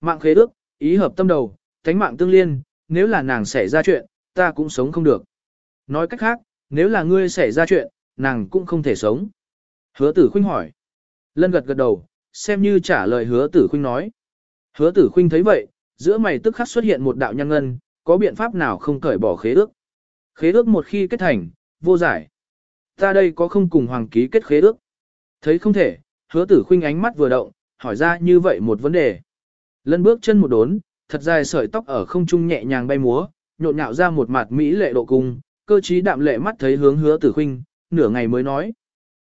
Mạng khế ước, ý hợp tâm đầu, thánh mạng tương liên, nếu là nàng xảy ra chuyện, ta cũng sống không được. Nói cách khác, nếu là ngươi xảy ra chuyện, nàng cũng không thể sống. Hứa tử khuynh hỏi. Lân gật gật đầu, xem như trả lời hứa tử khuynh nói. Hứa tử khuynh thấy vậy, giữa mày tức khắc xuất hiện một đạo nhân ngân, có biện pháp nào không cởi bỏ khế ước. Khế ước một khi kết thành, vô giải. Ta đây có không cùng hoàng ký kết khế ước. Thấy không thể, hứa tử khuynh ánh mắt vừa động, hỏi ra như vậy một vấn đề. Lân bước chân một đốn, thật dài sợi tóc ở không trung nhẹ nhàng bay múa, nhộn nhạo ra một mặt mỹ lệ độ cung, cơ trí đạm lệ mắt thấy hướng hứa tử huynh, nửa ngày mới nói.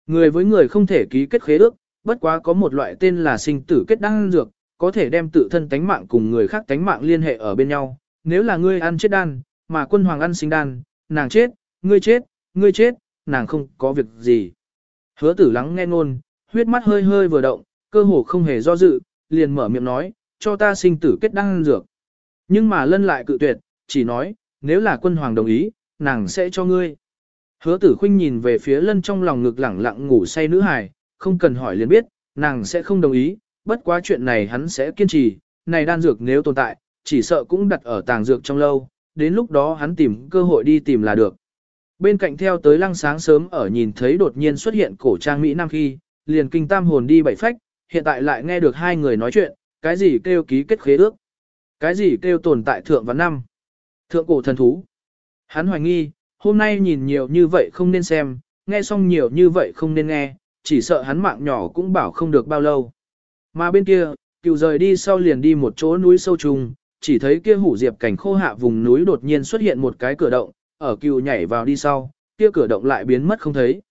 Người với người không thể ký kết khế ước, bất quá có một loại tên là sinh tử kết đan dược, có thể đem tự thân tánh mạng cùng người khác tánh mạng liên hệ ở bên nhau. Nếu là ngươi ăn chết đan, mà quân hoàng ăn sinh đan, nàng chết, ngươi chết, ngươi chết, nàng không có việc gì. Hứa tử lắng nghe ngôn, huyết mắt hơi hơi vừa động, cơ hồ không hề do dự, liền mở miệng nói, cho ta sinh tử kết đăng dược. Nhưng mà lân lại cự tuyệt, chỉ nói, nếu là quân hoàng đồng ý, nàng sẽ cho ngươi. Hứa tử khuynh nhìn về phía lân trong lòng ngực lẳng lặng ngủ say nữ hài, không cần hỏi liền biết, nàng sẽ không đồng ý, bất quá chuyện này hắn sẽ kiên trì, này đan dược nếu tồn tại, chỉ sợ cũng đặt ở tàng dược trong lâu, đến lúc đó hắn tìm cơ hội đi tìm là được. Bên cạnh theo tới lăng sáng sớm ở nhìn thấy đột nhiên xuất hiện cổ trang Mỹ Nam khi, liền kinh tam hồn đi bảy phách, hiện tại lại nghe được hai người nói chuyện, cái gì kêu ký kết khế ước, cái gì kêu tồn tại thượng và năm, thượng cổ thần thú. Hắn hoài nghi, hôm nay nhìn nhiều như vậy không nên xem, nghe xong nhiều như vậy không nên nghe, chỉ sợ hắn mạng nhỏ cũng bảo không được bao lâu. Mà bên kia, cựu rời đi sau liền đi một chỗ núi sâu trùng, chỉ thấy kia hủ diệp cảnh khô hạ vùng núi đột nhiên xuất hiện một cái cửa động, ở cựu nhảy vào đi sau, kia cửa động lại biến mất không thấy.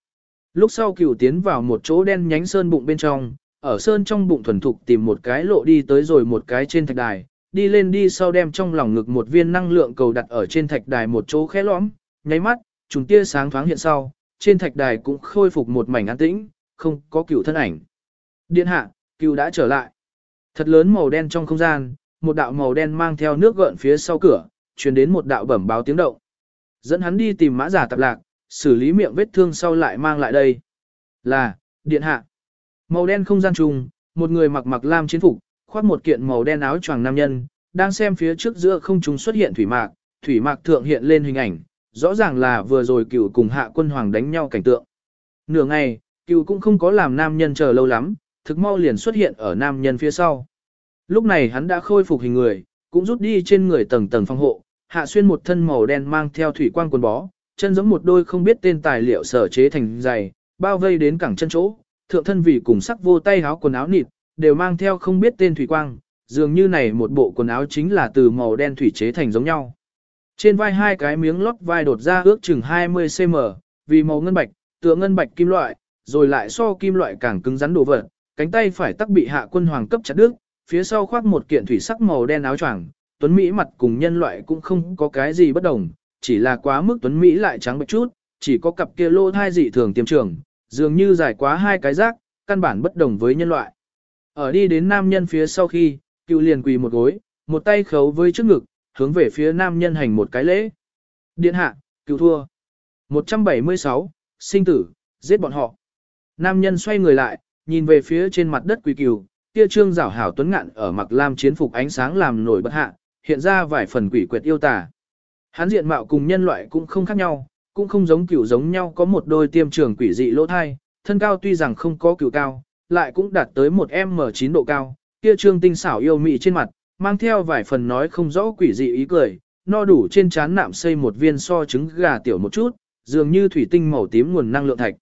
Lúc sau cựu tiến vào một chỗ đen nhánh sơn bụng bên trong, ở sơn trong bụng thuần thục tìm một cái lộ đi tới rồi một cái trên thạch đài, đi lên đi sau đem trong lòng ngực một viên năng lượng cầu đặt ở trên thạch đài một chỗ khẽ lõm, nháy mắt, trùng tia sáng thoáng hiện sau, trên thạch đài cũng khôi phục một mảnh an tĩnh, không có cựu thân ảnh. Điện hạ, cựu đã trở lại. Thật lớn màu đen trong không gian, một đạo màu đen mang theo nước gợn phía sau cửa, truyền đến một đạo bẩm báo tiếng động. Dẫn hắn đi tìm mã giả tạp lạc, xử lý miệng vết thương sau lại mang lại đây. Là, điện hạ. Màu đen không gian trùng, một người mặc mặc lam chiến phục, khoác một kiện màu đen áo choàng nam nhân, đang xem phía trước giữa không trung xuất hiện thủy mạc, thủy mạc thượng hiện lên hình ảnh, rõ ràng là vừa rồi cựu cùng hạ quân hoàng đánh nhau cảnh tượng. Nửa ngày, cựu cũng không có làm nam nhân chờ lâu lắm, thực mau liền xuất hiện ở nam nhân phía sau. Lúc này hắn đã khôi phục hình người, cũng rút đi trên người tầng tầng phong hộ, hạ xuyên một thân màu đen mang theo thủy quang quần bó, chân giống một đôi không biết tên tài liệu sở chế thành giày, bao vây đến cẳng chân chỗ, thượng thân vì cùng sắc vô tay áo quần áo nịt, đều mang theo không biết tên thủy quang, dường như này một bộ quần áo chính là từ màu đen thủy chế thành giống nhau. Trên vai hai cái miếng lót vai đột ra ước chừng 20cm, vì màu ngân bạch, tựa ngân bạch kim loại, rồi lại so kim loại càng cứng rắn đồ vật, cánh tay phải tắc bị hạ quân hoàng cấp chặt đứt, phía sau khoác một kiện thủy sắc màu đen áo choàng, tuấn Mỹ mặt cùng nhân loại cũng không có cái gì bất đồng, chỉ là quá mức tuấn Mỹ lại trắng một chút, chỉ có cặp kia lô thai dị thường tiềm trường, dường như dài quá hai cái rác, căn bản bất đồng với nhân loại. Ở đi đến nam nhân phía sau khi, cựu liền quỳ một gối, một tay khấu với trước ngực, hướng về phía nam nhân hành một cái lễ. Điện hạ, cựu thua. 176, sinh tử, giết bọn họ. Nam nhân xoay người lại, nhìn về phía trên mặt đất quỳ cừu, kia trương rảo hảo tuấn ngạn ở mặc lam chiến phục ánh sáng làm nổi bất hạ, hiện ra vài phần quỷ quyệt yêu tà. Hắn diện mạo cùng nhân loại cũng không khác nhau, cũng không giống cửu giống nhau có một đôi tiêm trường quỷ dị lỗ thai, thân cao tuy rằng không có cửu cao, lại cũng đạt tới một M9 độ cao, kia trương tinh xảo yêu mị trên mặt, mang theo vài phần nói không rõ quỷ dị ý cười, no đủ trên trán nạm xây một viên so trứng gà tiểu một chút, dường như thủy tinh màu tím nguồn năng lượng thạch.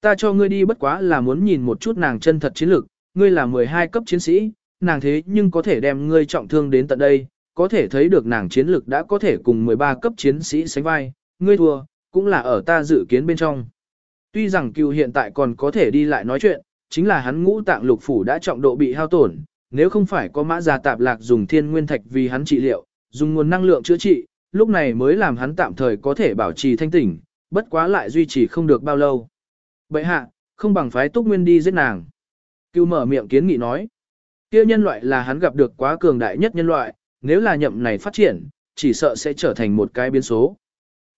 Ta cho ngươi đi bất quá là muốn nhìn một chút nàng chân thật chiến lực, ngươi là 12 cấp chiến sĩ, nàng thế nhưng có thể đem ngươi trọng thương đến tận đây, có thể thấy được nàng chiến lực đã có thể cùng 13 cấp chiến sĩ sánh vai, ngươi thua, cũng là ở ta dự kiến bên trong. Tuy rằng cựu hiện tại còn có thể đi lại nói chuyện, chính là hắn ngũ tạng lục phủ đã trọng độ bị hao tổn, nếu không phải có mã già tạp lạc dùng thiên nguyên thạch vì hắn trị liệu, dùng nguồn năng lượng chữa trị, lúc này mới làm hắn tạm thời có thể bảo trì thanh tỉnh, bất quá lại duy trì không được bao lâu. Bệ hạ, không bằng phái túc nguyên đi giết nàng. Cưu mở miệng kiến nghị nói. Kia nhân loại là hắn gặp được quá cường đại nhất nhân loại, nếu là nhậm này phát triển, chỉ sợ sẽ trở thành một cái biến số.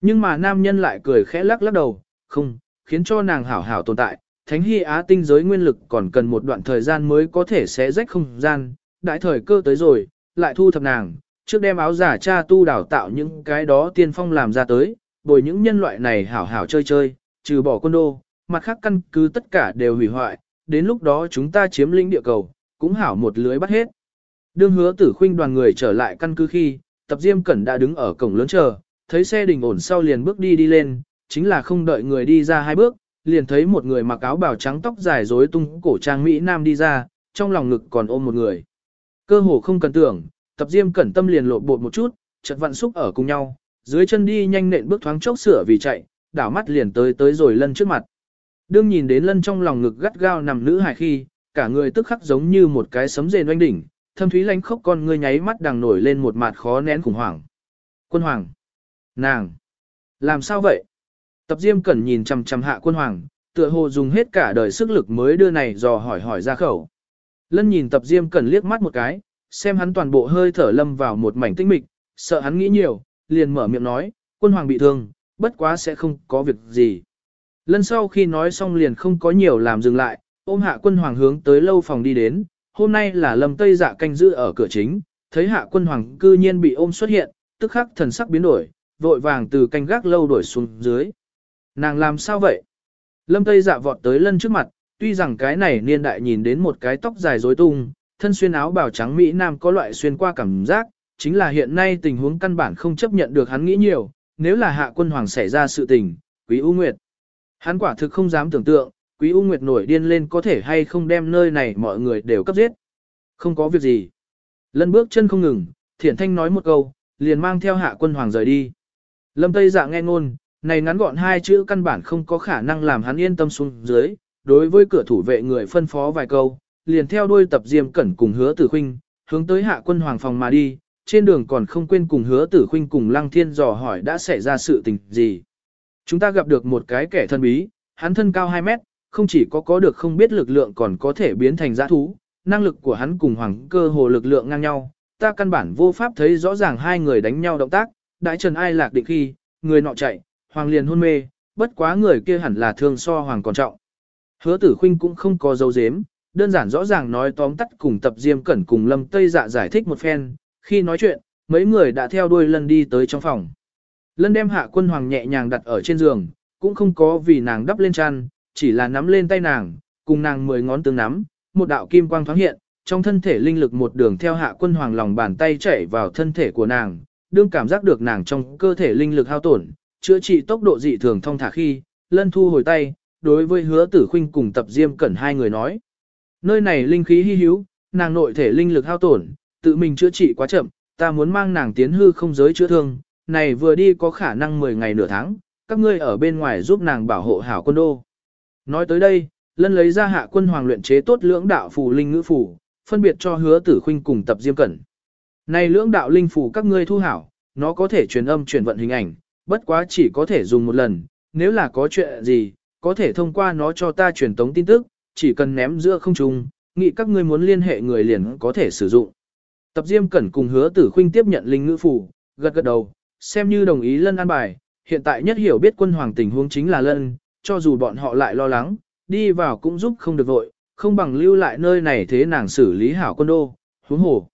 Nhưng mà nam nhân lại cười khẽ lắc lắc đầu, không, khiến cho nàng hảo hảo tồn tại. Thánh hy á tinh giới nguyên lực còn cần một đoạn thời gian mới có thể xé rách không gian, đại thời cơ tới rồi, lại thu thập nàng, trước đem áo giả cha tu đào tạo những cái đó tiên phong làm ra tới, bồi những nhân loại này hảo hảo chơi chơi, trừ bỏ quân đô, mặt khác căn cứ tất cả đều hủy hoại, đến lúc đó chúng ta chiếm lĩnh địa cầu, cũng hảo một lưới bắt hết. Đương hứa tử khuynh đoàn người trở lại căn cứ khi, tập diêm cẩn đã đứng ở cổng lớn chờ, thấy xe đình ổn sau liền bước đi đi lên, chính là không đợi người đi ra hai bước, liền thấy một người mặc áo bào trắng tóc dài rối tung cổ trang Mỹ Nam đi ra, trong lòng ngực còn ôm một người. Cơ hồ không cần tưởng, tập diêm cẩn tâm liền lộ bột một chút, chật vặn xúc ở cùng nhau, dưới chân đi nhanh nện bước thoáng chốc sửa vì chạy, đảo mắt liền tới tới rồi lân trước mặt. Đương nhìn đến lân trong lòng ngực gắt gao nằm nữ hài khi, cả người tức khắc giống như một cái sấm rền oanh đỉnh, thâm thúy lánh khóc con ngươi nháy mắt đằng nổi lên một mặt khó nén khủng hoảng. Quân hoàng! Nàng! Làm sao vậy? Tập diêm cẩn nhìn chằm chằm hạ quân hoàng, tựa hồ dùng hết cả đời sức lực mới đưa này dò hỏi hỏi ra khẩu. Lân nhìn tập diêm cẩn liếc mắt một cái, xem hắn toàn bộ hơi thở lâm vào một mảnh tinh mịch, sợ hắn nghĩ nhiều, liền mở miệng nói, quân hoàng bị thương, bất quá sẽ không có việc gì. Lân sau khi nói xong liền không có nhiều làm dừng lại, ôm hạ quân hoàng hướng tới lâu phòng đi đến, hôm nay là lâm tây dạ canh giữ ở cửa chính, thấy hạ quân hoàng cư nhiên bị ôm xuất hiện, tức khắc thần sắc biến đổi, vội vàng từ canh gác lâu đuổi xuống dưới. Nàng làm sao vậy? Lâm tây dạ vọt tới lân trước mặt, tuy rằng cái này niên đại nhìn đến một cái tóc dài rối tung, thân xuyên áo bào trắng Mỹ Nam có loại xuyên qua cảm giác, chính là hiện nay tình huống căn bản không chấp nhận được hắn nghĩ nhiều, nếu là hạ quân hoàng xảy ra sự tình, quý U Nguyệt. Hắn quả thực không dám tưởng tượng, quý U Nguyệt nổi điên lên có thể hay không đem nơi này mọi người đều cấp giết. Không có việc gì. Lân bước chân không ngừng, thiển thanh nói một câu, liền mang theo hạ quân hoàng rời đi. Lâm Tây dạ nghe ngôn, này ngắn gọn hai chữ căn bản không có khả năng làm hắn yên tâm xuống dưới, đối với cửa thủ vệ người phân phó vài câu, liền theo đuôi tập diêm cẩn cùng hứa tử Khuynh, hướng tới hạ quân hoàng phòng mà đi, trên đường còn không quên cùng hứa tử Khuynh cùng lăng thiên dò hỏi đã xảy ra sự tình gì. Chúng ta gặp được một cái kẻ thân bí, hắn thân cao 2 mét, không chỉ có có được không biết lực lượng còn có thể biến thành dã thú, năng lực của hắn cùng hoàng cơ hồ lực lượng ngang nhau, ta căn bản vô pháp thấy rõ ràng hai người đánh nhau động tác, đại trần ai lạc định khi, người nọ chạy, hoàng liền hôn mê, bất quá người kia hẳn là thương so hoàng còn trọng. Hứa tử khinh cũng không có dấu dếm, đơn giản rõ ràng nói tóm tắt cùng tập diêm cẩn cùng lâm tây dạ giải thích một phen, khi nói chuyện, mấy người đã theo đuôi lân đi tới trong phòng. Lân đem hạ quân hoàng nhẹ nhàng đặt ở trên giường, cũng không có vì nàng đắp lên chăn, chỉ là nắm lên tay nàng, cùng nàng mười ngón tương nắm, một đạo kim quang thoáng hiện, trong thân thể linh lực một đường theo hạ quân hoàng lòng bàn tay chảy vào thân thể của nàng, đương cảm giác được nàng trong cơ thể linh lực hao tổn, chữa trị tốc độ dị thường thông thả khi, lân thu hồi tay, đối với hứa tử khinh cùng tập diêm cẩn hai người nói. Nơi này linh khí hy hữu, nàng nội thể linh lực hao tổn, tự mình chữa trị quá chậm, ta muốn mang nàng tiến hư không giới chữa thương, này vừa đi có khả năng 10 ngày nửa tháng, các ngươi ở bên ngoài giúp nàng bảo hộ hảo quân đô. Nói tới đây, lân lấy ra hạ quân hoàng luyện chế tốt lưỡng đạo phù linh ngữ phù, phân biệt cho hứa tử khinh cùng tập diêm cẩn. Này lưỡng đạo linh phủ các ngươi thu hảo, nó có thể truyền âm truyền vận hình ảnh, bất quá chỉ có thể dùng một lần, nếu là có chuyện gì, có thể thông qua nó cho ta truyền tống tin tức, chỉ cần ném giữa không trung, nghĩ các ngươi muốn liên hệ người liền có thể sử dụng. Tập Diêm Cẩn cùng hứa tử khuynh tiếp nhận linh ngữ phủ, gật gật đầu, xem như đồng ý lân an bài, hiện tại nhất hiểu biết quân hoàng tình huống chính là lân, cho dù bọn họ lại lo lắng, đi vào cũng giúp không được vội, không bằng lưu lại nơi này thế nàng xử lý hảo quân đô, huống hồ.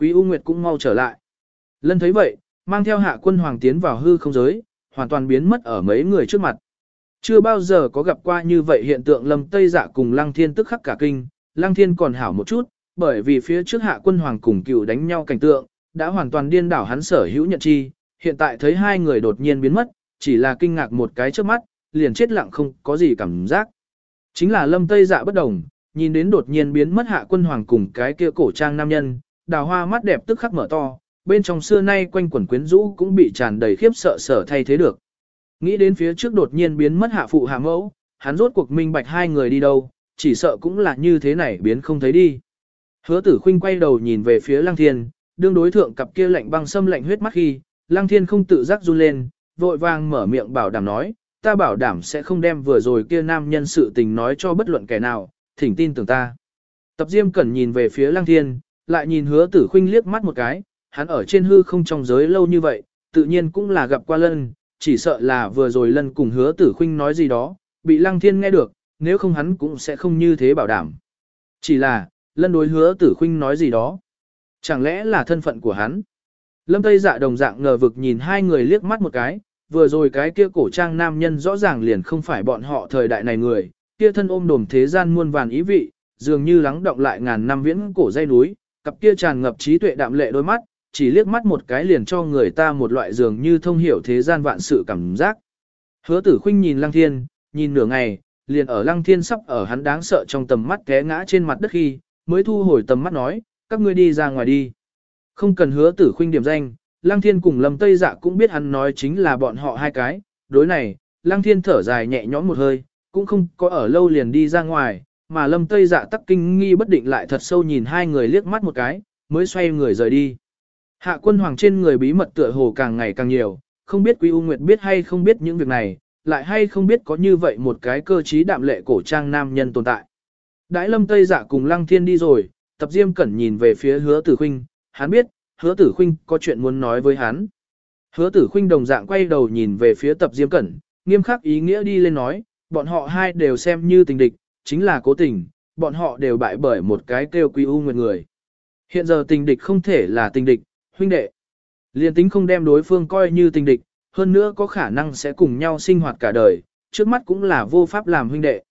Quý U Nguyệt cũng mau trở lại. Lân thấy vậy, mang theo hạ quân hoàng tiến vào hư không giới, hoàn toàn biến mất ở mấy người trước mặt. Chưa bao giờ có gặp qua như vậy hiện tượng lâm tây dạ cùng lăng thiên tức khắc cả kinh, lăng thiên còn hảo một chút, bởi vì phía trước hạ quân hoàng cùng cựu đánh nhau cảnh tượng, đã hoàn toàn điên đảo hắn sở hữu nhận chi, hiện tại thấy hai người đột nhiên biến mất, chỉ là kinh ngạc một cái trước mắt, liền chết lặng không có gì cảm giác. Chính là lâm tây dạ bất đồng, nhìn đến đột nhiên biến mất hạ quân hoàng cùng cái kia cổ trang nam nhân, đào hoa mắt đẹp tức khắc mở to, bên trong xưa nay quanh quẩn quyến rũ cũng bị tràn đầy khiếp sợ sở thay thế được. Nghĩ đến phía trước đột nhiên biến mất hạ phụ hạ mẫu, hắn rốt cuộc minh bạch hai người đi đâu, chỉ sợ cũng là như thế này biến không thấy đi. Hứa tử khinh quay đầu nhìn về phía lăng thiên, đương đối thượng cặp kia lạnh băng xâm lạnh huyết mắt khi, lăng thiên không tự giác run lên, vội vàng mở miệng bảo đảm nói, ta bảo đảm sẽ không đem vừa rồi kia nam nhân sự tình nói cho bất luận kẻ nào, thỉnh tin tưởng ta. Tập diêm cẩn nhìn về phía lăng thiên, lại nhìn hứa tử khinh liếc mắt một cái, hắn ở trên hư không trong giới lâu như vậy, tự nhiên cũng là gặp qua lân, chỉ sợ là vừa rồi lân cùng hứa tử khinh nói gì đó, bị lăng thiên nghe được, nếu không hắn cũng sẽ không như thế bảo đảm. Chỉ là, lân đối hứa tử khuynh nói gì đó. Chẳng lẽ là thân phận của hắn? Lâm Tây dạ đồng dạng ngờ vực nhìn hai người liếc mắt một cái, vừa rồi cái kia cổ trang nam nhân rõ ràng liền không phải bọn họ thời đại này người, kia thân ôm đồm thế gian muôn vàn ý vị, dường như lắng động lại ngàn năm viễn cổ dây núi, cặp kia tràn ngập trí tuệ đạm lệ đôi mắt, chỉ liếc mắt một cái liền cho người ta một loại dường như thông hiểu thế gian vạn sự cảm giác. Hứa tử khinh nhìn lăng thiên, nhìn nửa ngày, liền ở lăng thiên sắp ở hắn đáng sợ trong tầm mắt té ngã trên mặt đất khi, mới thu hồi tầm mắt nói, các ngươi đi ra ngoài đi. Không cần hứa tử khinh điểm danh, lăng thiên cùng lâm tây dạ cũng biết hắn nói chính là bọn họ hai cái, đối này, lăng thiên thở dài nhẹ nhõm một hơi, cũng không có ở lâu liền đi ra ngoài, mà lâm tây dạ tắc kinh nghi bất định lại thật sâu nhìn hai người liếc mắt một cái, mới xoay người rời đi. Hạ quân hoàng trên người bí mật tựa hồ càng ngày càng nhiều, không biết Quý U Nguyệt biết hay không biết những việc này, lại hay không biết có như vậy một cái cơ trí đạm lệ cổ trang nam nhân tồn tại. Đãi lâm Tây Dạ cùng Lăng Thiên đi rồi, tập diêm cẩn nhìn về phía hứa tử khinh, hắn biết, hứa tử khinh có chuyện muốn nói với hắn. Hứa tử khinh đồng dạng quay đầu nhìn về phía tập diêm cẩn, nghiêm khắc ý nghĩa đi lên nói, bọn họ hai đều xem như tình địch, chính là cố tình, bọn họ đều bại bởi một cái kêu quý u nguyệt người. Hiện giờ tình địch không thể là tình địch, huynh đệ. Liên tính không đem đối phương coi như tình địch, hơn nữa có khả năng sẽ cùng nhau sinh hoạt cả đời, trước mắt cũng là vô pháp làm huynh đệ.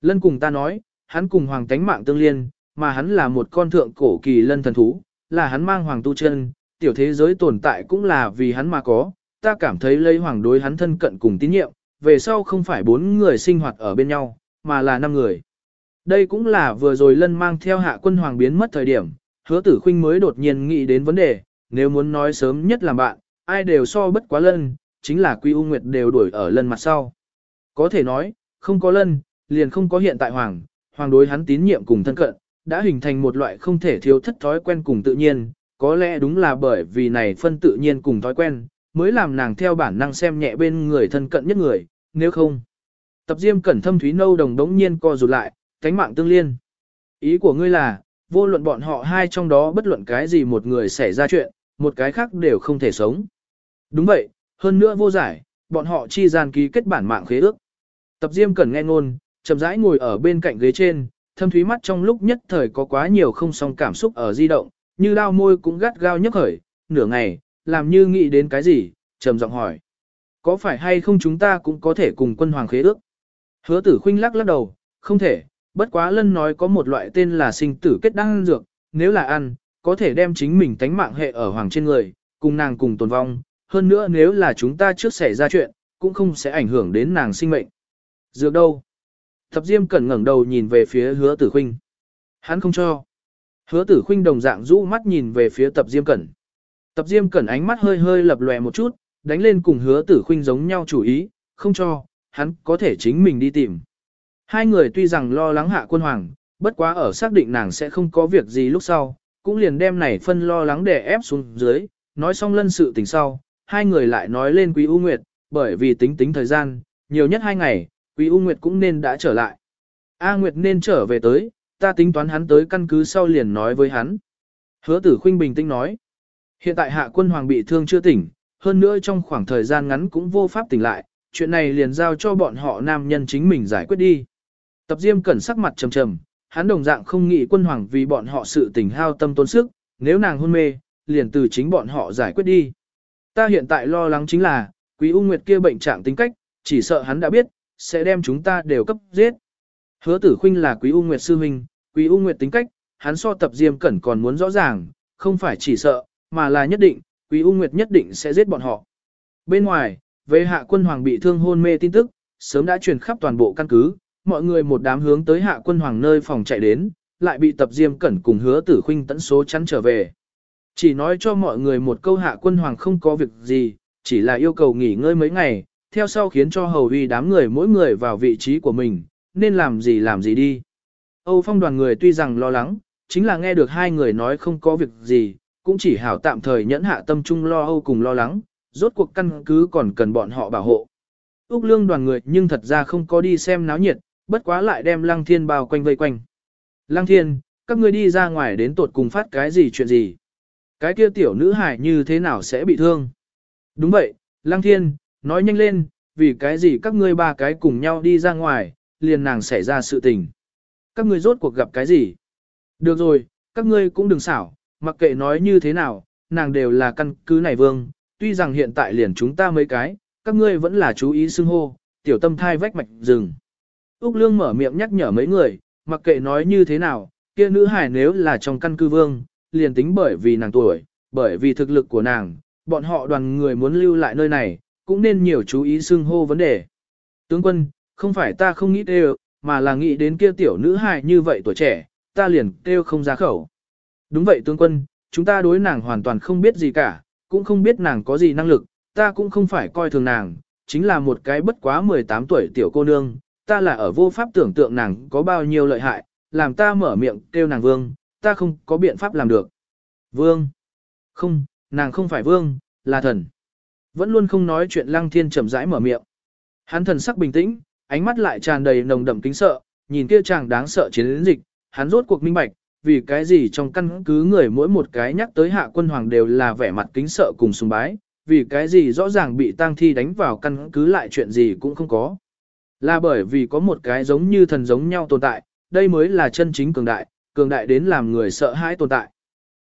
Lân cùng ta nói, hắn cùng hoàng tánh mạng tương liên, mà hắn là một con thượng cổ kỳ lân thần thú, là hắn mang hoàng tu chân, tiểu thế giới tồn tại cũng là vì hắn mà có, ta cảm thấy lấy hoàng đối hắn thân cận cùng tín nhiệm, về sau không phải bốn người sinh hoạt ở bên nhau, mà là năm người. Đây cũng là vừa rồi lân mang theo hạ quân hoàng biến mất thời điểm, hứa tử khinh mới đột nhiên nghĩ đến vấn đề, nếu muốn nói sớm nhất làm bạn, ai đều so bất quá lân, chính là Quy U Nguyệt đều đuổi ở lân mặt sau. Có thể nói, không có lân, liền không có hiện tại hoàng, hoàng đối hắn tín nhiệm cùng thân cận, đã hình thành một loại không thể thiếu thất thói quen cùng tự nhiên, có lẽ đúng là bởi vì này phân tự nhiên cùng thói quen, mới làm nàng theo bản năng xem nhẹ bên người thân cận nhất người, nếu không. Tập diêm cẩn thâm thúy nâu đồng đống nhiên co rụt lại, cánh mạng tương liên. Ý của ngươi là, vô luận bọn họ hai trong đó bất luận cái gì một người xảy ra chuyện, một cái khác đều không thể sống. Đúng vậy, hơn nữa vô giải, bọn họ chi gian ký kết bản mạng khế ước. Tập Diêm cần nghe ngôn, chậm rãi ngồi ở bên cạnh ghế trên, thâm thúy mắt trong lúc nhất thời có quá nhiều không song cảm xúc ở di động, như đao môi cũng gắt gao nhấc khởi, nửa ngày, làm như nghĩ đến cái gì, trầm giọng hỏi. Có phải hay không chúng ta cũng có thể cùng quân hoàng khế ước? Hứa tử khinh lắc lắc đầu, không thể, bất quá lân nói có một loại tên là sinh tử kết đăng dược, nếu là ăn, có thể đem chính mình tánh mạng hệ ở hoàng trên người, cùng nàng cùng tồn vong, hơn nữa nếu là chúng ta trước xảy ra chuyện, cũng không sẽ ảnh hưởng đến nàng sinh mệnh. Dược đâu? Thập Diêm Cẩn ngẩng đầu nhìn về phía hứa tử khinh. Hắn không cho. Hứa tử khinh đồng dạng rũ mắt nhìn về phía tập Diêm Cẩn. Tập Diêm Cẩn ánh mắt hơi hơi lập lòe một chút, đánh lên cùng hứa tử khinh giống nhau chủ ý, không cho, hắn có thể chính mình đi tìm. Hai người tuy rằng lo lắng hạ quân hoàng, bất quá ở xác định nàng sẽ không có việc gì lúc sau, cũng liền đem này phân lo lắng để ép xuống dưới, nói xong lân sự tình sau, hai người lại nói lên Quý U Nguyệt, bởi vì tính tính thời gian, nhiều nhất hai ngày, Quý U Nguyệt cũng nên đã trở lại. A Nguyệt nên trở về tới, ta tính toán hắn tới căn cứ sau liền nói với hắn. Hứa tử khinh bình tĩnh nói, hiện tại hạ quân hoàng bị thương chưa tỉnh, hơn nữa trong khoảng thời gian ngắn cũng vô pháp tỉnh lại, chuyện này liền giao cho bọn họ nam nhân chính mình giải quyết đi. Tập Diêm cẩn sắc mặt trầm trầm, hắn đồng dạng không nghĩ quân hoàng vì bọn họ sự tình hao tâm tốn sức, nếu nàng hôn mê, liền từ chính bọn họ giải quyết đi. Ta hiện tại lo lắng chính là, Quý U Nguyệt kia bệnh trạng tính cách, chỉ sợ hắn đã biết, sẽ đem chúng ta đều cấp giết. Hứa tử khinh là Quý U Nguyệt sư huynh, Quý U Nguyệt tính cách, hắn so tập diêm cẩn còn muốn rõ ràng, không phải chỉ sợ, mà là nhất định, Quý U Nguyệt nhất định sẽ giết bọn họ. Bên ngoài, về hạ quân hoàng bị thương hôn mê tin tức, sớm đã truyền khắp toàn bộ căn cứ, mọi người một đám hướng tới hạ quân hoàng nơi phòng chạy đến, lại bị tập diêm cẩn cùng hứa tử khinh tẫn số chắn trở về. Chỉ nói cho mọi người một câu hạ quân hoàng không có việc gì, chỉ là yêu cầu nghỉ ngơi mấy ngày, theo sau khiến cho hầu uy đám người mỗi người vào vị trí của mình, nên làm gì làm gì đi. Âu phong đoàn người tuy rằng lo lắng, chính là nghe được hai người nói không có việc gì, cũng chỉ hảo tạm thời nhẫn hạ tâm trung lo âu cùng lo lắng, rốt cuộc căn cứ còn cần bọn họ bảo hộ. Úc lương đoàn người nhưng thật ra không có đi xem náo nhiệt, bất quá lại đem lăng thiên bao quanh vây quanh. Lăng thiên, các ngươi đi ra ngoài đến tột cùng phát cái gì chuyện gì? Cái kia tiểu nữ hải như thế nào sẽ bị thương? Đúng vậy, Lăng Thiên, nói nhanh lên, vì cái gì các ngươi ba cái cùng nhau đi ra ngoài, liền nàng xảy ra sự tình. Các ngươi rốt cuộc gặp cái gì? Được rồi, các ngươi cũng đừng xảo, mặc kệ nói như thế nào, nàng đều là căn cứ này vương, tuy rằng hiện tại liền chúng ta mấy cái, các ngươi vẫn là chú ý xưng hô, tiểu tâm thai vách mạch rừng. Úc Lương mở miệng nhắc nhở mấy người, mặc kệ nói như thế nào, kia nữ hải nếu là trong căn cứ vương, liền tính bởi vì nàng tuổi, bởi vì thực lực của nàng, bọn họ đoàn người muốn lưu lại nơi này, cũng nên nhiều chú ý xưng hô vấn đề. Tướng quân, không phải ta không nghĩ đều, mà là nghĩ đến kia tiểu nữ hài như vậy tuổi trẻ, ta liền kêu không ra khẩu. Đúng vậy tướng quân, chúng ta đối nàng hoàn toàn không biết gì cả, cũng không biết nàng có gì năng lực, ta cũng không phải coi thường nàng, chính là một cái bất quá 18 tuổi tiểu cô nương, ta là ở vô pháp tưởng tượng nàng có bao nhiêu lợi hại, làm ta mở miệng kêu nàng vương, ta không có biện pháp làm được. Vương? Không, nàng không phải vương, là thần. Vẫn luôn không nói chuyện lăng thiên chậm rãi mở miệng. Hắn thần sắc bình tĩnh, ánh mắt lại tràn đầy nồng đậm kính sợ, nhìn kia chàng đáng sợ chiến dịch, hắn rốt cuộc minh bạch, vì cái gì trong căn cứ người mỗi một cái nhắc tới hạ quân hoàng đều là vẻ mặt kính sợ cùng sùng bái, vì cái gì rõ ràng bị tang thi đánh vào căn cứ lại chuyện gì cũng không có. Là bởi vì có một cái giống như thần giống nhau tồn tại, đây mới là chân chính cường đại, cường đại đến làm người sợ hãi tồn tại.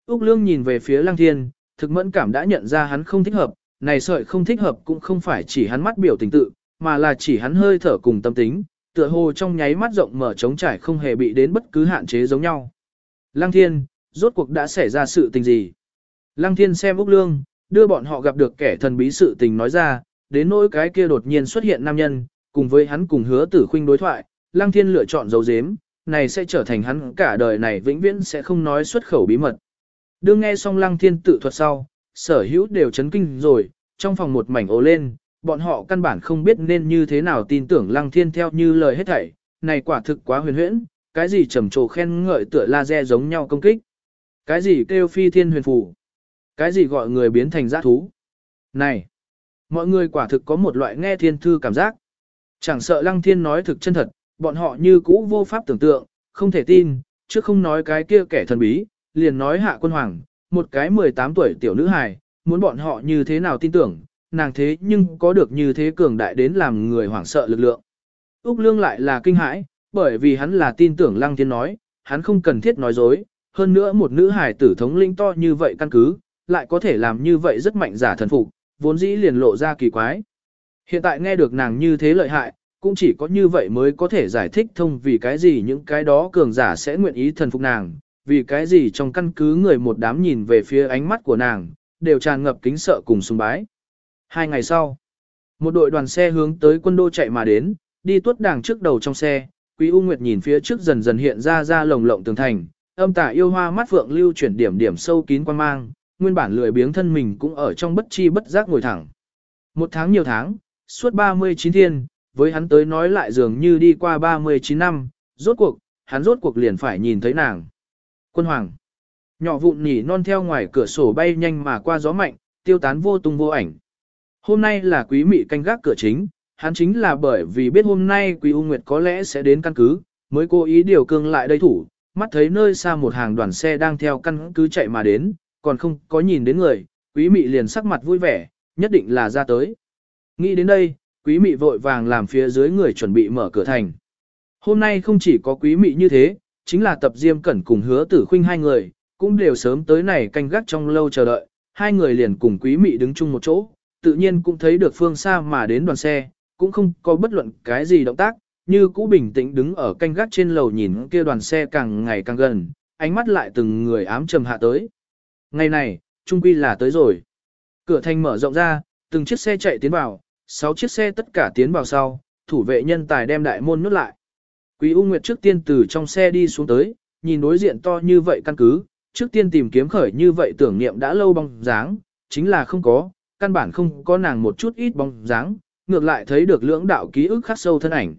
Úc Lương nhìn về phía Lăng Thiên, thực mẫn cảm đã nhận ra hắn không thích hợp, này sợi không thích hợp cũng không phải chỉ hắn mắt biểu tình tự, mà là chỉ hắn hơi thở cùng tâm tính, tựa hồ trong nháy mắt rộng mở trống trải không hề bị đến bất cứ hạn chế giống nhau. Lăng Thiên, rốt cuộc đã xảy ra sự tình gì? Lăng Thiên xem Úc Lương, đưa bọn họ gặp được kẻ thần bí sự tình nói ra, đến nỗi cái kia đột nhiên xuất hiện nam nhân, cùng với hắn cùng hứa tử khuynh đối thoại, Lăng Thiên lựa chọn dấu dếm, này sẽ trở thành hắn cả đời này vĩnh viễn sẽ không nói xuất khẩu bí mật. Đương nghe xong Lăng Thiên tự thuật sau, sở hữu đều chấn kinh rồi, trong phòng một mảnh ồ lên, bọn họ căn bản không biết nên như thế nào tin tưởng Lăng Thiên theo như lời hết thảy, này quả thực quá huyền huyễn, cái gì trầm trồ khen ngợi tựa laser giống nhau công kích, cái gì kêu phi thiên huyền phù, cái gì gọi người biến thành giã thú. Này, mọi người quả thực có một loại nghe thiên thư cảm giác. Chẳng sợ Lăng Thiên nói thực chân thật, bọn họ như cũ vô pháp tưởng tượng, không thể tin, chứ không nói cái kia kẻ thần bí, liền nói hạ quân hoàng, một cái 18 tuổi tiểu nữ hài, muốn bọn họ như thế nào tin tưởng, nàng thế nhưng có được như thế cường đại đến làm người hoảng sợ lực lượng. Úc Lương lại là kinh hãi, bởi vì hắn là tin tưởng Lăng Thiên nói, hắn không cần thiết nói dối, hơn nữa một nữ hải tử thống linh to như vậy căn cứ, lại có thể làm như vậy rất mạnh giả thần phục, vốn dĩ liền lộ ra kỳ quái. Hiện tại nghe được nàng như thế lợi hại, cũng chỉ có như vậy mới có thể giải thích thông vì cái gì những cái đó cường giả sẽ nguyện ý thần phục nàng, vì cái gì trong căn cứ người một đám nhìn về phía ánh mắt của nàng, đều tràn ngập kính sợ cùng sùng bái. Hai ngày sau, một đội đoàn xe hướng tới quân đô chạy mà đến, đi tuốt đàng trước đầu trong xe, Quý U Nguyệt nhìn phía trước dần dần hiện ra ra lồng lộng tường thành, âm tà yêu hoa mắt phượng lưu chuyển điểm điểm sâu kín quan mang, nguyên bản lười biếng thân mình cũng ở trong bất chi bất giác ngồi thẳng. Một tháng nhiều tháng, suốt 39 thiên, với hắn tới nói lại dường như đi qua 39 năm, rốt cuộc, hắn rốt cuộc liền phải nhìn thấy nàng. Quân hoàng. Nhỏ vụn nhỉ non theo ngoài cửa sổ bay nhanh mà qua gió mạnh, tiêu tán vô tung vô ảnh. Hôm nay là quý mị canh gác cửa chính, hắn chính là bởi vì biết hôm nay quý U Nguyệt có lẽ sẽ đến căn cứ, mới cố ý điều cương lại đây thủ, mắt thấy nơi xa một hàng đoàn xe đang theo căn cứ chạy mà đến, còn không có nhìn đến người, quý mị liền sắc mặt vui vẻ, nhất định là ra tới. Nghĩ đến đây, quý mị vội vàng làm phía dưới người chuẩn bị mở cửa thành. Hôm nay không chỉ có quý mị như thế, chính là tập diêm cẩn cùng hứa tử khuynh hai người, cũng đều sớm tới này canh gác trong lâu chờ đợi, hai người liền cùng quý mị đứng chung một chỗ, tự nhiên cũng thấy được phương xa mà đến đoàn xe, cũng không có bất luận cái gì động tác, như cũ bình tĩnh đứng ở canh gác trên lầu nhìn kia đoàn xe càng ngày càng gần, ánh mắt lại từng người ám trầm hạ tới. Ngày này, trung quy là tới rồi. Cửa thành mở rộng ra, từng chiếc xe chạy tiến vào, sáu chiếc xe tất cả tiến vào sau, thủ vệ nhân tài đem đại môn nút lại. Quý U Nguyệt trước tiên từ trong xe đi xuống tới, nhìn đối diện to như vậy căn cứ, trước tiên tìm kiếm khởi như vậy tưởng niệm đã lâu bóng dáng, chính là không có, căn bản không có nàng một chút ít bóng dáng, ngược lại thấy được lưỡng đạo ký ức khắc sâu thân ảnh.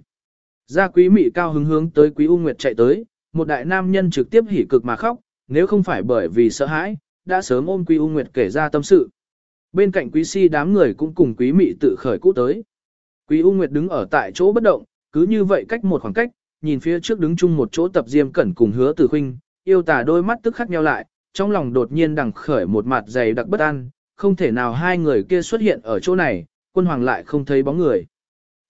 Gia quý mị cao hứng hướng tới quý U Nguyệt chạy tới, một đại nam nhân trực tiếp hỉ cực mà khóc, nếu không phải bởi vì sợ hãi, đã sớm ôm quý U Nguyệt kể ra tâm sự. Bên cạnh quý si đám người cũng cùng quý mị tự khởi cũ tới. Quý U Nguyệt đứng ở tại chỗ bất động, cứ như vậy cách một khoảng cách, nhìn phía trước đứng chung một chỗ tập diêm cẩn cùng hứa tử khinh, yêu tà đôi mắt tức khắc nheo lại, trong lòng đột nhiên đằng khởi một mặt dày đặc bất an, không thể nào hai người kia xuất hiện ở chỗ này, quân hoàng lại không thấy bóng người.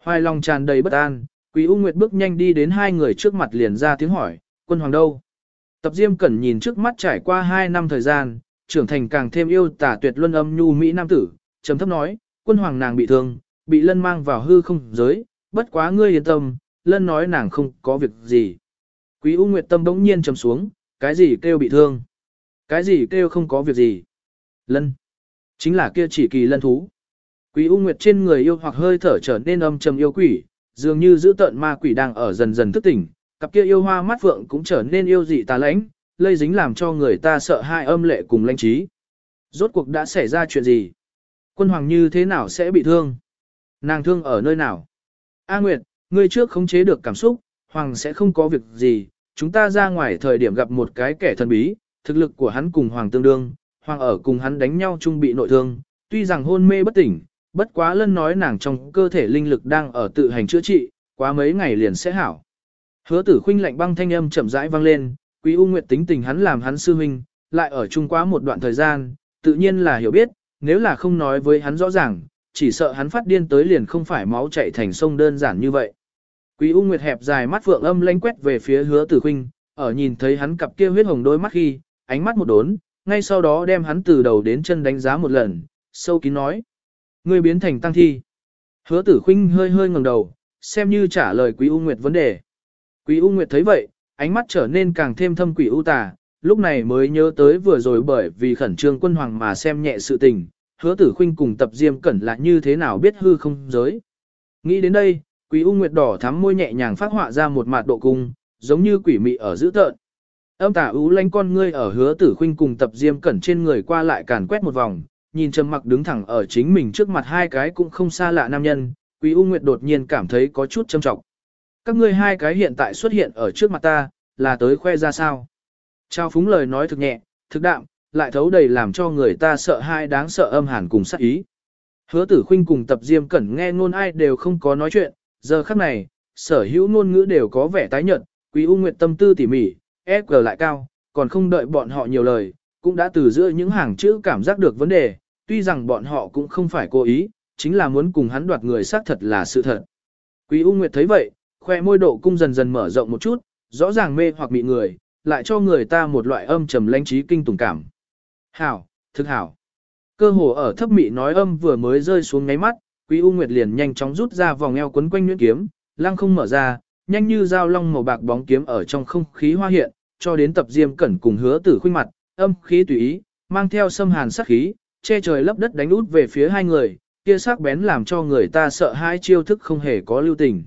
Hoài lòng tràn đầy bất an, Quý U Nguyệt bước nhanh đi đến hai người trước mặt liền ra tiếng hỏi, quân hoàng đâu? Tập Diêm Cẩn nhìn trước mắt trải qua hai năm thời gian, trưởng thành càng thêm yêu tả tuyệt luân âm nhu mỹ nam tử, trầm thấp nói, quân hoàng nàng bị thương, bị lân mang vào hư không giới, bất quá ngươi yên tâm, lân nói nàng không có việc gì. Quý U Nguyệt tâm bỗng nhiên trầm xuống, cái gì kêu bị thương? Cái gì kêu không có việc gì? Lân. Chính là kia chỉ kỳ lân thú. Quý U Nguyệt trên người yêu hoặc hơi thở trở nên âm trầm yêu quỷ, dường như giữ tợn ma quỷ đang ở dần dần thức tỉnh, cặp kia yêu hoa mắt phượng cũng trở nên yêu dị tà lãnh, lây dính làm cho người ta sợ hai âm lệ cùng lãnh trí. Rốt cuộc đã xảy ra chuyện gì? Quân hoàng như thế nào sẽ bị thương? Nàng thương ở nơi nào? A Nguyệt, ngươi trước khống chế được cảm xúc, hoàng sẽ không có việc gì, chúng ta ra ngoài thời điểm gặp một cái kẻ thần bí, thực lực của hắn cùng hoàng tương đương, hoàng ở cùng hắn đánh nhau chung bị nội thương, tuy rằng hôn mê bất tỉnh, bất quá lân nói nàng trong cơ thể linh lực đang ở tự hành chữa trị, quá mấy ngày liền sẽ hảo. Hứa tử Khinh lạnh băng thanh âm chậm rãi vang lên, quý u nguyệt tính tình hắn làm hắn sư huynh, lại ở chung quá một đoạn thời gian, tự nhiên là hiểu biết, nếu là không nói với hắn rõ ràng, chỉ sợ hắn phát điên tới liền không phải máu chảy thành sông đơn giản như vậy. Quý U Nguyệt hẹp dài mắt phượng âm lanh quét về phía hứa tử khuynh, ở nhìn thấy hắn cặp kia huyết hồng đôi mắt khi, ánh mắt một đốn, ngay sau đó đem hắn từ đầu đến chân đánh giá một lần, sâu kín nói. Ngươi biến thành tăng thi. Hứa tử Khinh hơi hơi ngẩng đầu, xem như trả lời Quý U Nguyệt vấn đề. Quý U Nguyệt thấy vậy, ánh mắt trở nên càng thêm thâm quỷ u tà, lúc này mới nhớ tới vừa rồi bởi vì khẩn trương quân hoàng mà xem nhẹ sự tình, hứa tử Khinh cùng tập diêm cẩn là như thế nào biết hư không giới. Nghĩ đến đây, Quý U Nguyệt đỏ thắm môi nhẹ nhàng phát họa ra một mạt độ cung, giống như quỷ mị ở giữ tợn. Âm tà ú lanh con ngươi ở hứa tử Khinh cùng tập diêm cẩn trên người qua lại càn quét một vòng, nhìn trầm mặc đứng thẳng ở chính mình trước mặt hai cái cũng không xa lạ nam nhân, Quý U Nguyệt đột nhiên cảm thấy có chút châm trọng. Các ngươi hai cái hiện tại xuất hiện ở trước mặt ta, là tới khoe ra sao? Trao phúng lời nói thực nhẹ, thực đạm, lại thấu đầy làm cho người ta sợ hai đáng sợ âm hàn cùng sát ý. Hứa tử khinh cùng tập diêm cẩn nghe ngôn ai đều không có nói chuyện, giờ khắc này, sở hữu ngôn ngữ đều có vẻ tái nhợt, quý u nguyệt tâm tư tỉ mỉ, ép lại cao, còn không đợi bọn họ nhiều lời, cũng đã từ giữa những hàng chữ cảm giác được vấn đề, tuy rằng bọn họ cũng không phải cố ý, chính là muốn cùng hắn đoạt người xác thật là sự thật. Quý U Nguyệt thấy vậy, khoe môi độ cung dần dần mở rộng một chút, rõ ràng mê hoặc bị người, lại cho người ta một loại âm trầm lãnh trí kinh tủng cảm. Hảo, thực hảo. Cơ hồ ở thấp mị nói âm vừa mới rơi xuống ngáy mắt, Quý U Nguyệt liền nhanh chóng rút ra vòng eo quấn quanh nhuyễn kiếm, lăng không mở ra, nhanh như dao long màu bạc bóng kiếm ở trong không khí hoa hiện, cho đến tập diêm cẩn cùng hứa tử khuynh mặt, âm khí tùy ý, mang theo xâm hàn sát khí, che trời lấp đất đánh út về phía hai người, kia sắc bén làm cho người ta sợ hai chiêu thức không hề có lưu tình.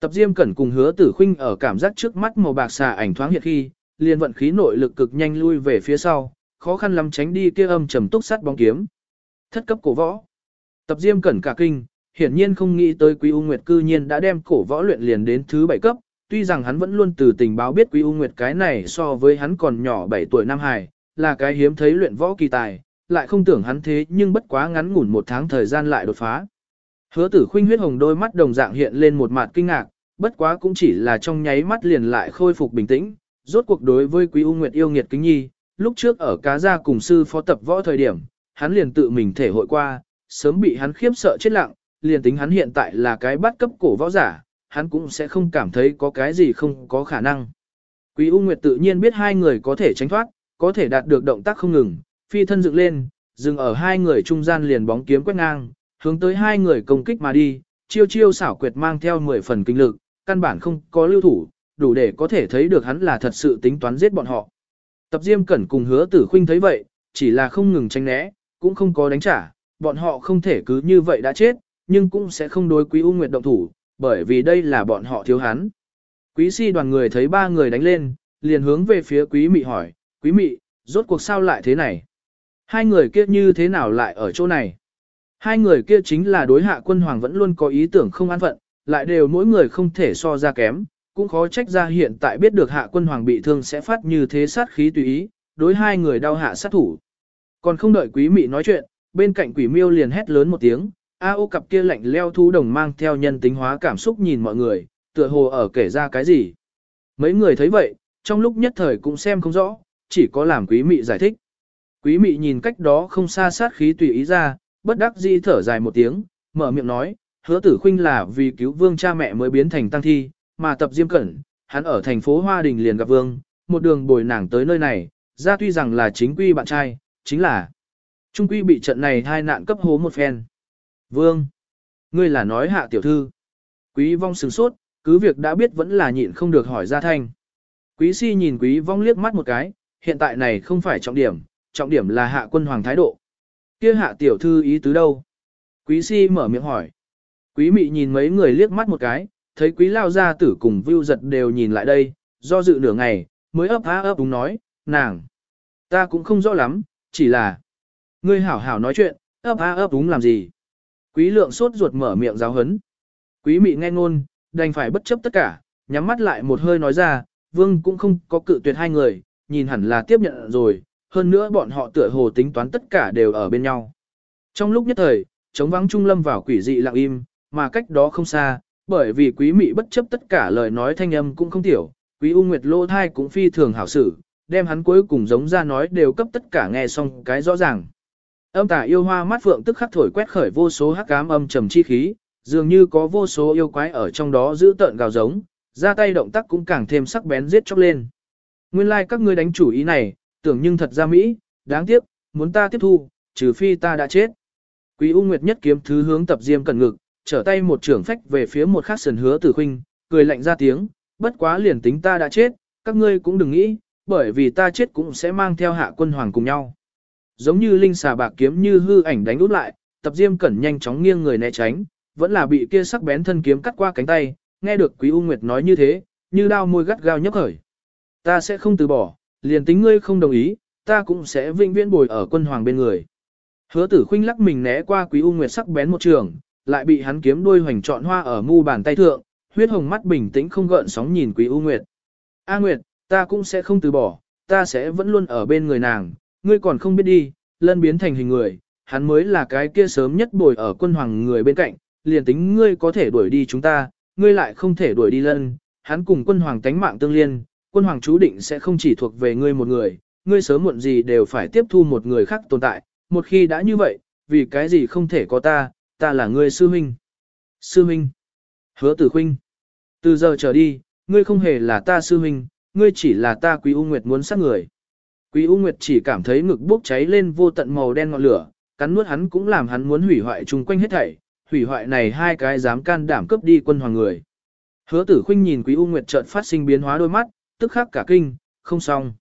Tập Diêm Cẩn cùng Hứa Tử Khuynh ở cảm giác trước mắt màu bạc xà ảnh thoáng hiện khi, liền vận khí nội lực cực nhanh lui về phía sau, khó khăn lắm tránh đi kia âm trầm túc sắt bóng kiếm. Thất cấp cổ võ. Tập Diêm Cẩn cả kinh, hiển nhiên không nghĩ tới Quý U Nguyệt cư nhiên đã đem cổ võ luyện liền đến thứ bảy cấp, tuy rằng hắn vẫn luôn từ tình báo biết Quý U Nguyệt cái này so với hắn còn nhỏ 7 tuổi Nam Hải, là cái hiếm thấy luyện võ kỳ tài, lại không tưởng hắn thế nhưng bất quá ngắn ngủn một tháng thời gian lại đột phá. Hứa tử khuynh huyết hồng đôi mắt đồng dạng hiện lên một mặt kinh ngạc, bất quá cũng chỉ là trong nháy mắt liền lại khôi phục bình tĩnh, rốt cuộc đối với Quý U Nguyệt yêu nghiệt kính nhi, lúc trước ở cá gia cùng sư phó tập võ thời điểm, hắn liền tự mình thể hội qua, sớm bị hắn khiếp sợ chết lặng, liền tính hắn hiện tại là cái bắt cấp cổ võ giả, hắn cũng sẽ không cảm thấy có cái gì không có khả năng. Quý U Nguyệt tự nhiên biết hai người có thể tránh thoát, có thể đạt được động tác không ngừng, phi thân dựng lên, dừng ở hai người trung gian liền bóng kiếm quét ngang, hướng tới hai người công kích mà đi, chiêu chiêu xảo quyệt mang theo 10 phần kinh lực, căn bản không có lưu thủ, đủ để có thể thấy được hắn là thật sự tính toán giết bọn họ. Tập Diêm Cẩn cùng hứa tử khuynh thấy vậy, chỉ là không ngừng tránh né, cũng không có đánh trả, bọn họ không thể cứ như vậy đã chết, nhưng cũng sẽ không đối Quý U Nguyệt động thủ, bởi vì đây là bọn họ thiếu hắn. Quý si đoàn người thấy ba người đánh lên, liền hướng về phía Quý Mị hỏi, Quý Mị, rốt cuộc sao lại thế này? Hai người kia như thế nào lại ở chỗ này? Hai người kia chính là đối hạ quân hoàng vẫn luôn có ý tưởng không an phận, lại đều mỗi người không thể so ra kém, cũng khó trách ra hiện tại biết được hạ quân hoàng bị thương sẽ phát như thế sát khí tùy ý, đối hai người đau hạ sát thủ. Còn không đợi quý mị nói chuyện, bên cạnh quỷ miêu liền hét lớn một tiếng, a ô cặp kia lạnh leo thú đồng mang theo nhân tính hóa cảm xúc nhìn mọi người, tựa hồ ở kể ra cái gì. Mấy người thấy vậy, trong lúc nhất thời cũng xem không rõ, chỉ có làm quý mị giải thích. Quý mị nhìn cách đó không xa sát khí tùy ý ra, bất đắc dĩ thở dài một tiếng, mở miệng nói, hứa tử khuynh là vì cứu vương cha mẹ mới biến thành tăng thi, mà tập diêm cẩn, hắn ở thành phố Hoa Đình liền gặp vương, một đường bồi nàng tới nơi này, ra tuy rằng là chính quy bạn trai, chính là trung quy bị trận này hai nạn cấp hố một phen. Vương, ngươi là nói hạ tiểu thư. Quý vong sừng sốt, cứ việc đã biết vẫn là nhịn không được hỏi ra thanh. Quý si nhìn quý vong liếc mắt một cái, hiện tại này không phải trọng điểm, trọng điểm là hạ quân hoàng thái độ. Kia hạ tiểu thư ý tứ đâu? Quý si mở miệng hỏi. Quý mị nhìn mấy người liếc mắt một cái, thấy quý lao gia tử cùng vưu giật đều nhìn lại đây, do dự nửa ngày, mới ấp há ấp đúng nói, nàng. Ta cũng không rõ lắm, chỉ là. Ngươi hảo hảo nói chuyện, ấp há ấp đúng làm gì? Quý lượng sốt ruột mở miệng giáo hấn. Quý mị nghe ngôn, đành phải bất chấp tất cả, nhắm mắt lại một hơi nói ra, vương cũng không có cự tuyệt hai người, nhìn hẳn là tiếp nhận rồi, hơn nữa bọn họ tựa hồ tính toán tất cả đều ở bên nhau. Trong lúc nhất thời, chống vắng trung lâm vào quỷ dị lặng im, mà cách đó không xa, bởi vì quý mị bất chấp tất cả lời nói thanh âm cũng không tiểu, quý u nguyệt lô thai cũng phi thường hảo sử đem hắn cuối cùng giống ra nói đều cấp tất cả nghe xong cái rõ ràng. Âm tả yêu hoa mắt phượng tức khắc thổi quét khởi vô số hắc ám âm trầm chi khí, dường như có vô số yêu quái ở trong đó giữ tợn gào giống, ra tay động tác cũng càng thêm sắc bén giết chóc lên. Nguyên lai like các ngươi đánh chủ ý này, tưởng nhưng thật ra Mỹ, đáng tiếc, muốn ta tiếp thu, trừ phi ta đã chết. Quý U Nguyệt nhất kiếm thứ hướng tập diêm cẩn ngực, trở tay một trưởng phách về phía một khắc sần hứa tử khinh, cười lạnh ra tiếng, bất quá liền tính ta đã chết, các ngươi cũng đừng nghĩ, bởi vì ta chết cũng sẽ mang theo hạ quân hoàng cùng nhau. Giống như linh xà bạc kiếm như hư ảnh đánh út lại, tập diêm cẩn nhanh chóng nghiêng người né tránh, vẫn là bị kia sắc bén thân kiếm cắt qua cánh tay, nghe được Quý U Nguyệt nói như thế, như đao môi gắt gao nhấp khởi. Ta sẽ không từ bỏ, liền tính ngươi không đồng ý, ta cũng sẽ vinh viễn bồi ở quân hoàng bên người. Hứa tử khinh lắc mình né qua Quý U Nguyệt sắc bén một trường, lại bị hắn kiếm đuôi hoành trọn hoa ở mu bàn tay thượng, huyết hồng mắt bình tĩnh không gợn sóng nhìn Quý U Nguyệt. A Nguyệt, ta cũng sẽ không từ bỏ, ta sẽ vẫn luôn ở bên người nàng, ngươi còn không biết đi, lân biến thành hình người, hắn mới là cái kia sớm nhất bồi ở quân hoàng người bên cạnh, liền tính ngươi có thể đuổi đi chúng ta, ngươi lại không thể đuổi đi lân, hắn cùng quân hoàng tánh mạng tương liên, quân hoàng chú định sẽ không chỉ thuộc về ngươi một người, ngươi sớm muộn gì đều phải tiếp thu một người khác tồn tại, một khi đã như vậy, vì cái gì không thể có ta, ta là ngươi sư huynh. Sư huynh. Hứa tử huynh. Từ giờ trở đi, ngươi không hề là ta sư huynh, ngươi chỉ là ta quý U Nguyệt muốn sát người. Quý U Nguyệt chỉ cảm thấy ngực bốc cháy lên vô tận màu đen ngọn lửa, cắn nuốt hắn cũng làm hắn muốn hủy hoại chung quanh hết thảy, hủy hoại này hai cái dám can đảm cướp đi quân hoàng người. Hứa tử khinh nhìn Quý U Nguyệt chợt phát sinh biến hóa đôi mắt, tức khắc cả kinh, không xong.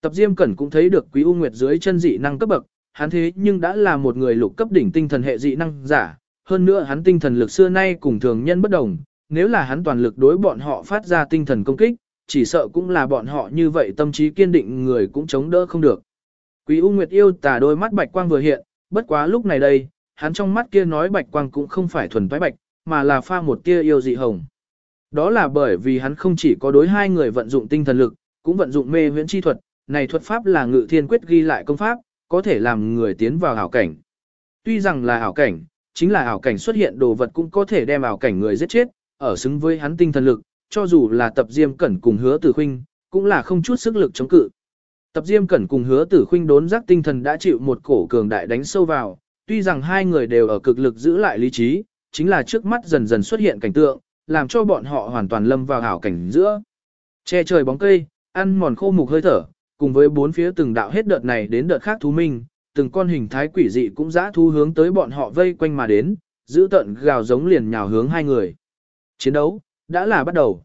Tập Diêm Cẩn cũng thấy được Quý U Nguyệt dưới chân dị năng cấp bậc, hắn thế nhưng đã là một người lục cấp đỉnh tinh thần hệ dị năng giả, hơn nữa hắn tinh thần lực xưa nay cùng thường nhân bất đồng, nếu là hắn toàn lực đối bọn họ phát ra tinh thần công kích, chỉ sợ cũng là bọn họ như vậy tâm trí kiên định người cũng chống đỡ không được. Quý U Nguyệt yêu tà đôi mắt bạch quang vừa hiện, bất quá lúc này đây, hắn trong mắt kia nói bạch quang cũng không phải thuần toái bạch, mà là pha một tia yêu dị hồng. Đó là bởi vì hắn không chỉ có đối hai người vận dụng tinh thần lực, cũng vận dụng mê huyễn chi thuật, này thuật pháp là ngự thiên quyết ghi lại công pháp, có thể làm người tiến vào ảo cảnh. Tuy rằng là ảo cảnh, chính là ảo cảnh xuất hiện đồ vật cũng có thể đem ảo cảnh người giết chết, ở xứng với hắn tinh thần lực, cho dù là tập diêm cẩn cùng hứa tử khinh, cũng là không chút sức lực chống cự. Tập diêm cẩn cùng hứa tử khinh đốn giác tinh thần đã chịu một cổ cường đại đánh sâu vào, tuy rằng hai người đều ở cực lực giữ lại lý trí, chính là trước mắt dần dần xuất hiện cảnh tượng, làm cho bọn họ hoàn toàn lâm vào ảo cảnh giữa. Che trời bóng cây, ăn mòn khô mục hơi thở, cùng với bốn phía từng đạo hết đợt này đến đợt khác thú minh, từng con hình thái quỷ dị cũng dã thu hướng tới bọn họ vây quanh mà đến, giữ tận gào giống liền nhào hướng hai người. Chiến đấu, đã là bắt đầu.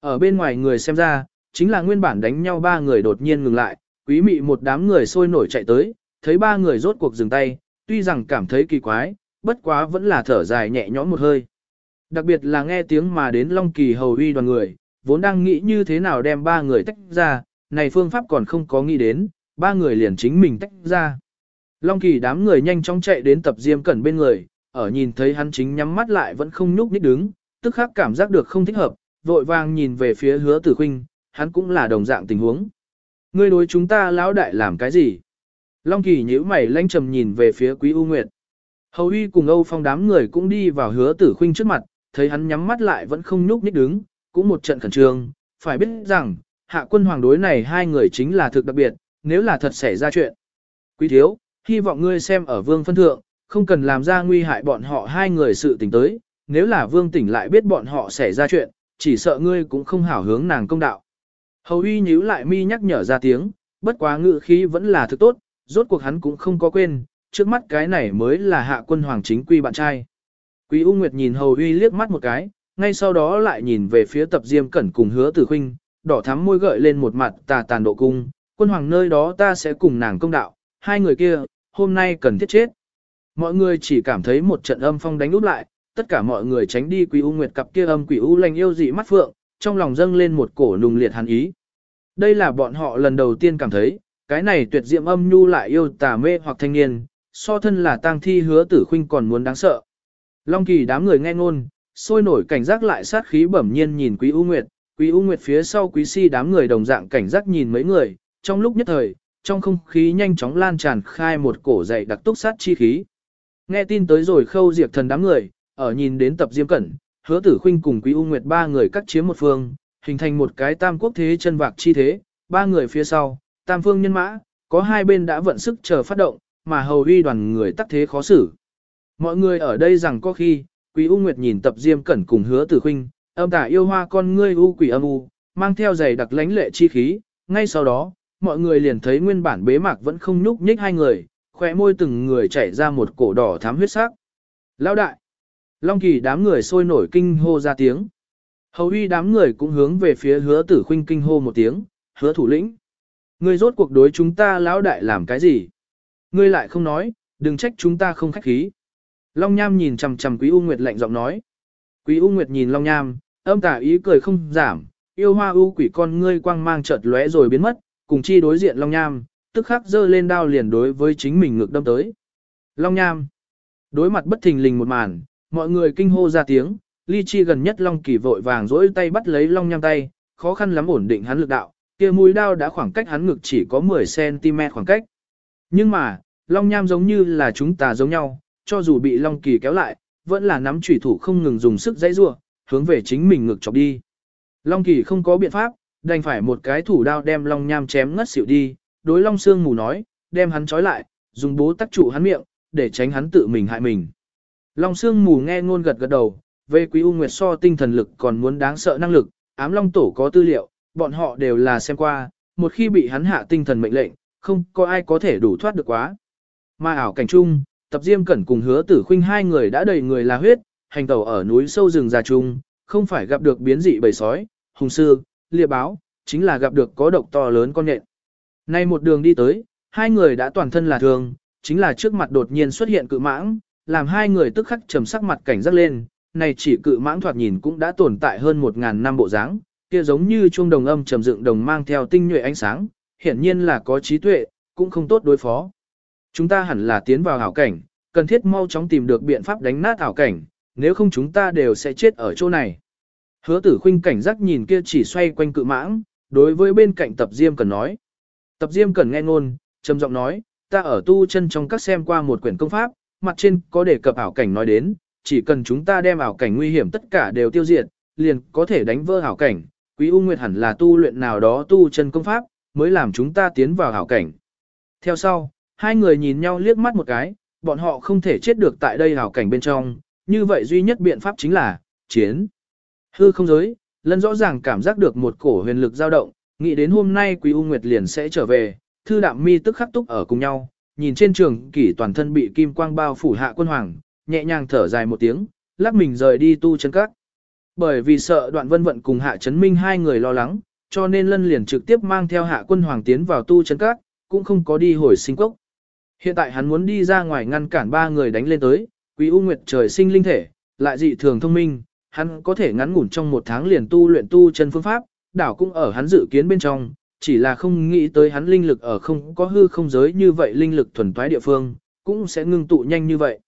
Ở bên ngoài người xem ra, chính là nguyên bản đánh nhau ba người đột nhiên ngừng lại, quý mị một đám người sôi nổi chạy tới, thấy ba người rốt cuộc dừng tay, tuy rằng cảm thấy kỳ quái, bất quá vẫn là thở dài nhẹ nhõm một hơi. Đặc biệt là nghe tiếng mà đến Long Kỳ hầu uy đoàn người, vốn đang nghĩ như thế nào đem ba người tách ra, này phương pháp còn không có nghĩ đến, ba người liền chính mình tách ra. Long Kỳ đám người nhanh chóng chạy đến tập Diêm Cẩn bên người, ở nhìn thấy hắn chính nhắm mắt lại vẫn không nhúc nhích đứng, tức khắc cảm giác được không thích hợp, vội vàng nhìn về phía hứa tử khinh, hắn cũng là đồng dạng tình huống. Ngươi đối chúng ta lão đại làm cái gì? Long Kỳ nhíu mày lanh trầm nhìn về phía Quý U Nguyệt. Hầu Uy cùng Âu Phong đám người cũng đi vào hứa tử khinh trước mặt, thấy hắn nhắm mắt lại vẫn không nhúc nhích đứng, cũng một trận khẩn trương, phải biết rằng, hạ quân hoàng đối này hai người chính là thực đặc biệt, nếu là thật xảy ra chuyện. Quý thiếu, hy vọng ngươi xem ở vương phân thượng, không cần làm ra nguy hại bọn họ hai người sự tình tới, nếu là vương tỉnh lại biết bọn họ xảy ra chuyện, chỉ sợ ngươi cũng không hảo hướng nàng công đạo. Hầu uy nhíu lại mi nhắc nhở ra tiếng, bất quá ngự khí vẫn là thực tốt, rốt cuộc hắn cũng không có quên, trước mắt cái này mới là hạ quân hoàng chính quy bạn trai. Quý U Nguyệt nhìn Hầu uy liếc mắt một cái, ngay sau đó lại nhìn về phía tập diêm cẩn cùng hứa tử Khuynh, đỏ thắm môi gợi lên một mặt tà tàn độ cung, quân hoàng nơi đó ta sẽ cùng nàng công đạo, hai người kia, hôm nay cần thiết chết. Mọi người chỉ cảm thấy một trận âm phong đánh úp lại, tất cả mọi người tránh đi Quý U Nguyệt cặp kia âm quỷ u lành yêu dị mắt phượng, trong lòng dâng lên một cổ nùng liệt hàn ý. Đây là bọn họ lần đầu tiên cảm thấy, cái này tuyệt diệm âm nhu lại yêu tà mê hoặc thanh niên, so thân là tang thi hứa tử khuynh còn muốn đáng sợ. Long kỳ đám người nghe ngôn, sôi nổi cảnh giác lại sát khí bẩm nhiên nhìn Quý U Nguyệt, Quý U Nguyệt phía sau Quý Si đám người đồng dạng cảnh giác nhìn mấy người, trong lúc nhất thời, trong không khí nhanh chóng lan tràn khai một cổ dậy đặc túc sát chi khí. Nghe tin tới rồi khâu diệt thần đám người, ở nhìn đến tập diêm cẩn, hứa tử khinh cùng quý u nguyệt ba người cắt chiếm một phương, hình thành một cái tam quốc thế chân vạc chi thế, ba người phía sau, tam phương nhân mã, có hai bên đã vận sức chờ phát động, mà hầu uy đoàn người tắc thế khó xử. Mọi người ở đây rằng có khi, quý u nguyệt nhìn tập diêm cẩn cùng hứa tử khuynh, âm tả yêu hoa con ngươi u quỷ âm u, mang theo giày đặc lánh lệ chi khí, ngay sau đó, mọi người liền thấy nguyên bản bế mạc vẫn không nhúc nhích hai người, khóe môi từng người chảy ra một cổ đỏ thám huyết sắc. Lão đại! Long kỳ đám người sôi nổi kinh hô ra tiếng. Hầu uy đám người cũng hướng về phía hứa tử khuynh kinh hô một tiếng, hứa thủ lĩnh. Ngươi rốt cuộc đối chúng ta lão đại làm cái gì? Ngươi lại không nói, đừng trách chúng ta không khách khí. Long Nham nhìn chằm chằm Quý U Nguyệt lạnh giọng nói. Quý U Nguyệt nhìn Long Nham, âm tà ý cười không giảm, yêu hoa u quỷ con ngươi quang mang chợt lóe rồi biến mất, cùng chi đối diện Long Nham, tức khắc giơ lên đao liền đối với chính mình ngược đâm tới. Long Nham. Đối mặt bất thình lình một màn, mọi người kinh hô ra tiếng, ly chi gần nhất Long Kỳ vội vàng dỗi tay bắt lấy Long Nham tay, khó khăn lắm ổn định hắn lực đạo, kia mũi đao đã khoảng cách hắn ngực chỉ có 10cm khoảng cách. Nhưng mà, Long Nham giống như là chúng ta giống nhau, cho dù bị Long Kỳ kéo lại, vẫn là nắm chủy thủ không ngừng dùng sức dãy rua, hướng về chính mình ngực chọc đi. Long Kỳ không có biện pháp, đành phải một cái thủ đao đem Long Nham chém ngất xỉu đi, đối Long Sương mù nói, đem hắn trói lại, dùng bố tắc trụ hắn miệng, để tránh hắn tự mình hại mình. Long Sương mù nghe ngôn gật gật đầu, về Quý U Nguyệt so tinh thần lực còn muốn đáng sợ năng lực, ám Long Tổ có tư liệu, bọn họ đều là xem qua, một khi bị hắn hạ tinh thần mệnh lệnh, không có ai có thể đủ thoát được quá. Mà ảo cảnh trung, tập diêm cẩn cùng hứa tử khuynh hai người đã đầy người là huyết, hành tẩu ở núi sâu rừng già trung, không phải gặp được biến dị bầy sói, hùng sư, lia báo, chính là gặp được có độc to lớn con nhện. Nay một đường đi tới, hai người đã toàn thân là thường, chính là trước mặt đột nhiên xuất hiện cự mãng, làm hai người tức khắc trầm sắc mặt cảnh giác lên, này chỉ cự mãng thoạt nhìn cũng đã tồn tại hơn một ngàn năm bộ dáng, kia giống như chuông đồng âm trầm dựng đồng mang theo tinh nhuệ ánh sáng, hiển nhiên là có trí tuệ, cũng không tốt đối phó. Chúng ta hẳn là tiến vào hảo cảnh, cần thiết mau chóng tìm được biện pháp đánh nát hảo cảnh, nếu không chúng ta đều sẽ chết ở chỗ này. Hứa tử khinh cảnh giác nhìn kia chỉ xoay quanh cự mãng, đối với bên cạnh tập diêm cần nói. Tập diêm cần nghe ngôn, trầm giọng nói, ta ở tu chân trong các xem qua một quyển công pháp, mặt trên có đề cập ảo cảnh nói đến, chỉ cần chúng ta đem ảo cảnh nguy hiểm tất cả đều tiêu diệt, liền có thể đánh vỡ ảo cảnh. Quý U Nguyệt hẳn là tu luyện nào đó tu chân công pháp, mới làm chúng ta tiến vào ảo cảnh. Theo sau, hai người nhìn nhau liếc mắt một cái, bọn họ không thể chết được tại đây hào cảnh bên trong, như vậy duy nhất biện pháp chính là, chiến. Hư không giới, lân rõ ràng cảm giác được một cổ huyền lực dao động, nghĩ đến hôm nay Quý U Nguyệt liền sẽ trở về, thư đạm mi tức khắc túc ở cùng nhau, nhìn trên trường kỷ toàn thân bị kim quang bao phủ hạ quân hoàng, nhẹ nhàng thở dài một tiếng, lắc mình rời đi tu chân các. Bởi vì sợ đoạn vân vận cùng hạ chấn minh hai người lo lắng, cho nên lân liền trực tiếp mang theo hạ quân hoàng tiến vào tu chân các, cũng không có đi hồi sinh cốc. Hiện tại hắn muốn đi ra ngoài ngăn cản ba người đánh lên tới, quý u nguyệt trời sinh linh thể, lại dị thường thông minh, hắn có thể ngắn ngủn trong một tháng liền tu luyện tu chân phương pháp, đảo cũng ở hắn dự kiến bên trong, chỉ là không nghĩ tới hắn linh lực ở không có hư không giới như vậy linh lực thuần toái địa phương, cũng sẽ ngưng tụ nhanh như vậy.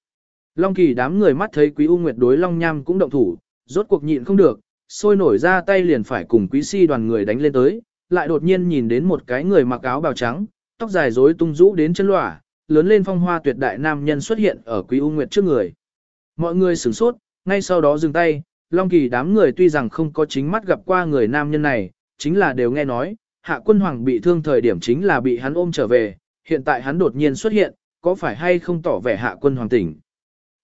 Long kỳ đám người mắt thấy quý U Nguyệt đối Long Nham cũng động thủ, rốt cuộc nhịn không được, sôi nổi ra tay liền phải cùng quý si đoàn người đánh lên tới, lại đột nhiên nhìn đến một cái người mặc áo bào trắng, tóc dài rối tung rũ đến chân lỏa, lớn lên phong hoa tuyệt đại nam nhân xuất hiện ở quý U Nguyệt trước người. Mọi người sửng sốt, ngay sau đó dừng tay, Long kỳ đám người tuy rằng không có chính mắt gặp qua người nam nhân này, chính là đều nghe nói, hạ quân hoàng bị thương thời điểm chính là bị hắn ôm trở về, hiện tại hắn đột nhiên xuất hiện, có phải hay không tỏ vẻ hạ quân hoàng tỉnh.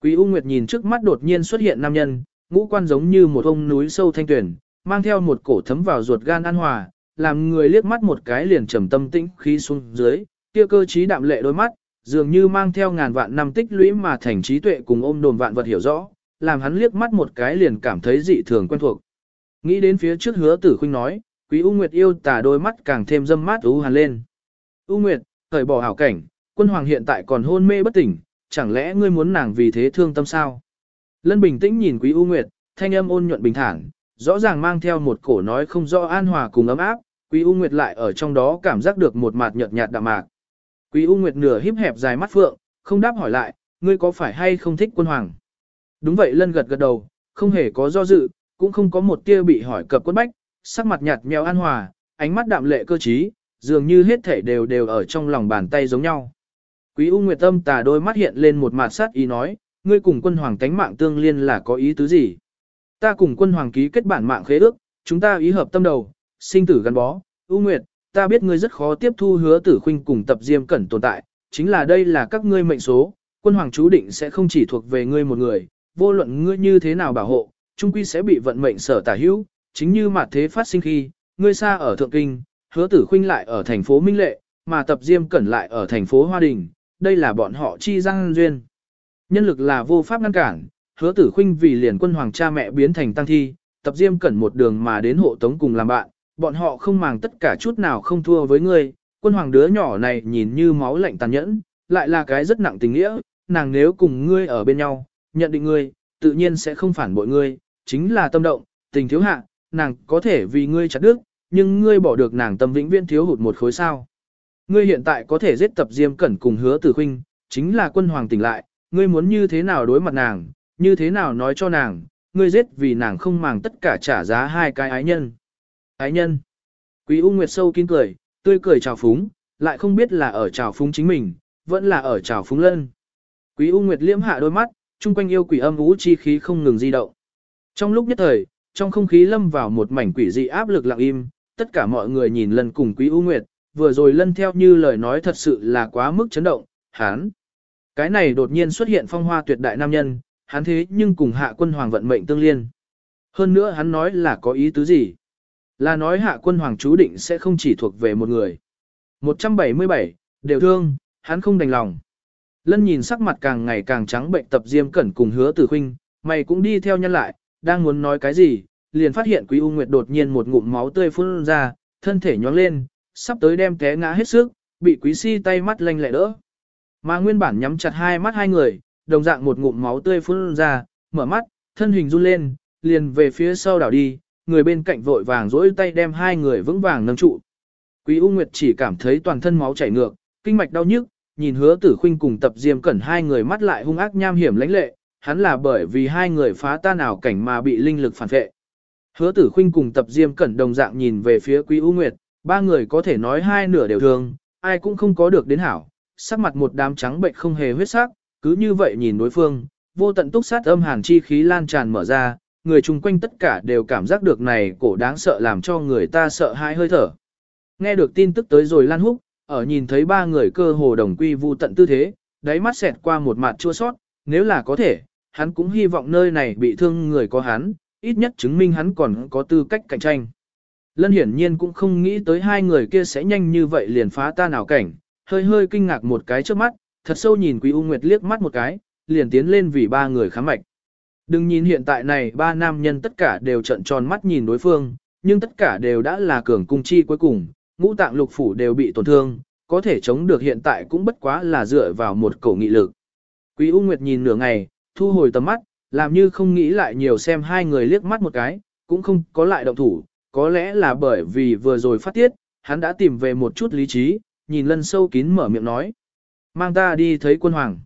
Quý U Nguyệt nhìn trước mắt đột nhiên xuất hiện nam nhân, ngũ quan giống như một ông núi sâu thanh tuyển, mang theo một cổ thấm vào ruột gan an hòa, làm người liếc mắt một cái liền trầm tâm tĩnh khí xuống dưới, kia cơ trí đạm lệ đôi mắt, dường như mang theo ngàn vạn năm tích lũy mà thành trí tuệ cùng ôm đồn vạn vật hiểu rõ, làm hắn liếc mắt một cái liền cảm thấy dị thường quen thuộc. Nghĩ đến phía trước hứa tử khuynh nói, quý U Nguyệt yêu tà đôi mắt càng thêm dâm mát u hàn lên. U Nguyệt, thời bỏ hảo cảnh, quân hoàng hiện tại còn hôn mê bất tỉnh, chẳng lẽ ngươi muốn nàng vì thế thương tâm sao? Lân bình tĩnh nhìn quý U Nguyệt, thanh âm ôn nhuận bình thản, rõ ràng mang theo một cổ nói không rõ an hòa cùng ấm áp, quý U Nguyệt lại ở trong đó cảm giác được một mặt nhợt nhạt đạm mạc. Quý U Nguyệt nửa híp hẹp dài mắt phượng, không đáp hỏi lại, ngươi có phải hay không thích quân hoàng? Đúng vậy lân gật gật đầu, không hề có do dự, cũng không có một tia bị hỏi cập quân bách, sắc mặt nhạt mèo an hòa, ánh mắt đạm lệ cơ trí, dường như hết thể đều đều ở trong lòng bàn tay giống nhau. Quý U Nguyệt Tâm tà đôi mắt hiện lên một mặt sát ý nói, ngươi cùng quân hoàng tánh mạng tương liên là có ý tứ gì? Ta cùng quân hoàng ký kết bản mạng khế ước, chúng ta ý hợp tâm đầu, sinh tử gắn bó, U Nguyệt, ta biết ngươi rất khó tiếp thu hứa tử khuynh cùng tập diêm cẩn tồn tại, chính là đây là các ngươi mệnh số, quân hoàng chú định sẽ không chỉ thuộc về ngươi một người, vô luận ngươi như thế nào bảo hộ, trung quy sẽ bị vận mệnh sở tả hữu, chính như mặt thế phát sinh khi, ngươi xa ở Thượng Kinh, hứa tử khuynh lại ở thành phố Minh Lệ, mà tập diêm cẩn lại ở thành phố Hoa Đình, đây là bọn họ chi răng duyên. Nhân lực là vô pháp ngăn cản, hứa tử khuynh vì liền quân hoàng cha mẹ biến thành tăng thi, tập diêm cẩn một đường mà đến hộ tống cùng làm bạn, bọn họ không màng tất cả chút nào không thua với ngươi, quân hoàng đứa nhỏ này nhìn như máu lạnh tàn nhẫn, lại là cái rất nặng tình nghĩa, nàng nếu cùng ngươi ở bên nhau, nhận định ngươi, tự nhiên sẽ không phản bội ngươi, chính là tâm động, tình thiếu hạ, nàng có thể vì ngươi chặt đứt, nhưng ngươi bỏ được nàng tâm vĩnh viễn thiếu hụt một khối sao. Ngươi hiện tại có thể giết tập diêm cẩn cùng hứa tử huynh, chính là quân hoàng tỉnh lại, ngươi muốn như thế nào đối mặt nàng, như thế nào nói cho nàng, ngươi giết vì nàng không màng tất cả trả giá hai cái ái nhân. Ái nhân. Quý U Nguyệt sâu kín cười, tươi cười chào phúng, lại không biết là ở chào phúng chính mình, vẫn là ở chào phúng lân. Quý U Nguyệt liễm hạ đôi mắt, chung quanh yêu quỷ âm vũ chi khí không ngừng di động. Trong lúc nhất thời, trong không khí lâm vào một mảnh quỷ dị áp lực lặng im, tất cả mọi người nhìn lân cùng Quý U Nguyệt, vừa rồi lân theo như lời nói thật sự là quá mức chấn động, hán. Cái này đột nhiên xuất hiện phong hoa tuyệt đại nam nhân, hắn thế nhưng cùng hạ quân hoàng vận mệnh tương liên. Hơn nữa hắn nói là có ý tứ gì? Là nói hạ quân hoàng chú định sẽ không chỉ thuộc về một người. 177, đều thương, hắn không đành lòng. Lân nhìn sắc mặt càng ngày càng trắng bệnh tập diêm cẩn cùng hứa tử khinh, mày cũng đi theo nhân lại, đang muốn nói cái gì, liền phát hiện quý U Nguyệt đột nhiên một ngụm máu tươi phun ra, thân thể nhóng lên, sắp tới đem té ngã hết sức, bị quý si tay mắt lanh lẹ đỡ. Mà nguyên bản nhắm chặt hai mắt hai người, đồng dạng một ngụm máu tươi phun ra, mở mắt, thân hình run lên, liền về phía sau đảo đi, người bên cạnh vội vàng dỗi tay đem hai người vững vàng nâng trụ. Quý U Nguyệt chỉ cảm thấy toàn thân máu chảy ngược, kinh mạch đau nhức, nhìn hứa tử khuynh cùng tập diêm cẩn hai người mắt lại hung ác nham hiểm lãnh lệ, hắn là bởi vì hai người phá tan ảo cảnh mà bị linh lực phản vệ. Hứa tử khuynh cùng tập diêm cẩn đồng dạng nhìn về phía Quý U Nguyệt, ba người có thể nói hai nửa đều thương, ai cũng không có được đến hảo, sắc mặt một đám trắng bệnh không hề huyết sắc, cứ như vậy nhìn đối phương, vô tận túc sát âm hàn chi khí lan tràn mở ra, người chung quanh tất cả đều cảm giác được này cổ đáng sợ làm cho người ta sợ hãi hơi thở. Nghe được tin tức tới rồi Lan Húc, ở nhìn thấy ba người cơ hồ đồng quy vu tận tư thế, đáy mắt xẹt qua một mặt chua sót, nếu là có thể, hắn cũng hy vọng nơi này bị thương người có hắn, ít nhất chứng minh hắn còn có tư cách cạnh tranh. Lân hiển nhiên cũng không nghĩ tới hai người kia sẽ nhanh như vậy liền phá ta nào cảnh, hơi hơi kinh ngạc một cái trước mắt, thật sâu nhìn Quý U Nguyệt liếc mắt một cái, liền tiến lên vì ba người khám mạch. Đừng nhìn hiện tại này ba nam nhân tất cả đều trận tròn mắt nhìn đối phương, nhưng tất cả đều đã là cường cung chi cuối cùng, ngũ tạng lục phủ đều bị tổn thương, có thể chống được hiện tại cũng bất quá là dựa vào một cổ nghị lực. Quý U Nguyệt nhìn nửa ngày, thu hồi tầm mắt, làm như không nghĩ lại nhiều xem hai người liếc mắt một cái, cũng không có lại động thủ, có lẽ là bởi vì vừa rồi phát tiết, hắn đã tìm về một chút lý trí, nhìn lân sâu kín mở miệng nói. Mang ta đi thấy quân hoàng.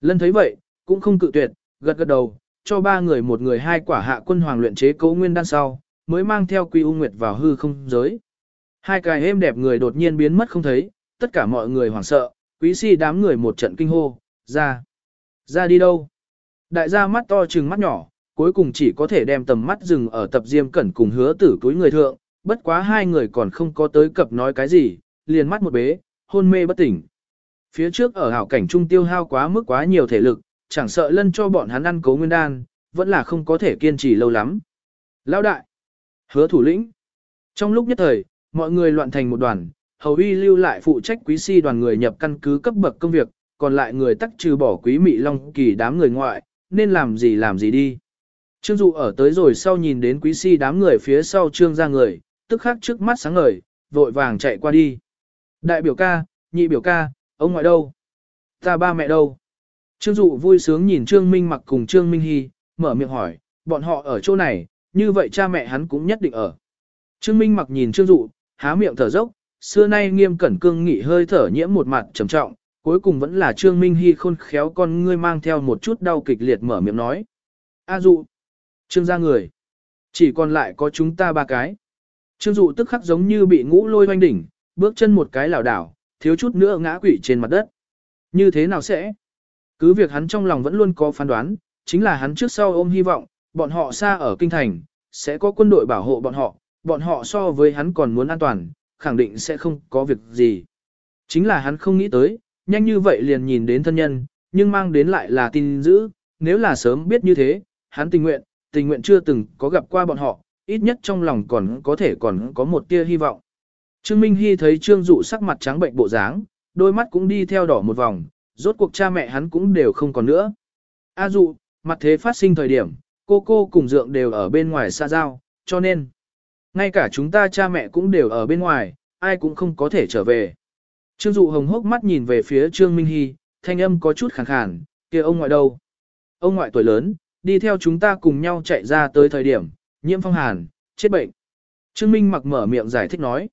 Lân thấy vậy, cũng không cự tuyệt, gật gật đầu, cho ba người một người hai quả hạ quân hoàng luyện chế cấu nguyên đan sau, mới mang theo Quy U Nguyệt vào hư không giới. Hai cái êm đẹp người đột nhiên biến mất không thấy, tất cả mọi người hoảng sợ, quý si đám người một trận kinh hô, ra. Ra đi đâu? Đại gia mắt to trừng mắt nhỏ, cuối cùng chỉ có thể đem tầm mắt dừng ở tập diêm cẩn cùng hứa tử túi người thượng, bất quá hai người còn không có tới cập nói cái gì, liền mắt một bế, hôn mê bất tỉnh. Phía trước ở hảo cảnh trung tiêu hao quá mức quá nhiều thể lực, chẳng sợ lân cho bọn hắn ăn cố nguyên đan, vẫn là không có thể kiên trì lâu lắm. Lão đại, hứa thủ lĩnh. Trong lúc nhất thời, mọi người loạn thành một đoàn, hầu uy lưu lại phụ trách quý si đoàn người nhập căn cứ cấp bậc công việc, còn lại người tắc trừ bỏ quý mị long kỳ đám người ngoại, nên làm gì làm gì đi. Trương Dụ ở tới rồi sau nhìn đến quý si đám người phía sau trương ra người, tức khắc trước mắt sáng ngời, vội vàng chạy qua đi. Đại biểu ca, nhị biểu ca, ông ngoại đâu? Ta ba mẹ đâu? Trương Dụ vui sướng nhìn Trương Minh mặc cùng Trương Minh Hy, mở miệng hỏi, bọn họ ở chỗ này, như vậy cha mẹ hắn cũng nhất định ở. Trương Minh mặc nhìn Trương Dụ, há miệng thở dốc, xưa nay nghiêm cẩn cương nghị hơi thở nhiễm một mặt trầm trọng, cuối cùng vẫn là Trương Minh Hy khôn khéo con ngươi mang theo một chút đau kịch liệt mở miệng nói. A dụ, Trương gia người, chỉ còn lại có chúng ta ba cái. Trương dụ tức khắc giống như bị ngũ lôi hoanh đỉnh, bước chân một cái lảo đảo, thiếu chút nữa ngã quỵ trên mặt đất. Như thế nào sẽ? Cứ việc hắn trong lòng vẫn luôn có phán đoán, chính là hắn trước sau ôm hy vọng, bọn họ xa ở kinh thành, sẽ có quân đội bảo hộ bọn họ, bọn họ so với hắn còn muốn an toàn, khẳng định sẽ không có việc gì. Chính là hắn không nghĩ tới, nhanh như vậy liền nhìn đến thân nhân, nhưng mang đến lại là tin dữ, nếu là sớm biết như thế, hắn tình nguyện, tình nguyện chưa từng có gặp qua bọn họ, ít nhất trong lòng còn có thể còn có một tia hy vọng. Trương Minh Hy thấy Trương Dụ sắc mặt trắng bệnh bộ dáng, đôi mắt cũng đi theo đỏ một vòng, rốt cuộc cha mẹ hắn cũng đều không còn nữa. A Dụ, mặt thế phát sinh thời điểm, cô cô cùng dượng đều ở bên ngoài xa giao, cho nên, ngay cả chúng ta cha mẹ cũng đều ở bên ngoài, ai cũng không có thể trở về. Trương Dụ hồng hốc mắt nhìn về phía Trương Minh Hy, thanh âm có chút khàn khàn, kia ông ngoại đâu? Ông ngoại tuổi lớn, đi theo chúng ta cùng nhau chạy ra tới thời điểm, nhiễm phong hàn, chết bệnh. Trương Minh mặc mở miệng giải thích nói.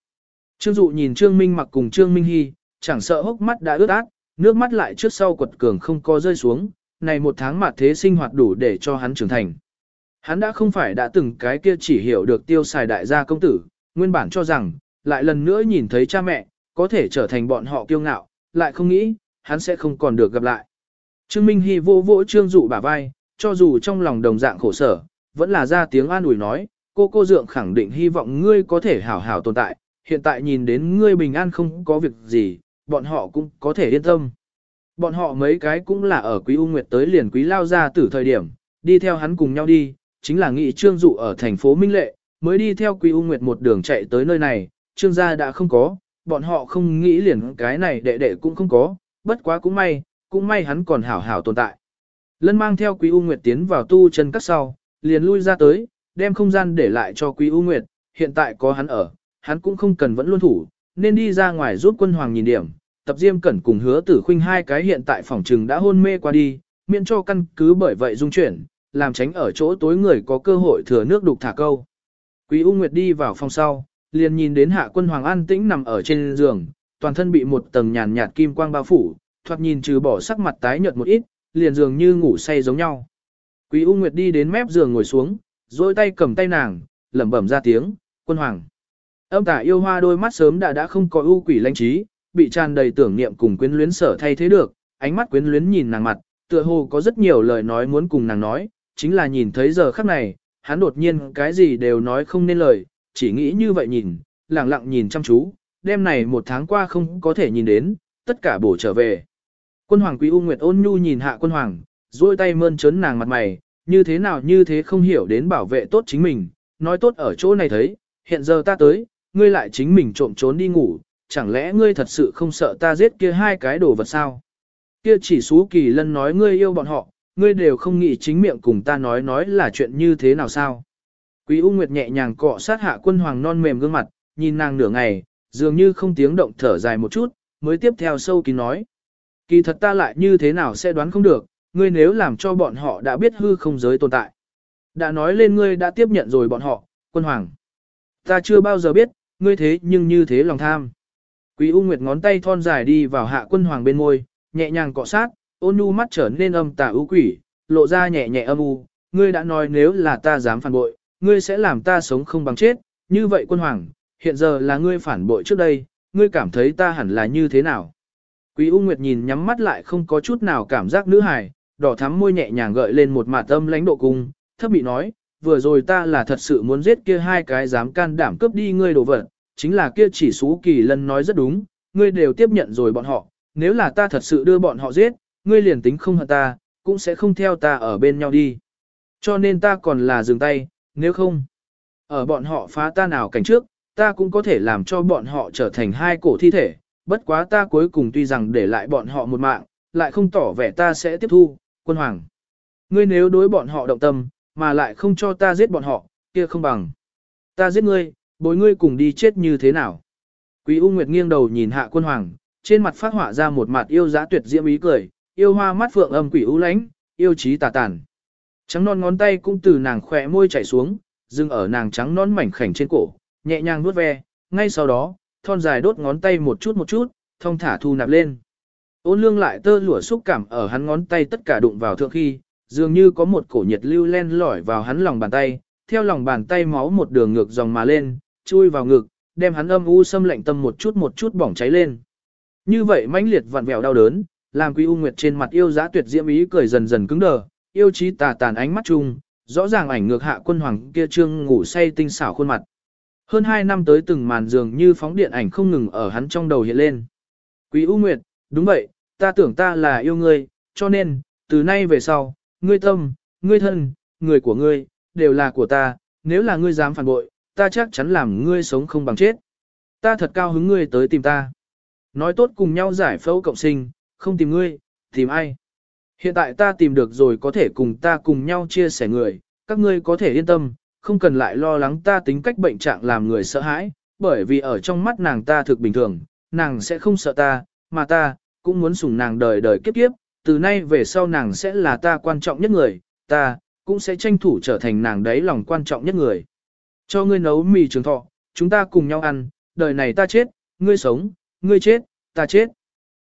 Trương Dụ nhìn Trương Minh mặc cùng Trương Minh Hy, chẳng sợ hốc mắt đã ướt át, nước mắt lại trước sau quật cường không có rơi xuống, này một tháng mặt thế sinh hoạt đủ để cho hắn trưởng thành. Hắn đã không phải đã từng cái kia chỉ hiểu được tiêu xài đại gia công tử, nguyên bản cho rằng, lại lần nữa nhìn thấy cha mẹ, có thể trở thành bọn họ kiêu ngạo, lại không nghĩ, hắn sẽ không còn được gặp lại. Trương Minh Hy vô vỗ Trương Dụ bả vai, cho dù trong lòng đồng dạng khổ sở, vẫn là ra tiếng an ủi nói, cô cô dượng khẳng định hy vọng ngươi có thể hảo hảo tồn tại, hiện tại nhìn đến ngươi bình an không có việc gì, bọn họ cũng có thể yên tâm. Bọn họ mấy cái cũng là ở Quý U Nguyệt tới liền Quý Lao ra từ thời điểm, đi theo hắn cùng nhau đi, chính là nghị trương dụ ở thành phố Minh Lệ, mới đi theo Quý U Nguyệt một đường chạy tới nơi này, trương gia đã không có, bọn họ không nghĩ liền cái này đệ đệ cũng không có, bất quá cũng may, cũng may hắn còn hảo hảo tồn tại. Lân mang theo Quý U Nguyệt tiến vào tu chân các sau, liền lui ra tới, đem không gian để lại cho Quý U Nguyệt, hiện tại có hắn ở, hắn cũng không cần vẫn luôn thủ, nên đi ra ngoài giúp quân hoàng nhìn điểm. Tập Diêm Cẩn cùng hứa tử khuynh hai cái hiện tại phòng trừng đã hôn mê qua đi, miễn cho căn cứ bởi vậy dung chuyển, làm tránh ở chỗ tối người có cơ hội thừa nước đục thả câu. Quý U Nguyệt đi vào phòng sau, liền nhìn đến hạ quân hoàng an tĩnh nằm ở trên giường, toàn thân bị một tầng nhàn nhạt kim quang bao phủ, thoạt nhìn trừ bỏ sắc mặt tái nhợt một ít, liền dường như ngủ say giống nhau. Quý U Nguyệt đi đến mép giường ngồi xuống, dôi tay cầm tay nàng, lẩm bẩm ra tiếng, quân hoàng. Âm tả yêu hoa đôi mắt sớm đã đã không có ưu quỷ lãnh trí, bị tràn đầy tưởng niệm cùng quyến luyến sở thay thế được, ánh mắt quyến luyến nhìn nàng mặt, tựa hồ có rất nhiều lời nói muốn cùng nàng nói, chính là nhìn thấy giờ khắc này, hắn đột nhiên cái gì đều nói không nên lời, chỉ nghĩ như vậy nhìn, lặng lặng nhìn chăm chú, đêm này một tháng qua không có thể nhìn đến, tất cả bổ trở về. Quân hoàng quý U Nguyệt ôn nhu nhìn hạ quân hoàng, duỗi tay mơn trớn nàng mặt mày, như thế nào như thế không hiểu đến bảo vệ tốt chính mình, nói tốt ở chỗ này thấy, hiện giờ ta tới, ngươi lại chính mình trộm trốn đi ngủ, chẳng lẽ ngươi thật sự không sợ ta giết kia hai cái đồ vật sao? Kia chỉ xú kỳ lân nói ngươi yêu bọn họ, ngươi đều không nghĩ chính miệng cùng ta nói nói là chuyện như thế nào sao? Quý U Nguyệt nhẹ nhàng cọ sát hạ quân hoàng non mềm gương mặt, nhìn nàng nửa ngày, dường như không tiếng động thở dài một chút, mới tiếp theo sâu kín nói. Kỳ thật ta lại như thế nào sẽ đoán không được, ngươi nếu làm cho bọn họ đã biết hư không giới tồn tại. Đã nói lên ngươi đã tiếp nhận rồi bọn họ, quân hoàng. Ta chưa bao giờ biết, ngươi thế nhưng như thế lòng tham. Quý U Nguyệt ngón tay thon dài đi vào hạ quân hoàng bên môi, nhẹ nhàng cọ sát, ôn nhu mắt trở nên âm tà ưu quỷ, lộ ra nhẹ nhẹ âm u. Ngươi đã nói nếu là ta dám phản bội, ngươi sẽ làm ta sống không bằng chết. Như vậy quân hoàng, hiện giờ là ngươi phản bội trước đây, ngươi cảm thấy ta hẳn là như thế nào? Quý U Nguyệt nhìn nhắm mắt lại không có chút nào cảm giác nữ hài, đỏ thắm môi nhẹ nhàng gợi lên một mạt âm lãnh độ cung, thấp bị nói, vừa rồi ta là thật sự muốn giết kia hai cái dám can đảm cướp đi ngươi đồ vật, chính là kia chỉ xú kỳ lân nói rất đúng, ngươi đều tiếp nhận rồi bọn họ, nếu là ta thật sự đưa bọn họ giết, ngươi liền tính không hận ta, cũng sẽ không theo ta ở bên nhau đi. Cho nên ta còn là dừng tay, nếu không, ở bọn họ phá ta nào cảnh trước, ta cũng có thể làm cho bọn họ trở thành hai cổ thi thể, bất quá ta cuối cùng tuy rằng để lại bọn họ một mạng, lại không tỏ vẻ ta sẽ tiếp thu, quân hoàng. Ngươi nếu đối bọn họ động tâm, mà lại không cho ta giết bọn họ, kia không bằng. Ta giết ngươi, bối ngươi cùng đi chết như thế nào. Quý U Nguyệt nghiêng đầu nhìn hạ quân hoàng, trên mặt phát họa ra một mặt yêu giá tuyệt diễm ý cười, yêu hoa mắt phượng âm quỷ u lãnh, yêu trí tà tàn. Trắng non ngón tay cũng từ nàng khỏe môi chảy xuống, dừng ở nàng trắng non mảnh khảnh trên cổ, nhẹ nhàng vuốt ve, ngay sau đó, thon dài đốt ngón tay một chút một chút, thông thả thu nạp lên. Ôn lương lại tơ lụa xúc cảm ở hắn ngón tay tất cả đụng vào thượng khi, dường như có một cổ nhiệt lưu len lỏi vào hắn lòng bàn tay, theo lòng bàn tay máu một đường ngược dòng mà lên, chui vào ngực, đem hắn âm u xâm lạnh tâm một chút một chút bỏng cháy lên. Như vậy mãnh liệt vặn vẹo đau đớn, làm Quý U Nguyệt trên mặt yêu giá tuyệt diễm ý cười dần dần cứng đờ, yêu chí tà tàn ánh mắt chung, rõ ràng ảnh ngược hạ quân hoàng kia trương ngủ say tinh xảo khuôn mặt. Hơn 2 năm tới từng màn dường như phóng điện ảnh không ngừng ở hắn trong đầu hiện lên. Quý U Nguyệt, đúng vậy, ta tưởng ta là yêu ngươi, cho nên, từ nay về sau, ngươi tâm, ngươi thân, người của ngươi, đều là của ta, nếu là ngươi dám phản bội, ta chắc chắn làm ngươi sống không bằng chết. Ta thật cao hứng ngươi tới tìm ta. Nói tốt cùng nhau giải phẫu cộng sinh, không tìm ngươi, tìm ai. Hiện tại ta tìm được rồi có thể cùng ta cùng nhau chia sẻ người, các ngươi có thể yên tâm, không cần lại lo lắng ta tính cách bệnh trạng làm người sợ hãi, bởi vì ở trong mắt nàng ta thực bình thường, nàng sẽ không sợ ta, mà ta, cũng muốn sủng nàng đời đời kiếp kiếp, từ nay về sau nàng sẽ là ta quan trọng nhất người, ta, cũng sẽ tranh thủ trở thành nàng đấy lòng quan trọng nhất người. Cho ngươi nấu mì trường thọ, chúng ta cùng nhau ăn, đời này ta chết, ngươi sống, ngươi chết, ta chết.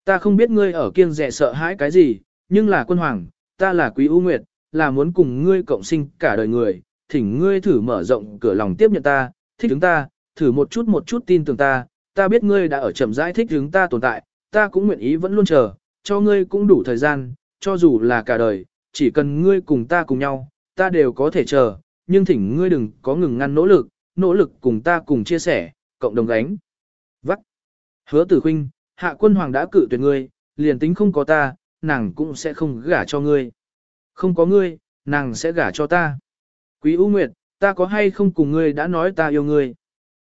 Ta không biết ngươi ở kiêng rẻ sợ hãi cái gì, nhưng là quân hoàng, ta là quý ưu nguyệt, là muốn cùng ngươi cộng sinh cả đời người, thỉnh ngươi thử mở rộng cửa lòng tiếp nhận ta, thích chúng ta, thử một chút một chút tin tưởng ta, ta biết ngươi đã ở chậm rãi thích chúng ta tồn tại, ta cũng nguyện ý vẫn luôn chờ, cho ngươi cũng đủ thời gian, cho dù là cả đời, chỉ cần ngươi cùng ta cùng nhau, ta đều có thể chờ, nhưng thỉnh ngươi đừng có ngừng ngăn nỗ lực, nỗ lực cùng ta cùng chia sẻ, cộng đồng gánh. Vắc. Hứa tử huynh, hạ quân hoàng đã cử tuyệt ngươi, liền tính không có ta, nàng cũng sẽ không gả cho ngươi. Không có ngươi, nàng sẽ gả cho ta. Quý U Nguyệt, ta có hay không cùng ngươi đã nói ta yêu ngươi.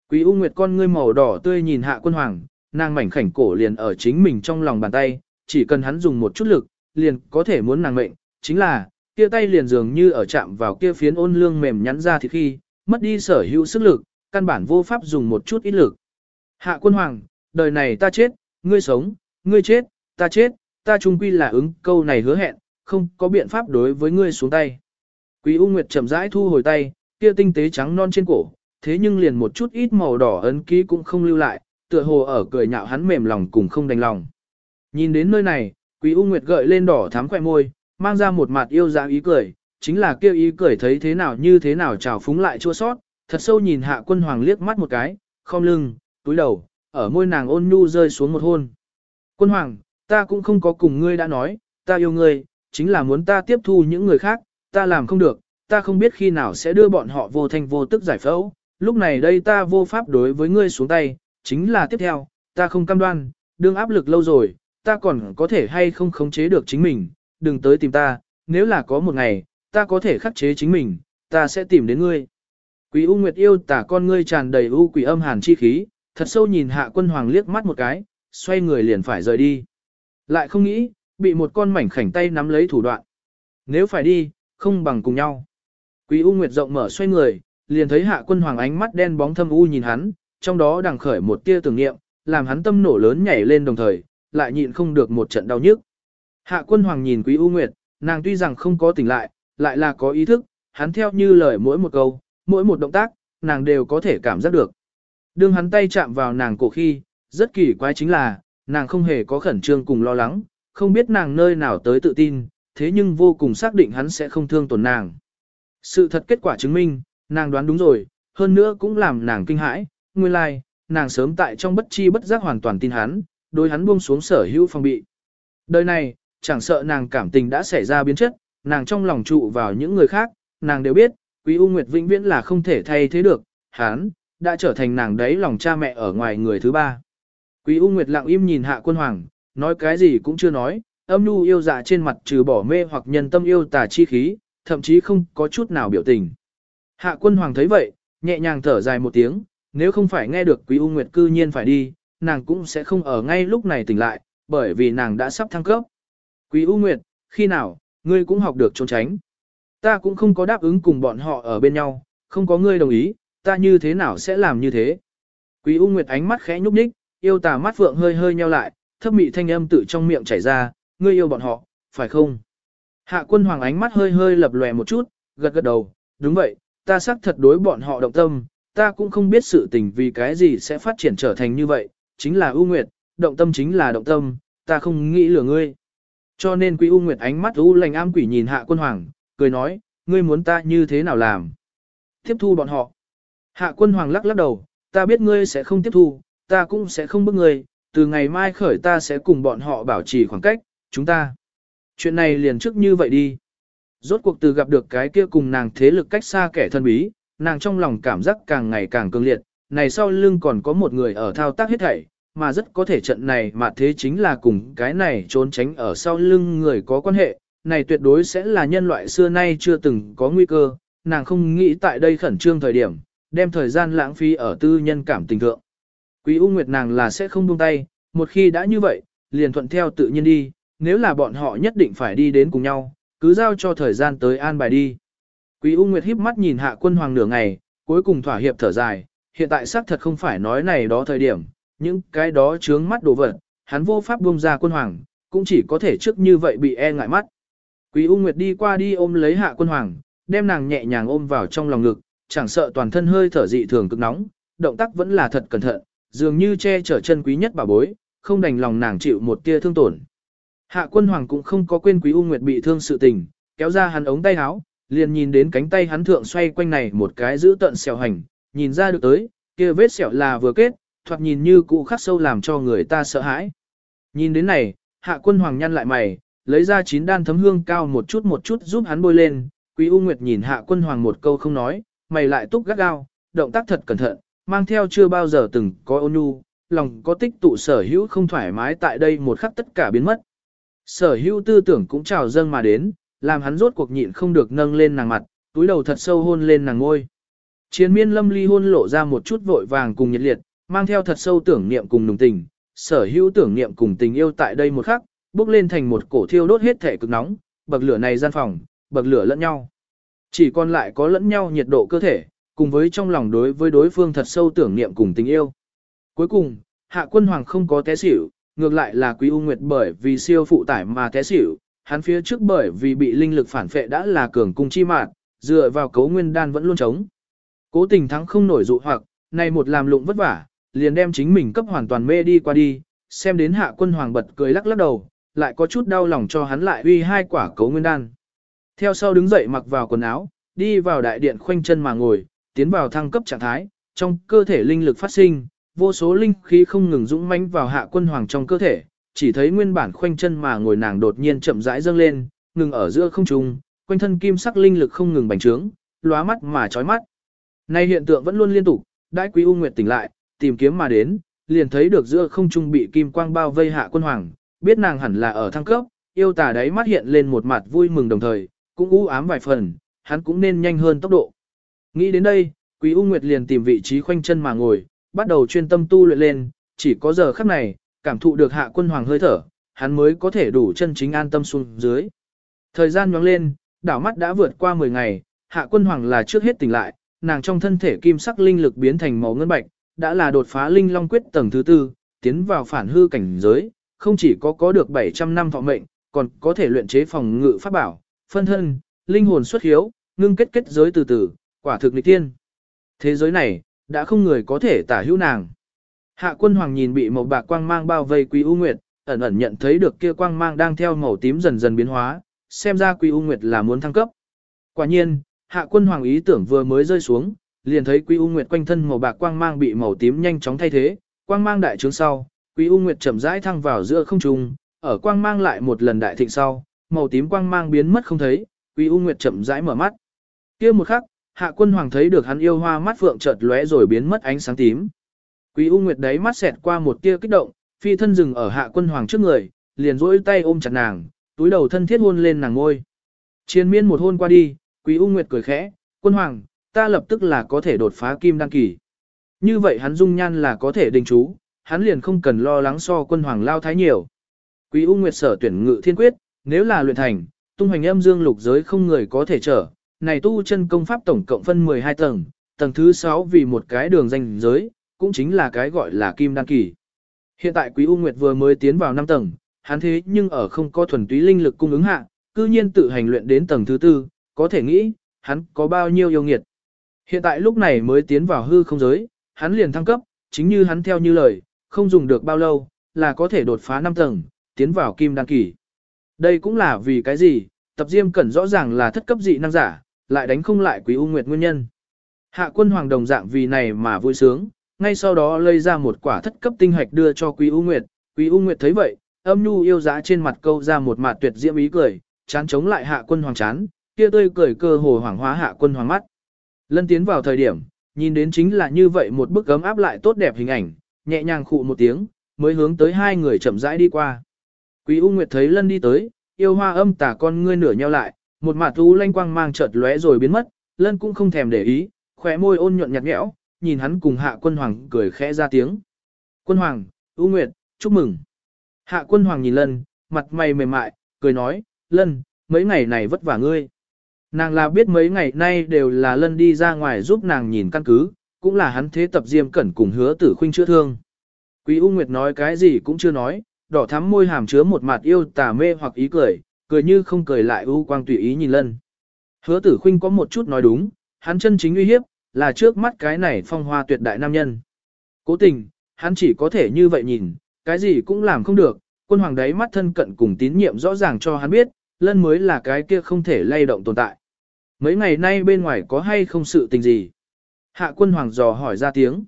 Quý U Nguyệt con ngươi màu đỏ tươi nhìn hạ quân hoàng, nàng mảnh khảnh cổ liền ở chính mình trong lòng bàn tay, chỉ cần hắn dùng một chút lực, liền có thể muốn nàng mệnh, chính là, kia tay liền dường như ở chạm vào kia phiến ôn lương mềm nhắn ra thì khi, mất đi sở hữu sức lực, căn bản vô pháp dùng một chút ít lực. Hạ quân hoàng, đời này ta chết, ngươi sống, ngươi chết, ta chết, ta trung quy là ứng câu này hứa hẹn, không có biện pháp đối với ngươi xuống tay. Quý U Nguyệt chậm rãi thu hồi tay, kia tinh tế trắng non trên cổ, thế nhưng liền một chút ít màu đỏ ấn ký cũng không lưu lại, tựa hồ ở cười nhạo hắn mềm lòng cùng không đành lòng. Nhìn đến nơi này, Quý U Nguyệt gợi lên đỏ thắm khỏe môi, mang ra một mặt yêu dã ý cười, chính là kêu ý cười thấy thế nào như thế nào trào phúng lại chua sót, thật sâu nhìn hạ quân hoàng liếc mắt một cái, không lưng, túi đầu, ở môi nàng ôn nhu rơi xuống một hôn. Quân hoàng, ta cũng không có cùng ngươi đã nói, ta yêu ngươi, chính là muốn ta tiếp thu những người khác, ta làm không được, ta không biết khi nào sẽ đưa bọn họ vô thanh vô tức giải phẫu, lúc này đây ta vô pháp đối với ngươi xuống tay, chính là tiếp theo, ta không cam đoan, đương áp lực lâu rồi, ta còn có thể hay không khống chế được chính mình, đừng tới tìm ta, nếu là có một ngày, ta có thể khắc chế chính mình, ta sẽ tìm đến ngươi. Quý U Nguyệt yêu tả con ngươi tràn đầy u quỷ âm hàn chi khí, thật sâu nhìn hạ quân hoàng liếc mắt một cái, xoay người liền phải rời đi. Lại không nghĩ, bị một con mảnh khảnh tay nắm lấy thủ đoạn. Nếu phải đi, không bằng cùng nhau. Quý U Nguyệt rộng mở xoay người, liền thấy hạ quân hoàng ánh mắt đen bóng thâm u nhìn hắn, trong đó đằng khởi một tia tưởng niệm, làm hắn tâm nổ lớn nhảy lên đồng thời, lại nhịn không được một trận đau nhức. Hạ quân hoàng nhìn Quý U Nguyệt, nàng tuy rằng không có tỉnh lại, lại là có ý thức, hắn theo như lời mỗi một câu, mỗi một động tác, nàng đều có thể cảm giác được. Đương hắn tay chạm vào nàng cổ khi, rất kỳ quái chính là, nàng không hề có khẩn trương cùng lo lắng, không biết nàng nơi nào tới tự tin, thế nhưng vô cùng xác định hắn sẽ không thương tổn nàng. Sự thật kết quả chứng minh, nàng đoán đúng rồi, hơn nữa cũng làm nàng kinh hãi, nguyên lai, like, nàng sớm tại trong bất chi bất giác hoàn toàn tin hắn, đối hắn buông xuống sở hữu phòng bị. Đời này, chẳng sợ nàng cảm tình đã xảy ra biến chất, nàng trong lòng trụ vào những người khác, nàng đều biết, Quý U Nguyệt vĩnh viễn là không thể thay thế được, hắn đã trở thành nàng đấy lòng cha mẹ ở ngoài người thứ ba. Quý U Nguyệt lặng im nhìn Hạ Quân Hoàng, nói cái gì cũng chưa nói, âm nhu yêu dạ trên mặt trừ bỏ mê hoặc nhân tâm yêu tà chi khí, thậm chí không có chút nào biểu tình. Hạ Quân Hoàng thấy vậy, nhẹ nhàng thở dài một tiếng, nếu không phải nghe được Quý U Nguyệt cư nhiên phải đi, nàng cũng sẽ không ở ngay lúc này tỉnh lại, bởi vì nàng đã sắp thăng cấp. Quý U Nguyệt, khi nào, ngươi cũng học được trốn tránh. Ta cũng không có đáp ứng cùng bọn họ ở bên nhau, không có ngươi đồng ý, ta như thế nào sẽ làm như thế. Quý U Nguyệt ánh mắt khẽ nhúc nhích, yêu tà mắt vượng hơi hơi nheo lại, thấp mị thanh âm tự trong miệng chảy ra, ngươi yêu bọn họ, phải không? Hạ quân hoàng ánh mắt hơi hơi lập lòe một chút, gật gật đầu, đúng vậy, ta xác thật đối bọn họ động tâm, ta cũng không biết sự tình vì cái gì sẽ phát triển trở thành như vậy, chính là ưu nguyệt, động tâm chính là động tâm, ta không nghĩ lừa ngươi. Cho nên quý ưu nguyệt ánh mắt u lành am quỷ nhìn hạ quân hoàng, cười nói, ngươi muốn ta như thế nào làm? Tiếp thu bọn họ. Hạ quân hoàng lắc lắc đầu, ta biết ngươi sẽ không tiếp thu, ta cũng sẽ không bức ngươi, từ ngày mai khởi ta sẽ cùng bọn họ bảo trì khoảng cách, chúng ta. Chuyện này liền trước như vậy đi. Rốt cuộc từ gặp được cái kia cùng nàng thế lực cách xa kẻ thân bí, nàng trong lòng cảm giác càng ngày càng cường liệt, này sau lưng còn có một người ở thao tác hết thảy, mà rất có thể trận này mà thế chính là cùng cái này trốn tránh ở sau lưng người có quan hệ, này tuyệt đối sẽ là nhân loại xưa nay chưa từng có nguy cơ, nàng không nghĩ tại đây khẩn trương thời điểm, đem thời gian lãng phí ở tư nhân cảm tình thượng. Quý U Nguyệt nàng là sẽ không buông tay, một khi đã như vậy, liền thuận theo tự nhiên đi, nếu là bọn họ nhất định phải đi đến cùng nhau, cứ giao cho thời gian tới an bài đi. Quý U Nguyệt híp mắt nhìn hạ quân hoàng nửa ngày, cuối cùng thỏa hiệp thở dài, hiện tại xác thật không phải nói này đó thời điểm, những cái đó chướng mắt đồ vật, hắn vô pháp buông ra quân hoàng, cũng chỉ có thể trước như vậy bị e ngại mắt. Quý U Nguyệt đi qua đi ôm lấy hạ quân hoàng, đem nàng nhẹ nhàng ôm vào trong lòng ngực, chẳng sợ toàn thân hơi thở dị thường cực nóng, động tác vẫn là thật cẩn thận, dường như che chở chân quý nhất bà bối, không đành lòng nàng chịu một tia thương tổn. Hạ quân hoàng cũng không có quên quý U Nguyệt bị thương sự tình, kéo ra hắn ống tay áo, liền nhìn đến cánh tay hắn thượng xoay quanh này một cái giữ tận sẹo hành, nhìn ra được tới, kia vết sẹo là vừa kết, thoạt nhìn như cụ khắc sâu làm cho người ta sợ hãi. Nhìn đến này, hạ quân hoàng nhăn lại mày, lấy ra chín đan thấm hương cao một chút một chút giúp hắn bôi lên, quý U Nguyệt nhìn hạ quân hoàng một câu không nói, mày lại túc gắt gao, động tác thật cẩn thận, mang theo chưa bao giờ từng có ôn nhu, lòng có tích tụ sở hữu không thoải mái tại đây một khắc tất cả biến mất. Sở hữu tư tưởng cũng trào dâng mà đến, làm hắn rốt cuộc nhịn không được nâng lên nàng mặt, túi đầu thật sâu hôn lên nàng ngôi. Chiến miên lâm ly hôn lộ ra một chút vội vàng cùng nhiệt liệt, mang theo thật sâu tưởng niệm cùng nùng tình, sở hữu tưởng niệm cùng tình yêu tại đây một khắc, bước lên thành một cổ thiêu đốt hết thể cực nóng, bậc lửa này gian phòng, bậc lửa lẫn nhau. Chỉ còn lại có lẫn nhau nhiệt độ cơ thể, cùng với trong lòng đối với đối phương thật sâu tưởng niệm cùng tình yêu. Cuối cùng, hạ quân hoàng không có té xỉu, ngược lại là quý u nguyệt bởi vì siêu phụ tải mà té xỉu, hắn phía trước bởi vì bị linh lực phản phệ đã là cường cung chi mạng, dựa vào cấu nguyên đan vẫn luôn chống. Cố tình thắng không nổi dụ hoặc, này một làm lụng vất vả, liền đem chính mình cấp hoàn toàn mê đi qua đi, xem đến hạ quân hoàng bật cười lắc lắc đầu, lại có chút đau lòng cho hắn lại uy hai quả cấu nguyên đan. Theo sau đứng dậy mặc vào quần áo, đi vào đại điện khoanh chân mà ngồi, tiến vào thăng cấp trạng thái, trong cơ thể linh lực phát sinh, vô số linh khí không ngừng dũng mãnh vào hạ quân hoàng trong cơ thể, chỉ thấy nguyên bản khoanh chân mà ngồi nàng đột nhiên chậm rãi dâng lên, ngừng ở giữa không trung, quanh thân kim sắc linh lực không ngừng bành trướng, lóa mắt mà chói mắt. Nay hiện tượng vẫn luôn liên tục, đại quý U Nguyệt tỉnh lại, tìm kiếm mà đến, liền thấy được giữa không trung bị kim quang bao vây hạ quân hoàng, biết nàng hẳn là ở thăng cấp, yêu tà đáy mắt hiện lên một mặt vui mừng đồng thời, cũng u ám vài phần, hắn cũng nên nhanh hơn tốc độ. Nghĩ đến đây, Quý U Nguyệt liền tìm vị trí khoanh chân mà ngồi, bắt đầu chuyên tâm tu luyện lên, chỉ có giờ khắc này, cảm thụ được hạ quân hoàng hơi thở, hắn mới có thể đủ chân chính an tâm xuống dưới. Thời gian nhoáng lên, đảo mắt đã vượt qua 10 ngày, hạ quân hoàng là trước hết tỉnh lại, nàng trong thân thể kim sắc linh lực biến thành màu ngân bạch, đã là đột phá linh long quyết tầng thứ tư, tiến vào phản hư cảnh giới, không chỉ có có được 700 năm thọ mệnh, còn có thể luyện chế phòng ngự pháp bảo, phân thân, linh hồn xuất hiếu, ngưng kết kết giới từ từ, quả thực nghịch tiên. Thế giới này, đã không người có thể tả hữu nàng. Hạ quân hoàng nhìn bị màu bạc quang mang bao vây Quý U Nguyệt, ẩn ẩn nhận thấy được kia quang mang đang theo màu tím dần dần biến hóa, xem ra Quý U Nguyệt là muốn thăng cấp. Quả nhiên, hạ quân hoàng ý tưởng vừa mới rơi xuống, liền thấy Quý U Nguyệt quanh thân màu bạc quang mang bị màu tím nhanh chóng thay thế, quang mang đại trướng sau, Quý U Nguyệt chậm rãi thăng vào giữa không trung, ở quang mang lại một lần đại thịnh sau, màu tím quang mang biến mất không thấy, Quý U Nguyệt chậm rãi mở mắt. Kia một khắc, Hạ Quân Hoàng thấy được hắn yêu hoa mắt phượng chợt lóe rồi biến mất ánh sáng tím. Quý U Nguyệt đấy mắt xẹt qua một tia kích động, phi thân dừng ở Hạ Quân Hoàng trước người, liền duỗi tay ôm chặt nàng, túi đầu thân thiết hôn lên nàng ngôi. Chiến miên một hôn qua đi, Quý U Nguyệt cười khẽ, "Quân Hoàng, ta lập tức là có thể đột phá kim đăng kỳ." Như vậy hắn dung nhan là có thể đình chú, hắn liền không cần lo lắng so quân hoàng lao thái nhiều. Quý U Nguyệt sở tuyển ngự thiên quyết, nếu là luyện thành, tung hoành âm dương lục giới không người có thể trở, này tu chân công pháp tổng cộng phân 12 tầng, tầng thứ 6 vì một cái đường danh giới, cũng chính là cái gọi là kim Đăng kỳ. Hiện tại Quý U Nguyệt vừa mới tiến vào 5 tầng, hắn thế nhưng ở không có thuần túy linh lực cung ứng hạ, cư nhiên tự hành luyện đến tầng thứ 4, có thể nghĩ, hắn có bao nhiêu yêu nghiệt. Hiện tại lúc này mới tiến vào hư không giới, hắn liền thăng cấp, chính như hắn theo như lời, không dùng được bao lâu, là có thể đột phá 5 tầng, tiến vào kim đan kỳ. Đây cũng là vì cái gì, tập diêm cẩn rõ ràng là thất cấp dị năng giả, lại đánh không lại quý U Nguyệt nguyên nhân. Hạ quân hoàng đồng dạng vì này mà vui sướng, ngay sau đó lấy ra một quả thất cấp tinh hạch đưa cho quý U Nguyệt, quý U Nguyệt thấy vậy, âm nhu yêu dã trên mặt câu ra một mặt tuyệt diễm ý cười, chán chống lại hạ quân hoàng chán, kia tươi cười cơ hồ hoàng hóa hạ quân hoàng mắt. Lân tiến vào thời điểm, nhìn đến chính là như vậy một bức gấm áp lại tốt đẹp hình ảnh, nhẹ nhàng khụ một tiếng, mới hướng tới hai người chậm rãi đi qua. Quý U Nguyệt thấy Lân đi tới, yêu hoa âm tả con ngươi nửa nheo lại, một mặt u lanh quang mang chợt lóe rồi biến mất, Lân cũng không thèm để ý, khóe môi ôn nhuận nhạt nhẽo, nhìn hắn cùng Hạ Quân Hoàng cười khẽ ra tiếng. "Quân Hoàng, U Nguyệt, chúc mừng." Hạ Quân Hoàng nhìn Lân, mặt mày mềm mại, cười nói, "Lân, mấy ngày này vất vả ngươi." Nàng là biết mấy ngày nay đều là Lân đi ra ngoài giúp nàng nhìn căn cứ, cũng là hắn thế tập diêm cẩn cùng hứa tử khuynh chữa thương. Quý U Nguyệt nói cái gì cũng chưa nói, đỏ thắm môi hàm chứa một mặt yêu tà mê hoặc ý cười, cười như không cười lại u quang tùy ý nhìn lân. Hứa tử khuynh có một chút nói đúng, hắn chân chính uy hiếp, là trước mắt cái này phong hoa tuyệt đại nam nhân. Cố tình, hắn chỉ có thể như vậy nhìn, cái gì cũng làm không được, quân hoàng đấy mắt thân cận cùng tín nhiệm rõ ràng cho hắn biết, lân mới là cái kia không thể lay động tồn tại. Mấy ngày nay bên ngoài có hay không sự tình gì? Hạ quân hoàng dò hỏi ra tiếng.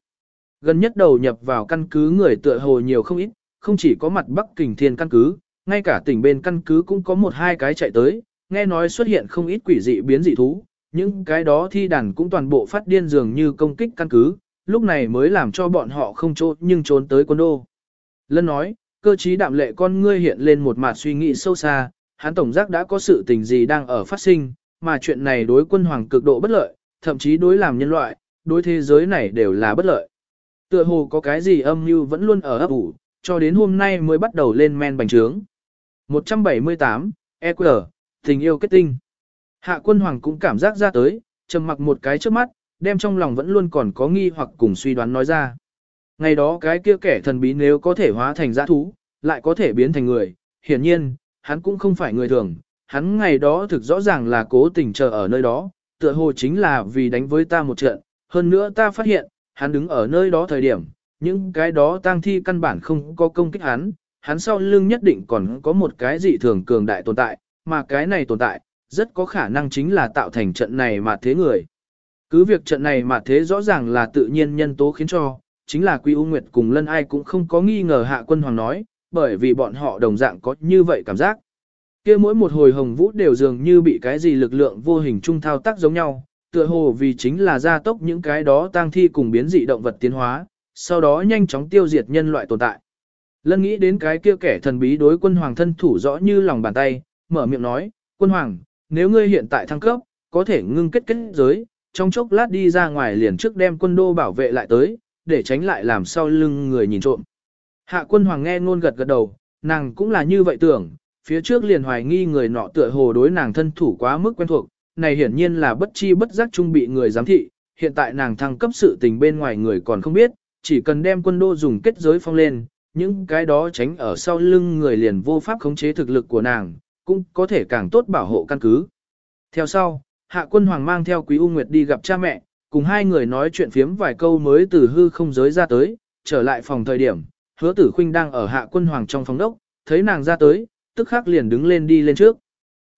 Gần nhất đầu nhập vào căn cứ người tựa hồ nhiều không ít, không chỉ có mặt Bắc Kình Thiên căn cứ, ngay cả tỉnh bên căn cứ cũng có một hai cái chạy tới, nghe nói xuất hiện không ít quỷ dị biến dị thú, những cái đó thi đàn cũng toàn bộ phát điên dường như công kích căn cứ, lúc này mới làm cho bọn họ không trốn nhưng trốn tới quân đô. Lân nói, cơ trí đạm lệ con ngươi hiện lên một mặt suy nghĩ sâu xa, hắn tổng giác đã có sự tình gì đang ở phát sinh, mà chuyện này đối quân hoàng cực độ bất lợi, thậm chí đối làm nhân loại, đối thế giới này đều là bất lợi. Tựa hồ có cái gì âm mưu vẫn luôn ở ấp ủ, cho đến hôm nay mới bắt đầu lên men bành trướng. 178, EQ, tình yêu kết tinh. Hạ quân hoàng cũng cảm giác ra tới, trầm mặc một cái trước mắt, đem trong lòng vẫn luôn còn có nghi hoặc cùng suy đoán nói ra. Ngày đó cái kia kẻ thần bí nếu có thể hóa thành giã thú, lại có thể biến thành người, hiển nhiên, hắn cũng không phải người thường, hắn ngày đó thực rõ ràng là cố tình chờ ở nơi đó, tựa hồ chính là vì đánh với ta một trận, hơn nữa ta phát hiện, hắn đứng ở nơi đó thời điểm, những cái đó tang thi căn bản không có công kích hắn, hắn sau lưng nhất định còn có một cái dị thường cường đại tồn tại, mà cái này tồn tại, rất có khả năng chính là tạo thành trận này mà thế người. Cứ việc trận này mà thế rõ ràng là tự nhiên nhân tố khiến cho, chính là Quy U Nguyệt cùng Lân ai cũng không có nghi ngờ Hạ Quân Hoàng nói, bởi vì bọn họ đồng dạng có như vậy cảm giác kia mỗi một hồi hồng vũ đều dường như bị cái gì lực lượng vô hình trung thao tác giống nhau, tựa hồ vì chính là gia tốc những cái đó tang thi cùng biến dị động vật tiến hóa, sau đó nhanh chóng tiêu diệt nhân loại tồn tại. Lân nghĩ đến cái kia kẻ thần bí đối quân hoàng thân thủ rõ như lòng bàn tay, mở miệng nói, quân hoàng, nếu ngươi hiện tại thăng cấp, có thể ngưng kết kết giới, trong chốc lát đi ra ngoài liền trước đem quân đô bảo vệ lại tới, để tránh lại làm sau lưng người nhìn trộm. Hạ quân hoàng nghe ngôn gật gật đầu, nàng cũng là như vậy tưởng, phía trước liền hoài nghi người nọ tựa hồ đối nàng thân thủ quá mức quen thuộc, này hiển nhiên là bất chi bất giác trung bị người giám thị, hiện tại nàng thăng cấp sự tình bên ngoài người còn không biết, chỉ cần đem quân đô dùng kết giới phong lên, những cái đó tránh ở sau lưng người liền vô pháp khống chế thực lực của nàng, cũng có thể càng tốt bảo hộ căn cứ. Theo sau, hạ quân hoàng mang theo quý U Nguyệt đi gặp cha mẹ, cùng hai người nói chuyện phiếm vài câu mới từ hư không giới ra tới, trở lại phòng thời điểm, hứa tử khinh đang ở hạ quân hoàng trong phòng đốc, thấy nàng ra tới, tức khắc liền đứng lên đi lên trước.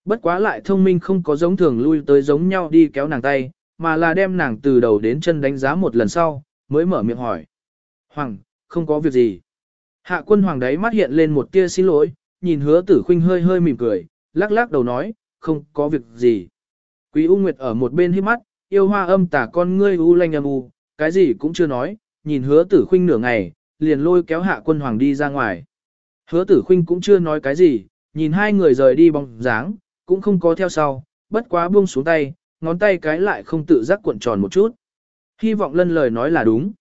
Bất quá lại thông minh không có giống thường lui tới giống nhau đi kéo nàng tay, mà là đem nàng từ đầu đến chân đánh giá một lần sau, mới mở miệng hỏi. Hoàng, không có việc gì. Hạ quân hoàng đấy mắt hiện lên một tia xin lỗi, nhìn hứa tử khinh hơi hơi mỉm cười, lắc lắc đầu nói, không có việc gì. Quý U Nguyệt ở một bên hít mắt, yêu hoa âm tả con ngươi u lanh âm u, cái gì cũng chưa nói, nhìn hứa tử khinh nửa ngày, liền lôi kéo hạ quân hoàng đi ra ngoài. Hứa tử khinh cũng chưa nói cái gì, nhìn hai người rời đi bóng dáng, cũng không có theo sau, bất quá buông xuống tay, ngón tay cái lại không tự giác cuộn tròn một chút. Hy vọng lân lời nói là đúng.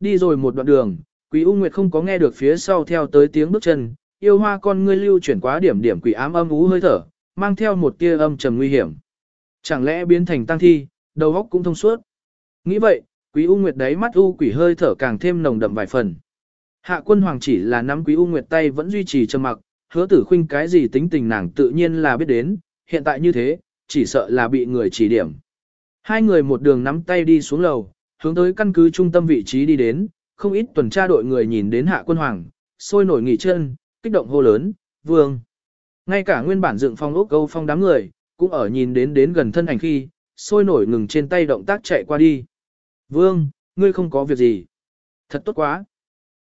Đi rồi một đoạn đường, Quý U Nguyệt không có nghe được phía sau theo tới tiếng bước chân, yêu hoa con ngươi lưu chuyển quá điểm điểm quỷ ám âm ú hơi thở, mang theo một tia âm trầm nguy hiểm. Chẳng lẽ biến thành tăng thi, đầu óc cũng thông suốt. Nghĩ vậy, Quý U Nguyệt đấy mắt u quỷ hơi thở càng thêm nồng đậm vài phần. Hạ quân hoàng chỉ là nắm Quý U Nguyệt tay vẫn duy trì trầm mặc, hứa tử khuynh cái gì tính tình nàng tự nhiên là biết đến, hiện tại như thế, chỉ sợ là bị người chỉ điểm. Hai người một đường nắm tay đi xuống lầu, hướng tới căn cứ trung tâm vị trí đi đến, không ít tuần tra đội người nhìn đến hạ quân hoàng, sôi nổi nghỉ chân, kích động hô lớn, vương. Ngay cả nguyên bản dựng phong ốc câu phong đám người, cũng ở nhìn đến đến gần thân ảnh khi, sôi nổi ngừng trên tay động tác chạy qua đi. Vương, ngươi không có việc gì. Thật tốt quá.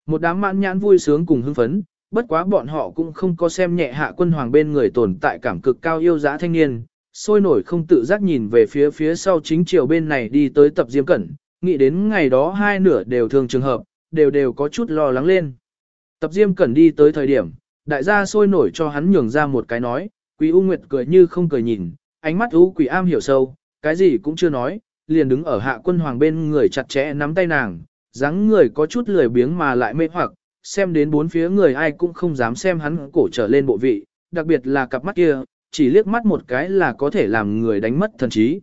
Một đám mãn nhãn vui sướng cùng hưng phấn, bất quá bọn họ cũng không có xem nhẹ hạ quân hoàng bên người tồn tại cảm cực cao yêu giá thanh niên, sôi nổi không tự giác nhìn về phía phía sau chính chiều bên này đi tới tập diêm cẩn, nghĩ đến ngày đó hai nửa đều thường trường hợp, đều đều có chút lo lắng lên. Tập diêm cẩn đi tới thời điểm, đại gia sôi nổi cho hắn nhường ra một cái nói, quý U Nguyệt cười như không cười nhìn, ánh mắt U quỷ am hiểu sâu, cái gì cũng chưa nói, liền đứng ở hạ quân hoàng bên người chặt chẽ nắm tay nàng, dáng người có chút lười biếng mà lại mê hoặc, xem đến bốn phía người ai cũng không dám xem hắn cổ trở lên bộ vị, đặc biệt là cặp mắt kia, chỉ liếc mắt một cái là có thể làm người đánh mất thần trí.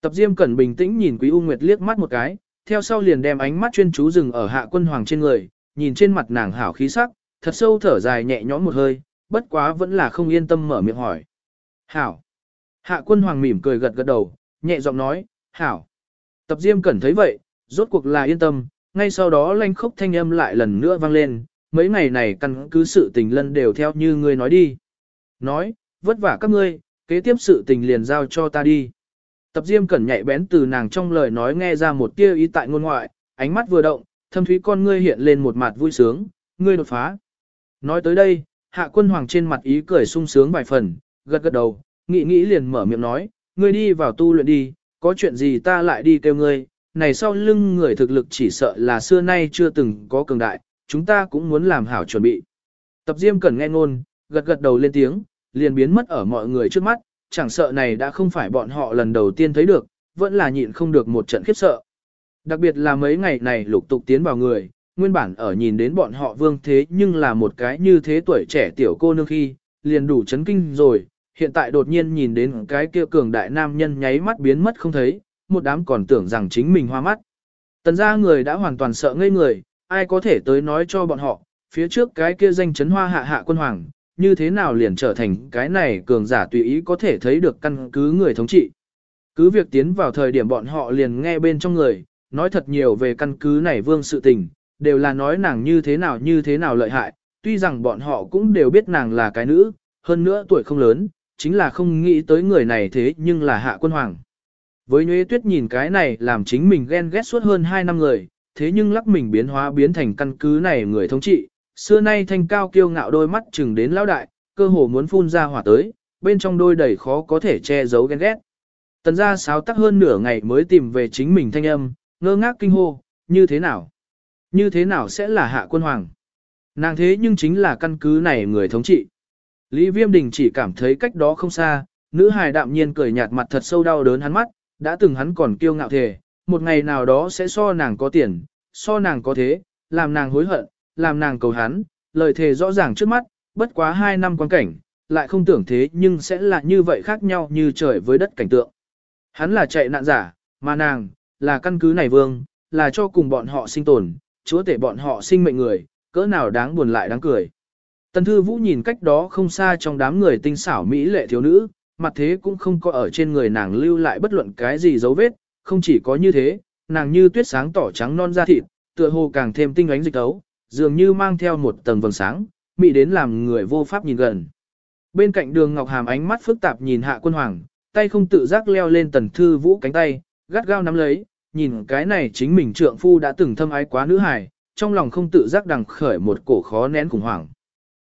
Tập Diêm Cẩn bình tĩnh nhìn Quý U Nguyệt liếc mắt một cái, theo sau liền đem ánh mắt chuyên chú dừng ở hạ quân hoàng trên người, nhìn trên mặt nàng hảo khí sắc, thật sâu thở dài nhẹ nhõm một hơi, bất quá vẫn là không yên tâm mở miệng hỏi. Hảo. Hạ quân hoàng mỉm cười gật gật đầu, nhẹ giọng nói, hảo. Tập Diêm Cẩn thấy vậy, rốt cuộc là yên tâm, ngay sau đó lanh khốc thanh âm lại lần nữa vang lên, mấy ngày này căn cứ sự tình lân đều theo như ngươi nói đi. Nói, vất vả các ngươi, kế tiếp sự tình liền giao cho ta đi. Tập Diêm Cẩn nhạy bén từ nàng trong lời nói nghe ra một tia ý tại ngôn ngoại, ánh mắt vừa động, thâm thúy con ngươi hiện lên một mặt vui sướng, ngươi đột phá. Nói tới đây, hạ quân hoàng trên mặt ý cười sung sướng vài phần, gật gật đầu, nghĩ nghĩ liền mở miệng nói, ngươi đi vào tu luyện đi, có chuyện gì ta lại đi kêu ngươi, này sau lưng người thực lực chỉ sợ là xưa nay chưa từng có cường đại, chúng ta cũng muốn làm hảo chuẩn bị. Tập Diêm Cẩn nghe ngôn, gật gật đầu lên tiếng, liền biến mất ở mọi người trước mắt, chẳng sợ này đã không phải bọn họ lần đầu tiên thấy được, vẫn là nhịn không được một trận khiếp sợ. Đặc biệt là mấy ngày này lục tục tiến vào người, nguyên bản ở nhìn đến bọn họ vương thế nhưng là một cái như thế tuổi trẻ tiểu cô nương khi, liền đủ chấn kinh rồi, hiện tại đột nhiên nhìn đến cái kia cường đại nam nhân nháy mắt biến mất không thấy, một đám còn tưởng rằng chính mình hoa mắt. Tần gia người đã hoàn toàn sợ ngây người, ai có thể tới nói cho bọn họ, phía trước cái kia danh chấn hoa hạ hạ quân hoàng, như thế nào liền trở thành cái này cường giả tùy ý có thể thấy được căn cứ người thống trị. Cứ việc tiến vào thời điểm bọn họ liền nghe bên trong người, nói thật nhiều về căn cứ này vương sự tình, đều là nói nàng như thế nào như thế nào lợi hại, tuy rằng bọn họ cũng đều biết nàng là cái nữ, hơn nữa tuổi không lớn, chính là không nghĩ tới người này thế nhưng là hạ quân hoàng. Với Nhuế Tuyết nhìn cái này làm chính mình ghen ghét suốt hơn 2 năm người, thế nhưng lắc mình biến hóa biến thành căn cứ này người thống trị, xưa nay thanh cao kiêu ngạo đôi mắt chừng đến lão đại, cơ hồ muốn phun ra hỏa tới, bên trong đôi đầy khó có thể che giấu ghen ghét. Tần gia sáo tắc hơn nửa ngày mới tìm về chính mình thanh âm, ngơ ngác kinh hô, như thế nào? Như thế nào sẽ là hạ quân hoàng? Nàng thế nhưng chính là căn cứ này người thống trị. Lý Viêm Đình chỉ cảm thấy cách đó không xa, nữ hài đạm nhiên cười nhạt mặt thật sâu đau đớn hắn mắt, đã từng hắn còn kiêu ngạo thề, một ngày nào đó sẽ so nàng có tiền, so nàng có thế, làm nàng hối hận, làm nàng cầu hắn, lời thề rõ ràng trước mắt, bất quá hai năm quan cảnh, lại không tưởng thế nhưng sẽ là như vậy khác nhau như trời với đất cảnh tượng. Hắn là chạy nạn giả, mà nàng, là căn cứ này vương, là cho cùng bọn họ sinh tồn, chúa tể bọn họ sinh mệnh người, cỡ nào đáng buồn lại đáng cười. Tần Thư Vũ nhìn cách đó không xa trong đám người tinh xảo mỹ lệ thiếu nữ, mặt thế cũng không có ở trên người nàng lưu lại bất luận cái gì dấu vết, không chỉ có như thế, nàng như tuyết sáng tỏ trắng non da thịt, tựa hồ càng thêm tinh ánh dịch tấu, dường như mang theo một tầng vầng sáng, mị đến làm người vô pháp nhìn gần. Bên cạnh đường Ngọc Hàm ánh mắt phức tạp nhìn hạ quân hoàng, tay không tự giác leo lên tần thư vũ cánh tay, gắt gao nắm lấy, nhìn cái này chính mình trượng phu đã từng thâm ái quá nữ hài, trong lòng không tự giác đằng khởi một cổ khó nén khủng hoảng.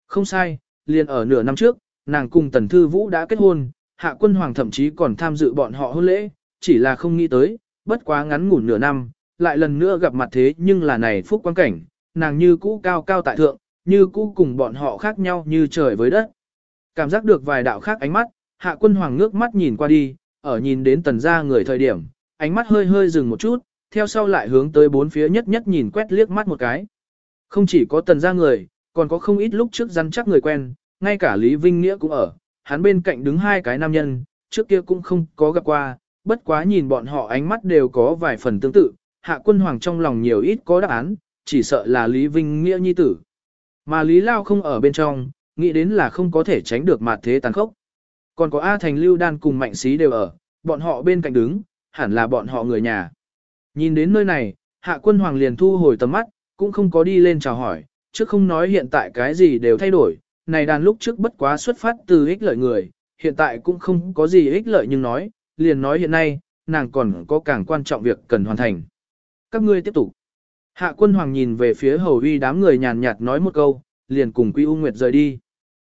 Không sai, liền ở nửa năm trước, nàng cùng tần thư vũ đã kết hôn, hạ quân hoàng thậm chí còn tham dự bọn họ hôn lễ, chỉ là không nghĩ tới, bất quá ngắn ngủn nửa năm, lại lần nữa gặp mặt thế nhưng là này phúc quan cảnh, nàng như cũ cao cao tại thượng, như cũ cùng bọn họ khác nhau như trời với đất. Cảm giác được vài đạo khác ánh mắt, hạ quân hoàng ngước mắt nhìn qua đi, ở nhìn đến tần gia người thời điểm, ánh mắt hơi hơi dừng một chút, theo sau lại hướng tới bốn phía nhất nhất nhìn quét liếc mắt một cái. Không chỉ có tần gia người, còn có không ít lúc trước rắn chắc người quen, ngay cả Lý Vinh Nghĩa cũng ở, hắn bên cạnh đứng hai cái nam nhân, trước kia cũng không có gặp qua, bất quá nhìn bọn họ ánh mắt đều có vài phần tương tự, hạ quân hoàng trong lòng nhiều ít có đáp án, chỉ sợ là Lý Vinh Nghĩa nhi tử. Mà Lý Lao không ở bên trong, nghĩ đến là không có thể tránh được mặt thế tàn khốc. Còn có A Thành Lưu Đan cùng Mạnh Sĩ đều ở, bọn họ bên cạnh đứng, hẳn là bọn họ người nhà. Nhìn đến nơi này, hạ quân hoàng liền thu hồi tầm mắt, cũng không có đi lên chào hỏi, chứ không nói hiện tại cái gì đều thay đổi, này đàn lúc trước bất quá xuất phát từ ích lợi người, hiện tại cũng không có gì ích lợi nhưng nói, liền nói hiện nay, nàng còn có càng quan trọng việc cần hoàn thành. Các ngươi tiếp tục. Hạ quân hoàng nhìn về phía hầu uy đám người nhàn nhạt nói một câu, liền cùng Quy U Nguyệt rời đi.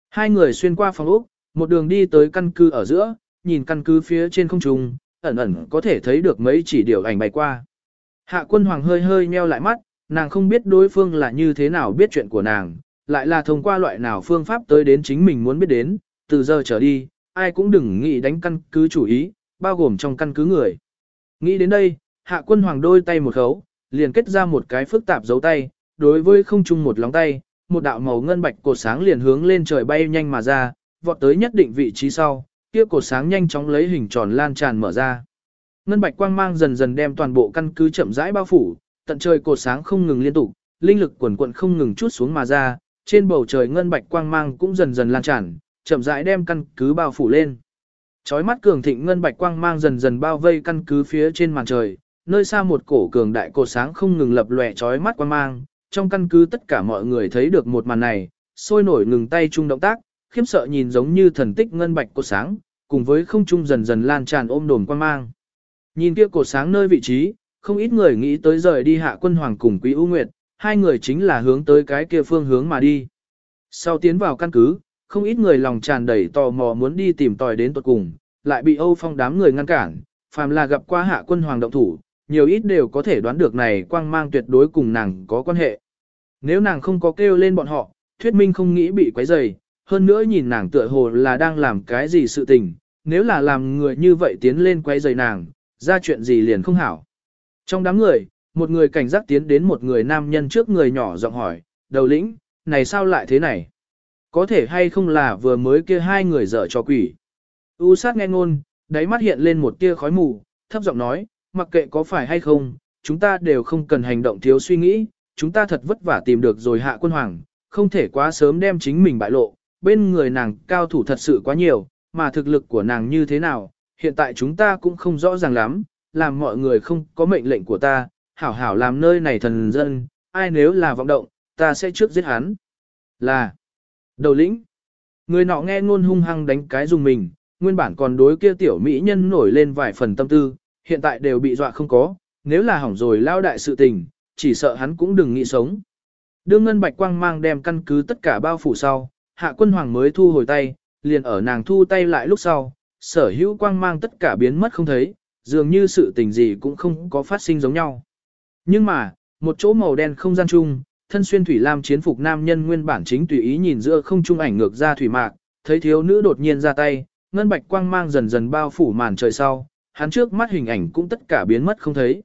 Hai người xuyên qua phòng ốc, một đường đi tới căn cứ ở giữa, nhìn căn cứ phía trên không trung, ẩn ẩn có thể thấy được mấy chỉ điều ảnh bay qua. Hạ quân hoàng hơi hơi nheo lại mắt, nàng không biết đối phương là như thế nào biết chuyện của nàng, lại là thông qua loại nào phương pháp tới đến chính mình muốn biết đến, từ giờ trở đi, ai cũng đừng nghĩ đánh căn cứ chủ ý, bao gồm trong căn cứ người. Nghĩ đến đây, hạ quân hoàng đôi tay một khấu, liền kết ra một cái phức tạp dấu tay, đối với không chung một lóng tay, một đạo màu ngân bạch cột sáng liền hướng lên trời bay nhanh mà ra, vọt tới nhất định vị trí sau, kia cột sáng nhanh chóng lấy hình tròn lan tràn mở ra. Ngân bạch quang mang dần dần đem toàn bộ căn cứ chậm rãi bao phủ, tận trời cột sáng không ngừng liên tục, linh lực quần quận không ngừng chút xuống mà ra, trên bầu trời ngân bạch quang mang cũng dần dần lan tràn, chậm rãi đem căn cứ bao phủ lên. Chói mắt cường thịnh ngân bạch quang mang dần dần bao vây căn cứ phía trên màn trời, nơi xa một cổ cường đại cột sáng không ngừng lập lòe chói mắt quang mang, trong căn cứ tất cả mọi người thấy được một màn này, sôi nổi ngừng tay chung động tác, khiếp sợ nhìn giống như thần tích ngân bạch cột sáng, cùng với không trung dần dần lan tràn ôm đồn quang mang. Nhìn kia cột sáng nơi vị trí, không ít người nghĩ tới rời đi hạ quân hoàng cùng quý ưu nguyệt, hai người chính là hướng tới cái kia phương hướng mà đi. Sau tiến vào căn cứ, không ít người lòng tràn đầy tò mò muốn đi tìm tòi đến tuật cùng, lại bị Âu Phong đám người ngăn cản, phàm là gặp qua hạ quân hoàng động thủ, nhiều ít đều có thể đoán được này quang mang tuyệt đối cùng nàng có quan hệ. Nếu nàng không có kêu lên bọn họ, thuyết minh không nghĩ bị quấy rầy, hơn nữa nhìn nàng tựa hồ là đang làm cái gì sự tình, nếu là làm người như vậy tiến lên quấy rầy nàng, ra chuyện gì liền không hảo. Trong đám người, một người cảnh giác tiến đến một người nam nhân trước người nhỏ giọng hỏi, đầu lĩnh, này sao lại thế này? Có thể hay không là vừa mới kia hai người dở cho quỷ? U sát nghe ngôn, đáy mắt hiện lên một tia khói mù, thấp giọng nói, mặc kệ có phải hay không, chúng ta đều không cần hành động thiếu suy nghĩ, chúng ta thật vất vả tìm được rồi hạ quân hoàng, không thể quá sớm đem chính mình bại lộ, bên người nàng cao thủ thật sự quá nhiều, mà thực lực của nàng như thế nào, hiện tại chúng ta cũng không rõ ràng lắm, làm mọi người không có mệnh lệnh của ta, hảo hảo làm nơi này thần dân, ai nếu là vọng động, ta sẽ trước giết hắn. Là đầu lĩnh. Người nọ nghe ngôn hung hăng đánh cái dùng mình, nguyên bản còn đối kia tiểu mỹ nhân nổi lên vài phần tâm tư, hiện tại đều bị dọa không có, nếu là hỏng rồi lao đại sự tình, chỉ sợ hắn cũng đừng nghĩ sống. Đương ngân bạch quang mang đem căn cứ tất cả bao phủ sau, hạ quân hoàng mới thu hồi tay, liền ở nàng thu tay lại lúc sau, sở hữu quang mang tất cả biến mất không thấy, dường như sự tình gì cũng không có phát sinh giống nhau. Nhưng mà, một chỗ màu đen không gian chung, thân xuyên thủy lam chiến phục nam nhân nguyên bản chính tùy ý nhìn giữa không trung ảnh ngược ra thủy mạc, thấy thiếu nữ đột nhiên ra tay, ngân bạch quang mang dần dần bao phủ màn trời sau, hắn trước mắt hình ảnh cũng tất cả biến mất không thấy.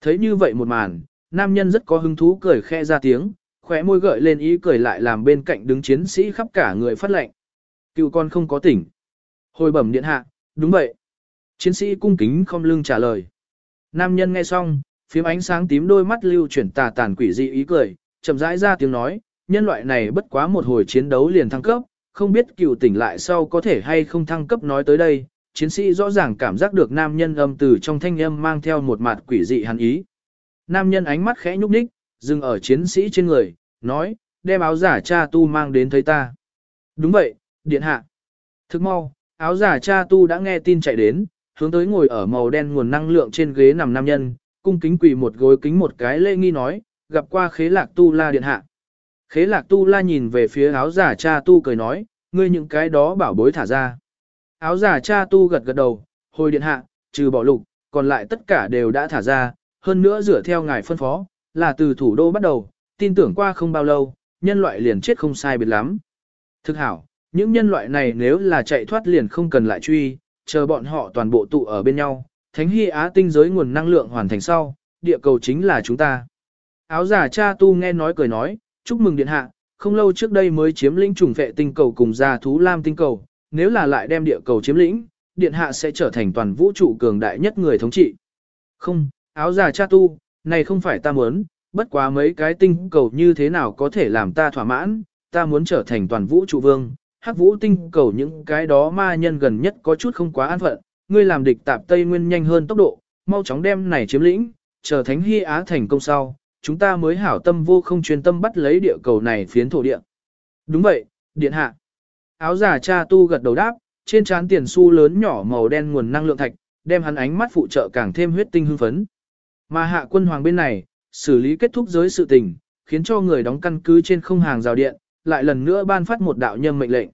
Thấy như vậy một màn, nam nhân rất có hứng thú cười khẽ ra tiếng, khóe môi gợi lên ý cười lại làm bên cạnh đứng chiến sĩ khắp cả người phát lệnh. Cựu con không có tỉnh. Hồi bẩm điện hạ, đúng vậy. Chiến sĩ cung kính không lưng trả lời. Nam nhân nghe xong, phím ánh sáng tím đôi mắt lưu chuyển tà tàn quỷ dị ý cười, chậm rãi ra tiếng nói, nhân loại này bất quá một hồi chiến đấu liền thăng cấp, không biết cựu tỉnh lại sau có thể hay không thăng cấp nói tới đây, chiến sĩ rõ ràng cảm giác được nam nhân âm từ trong thanh âm mang theo một mặt quỷ dị hắn ý. Nam nhân ánh mắt khẽ nhúc nhích, dừng ở chiến sĩ trên người, nói, đem áo giả cha tu mang đến thấy ta. Đúng vậy, điện hạ. Thức mau, áo giả cha tu đã nghe tin chạy đến, hướng tới ngồi ở màu đen nguồn năng lượng trên ghế nằm nam nhân, cung kính quỳ một gối kính một cái lễ nghi nói, gặp qua khế lạc tu la điện hạ. Khế lạc tu la nhìn về phía áo giả cha tu cười nói, ngươi những cái đó bảo bối thả ra. Áo giả cha tu gật gật đầu, hồi điện hạ, trừ bỏ lục, còn lại tất cả đều đã thả ra, hơn nữa dựa theo ngài phân phó, là từ thủ đô bắt đầu, tin tưởng qua không bao lâu, nhân loại liền chết không sai biệt lắm. Thực hảo, những nhân loại này nếu là chạy thoát liền không cần lại truy, chờ bọn họ toàn bộ tụ ở bên nhau, thánh hy á tinh giới nguồn năng lượng hoàn thành sau, địa cầu chính là chúng ta. Áo giả cha tu nghe nói cười nói, chúc mừng điện hạ, không lâu trước đây mới chiếm lĩnh trùng vệ tinh cầu cùng gia thú lam tinh cầu, nếu là lại đem địa cầu chiếm lĩnh, điện hạ sẽ trở thành toàn vũ trụ cường đại nhất người thống trị. Không, áo giả cha tu, này không phải ta muốn, bất quá mấy cái tinh cầu như thế nào có thể làm ta thỏa mãn, ta muốn trở thành toàn vũ trụ vương, hắc vũ tinh cầu những cái đó ma nhân gần nhất có chút không quá an phận, ngươi làm địch tạp Tây Nguyên nhanh hơn tốc độ, mau chóng đem này chiếm lĩnh, chờ Thánh Hy Á thành công sau, chúng ta mới hảo tâm vô không chuyên tâm bắt lấy địa cầu này phiến thổ địa. Đúng vậy, điện hạ. Áo giả cha tu gật đầu đáp, trên trán tiền xu lớn nhỏ màu đen nguồn năng lượng thạch, đem hắn ánh mắt phụ trợ càng thêm huyết tinh hưng phấn. Mà hạ quân hoàng bên này, xử lý kết thúc giới sự tình, khiến cho người đóng căn cứ trên không hàng rào điện, lại lần nữa ban phát một đạo nhân mệnh lệnh.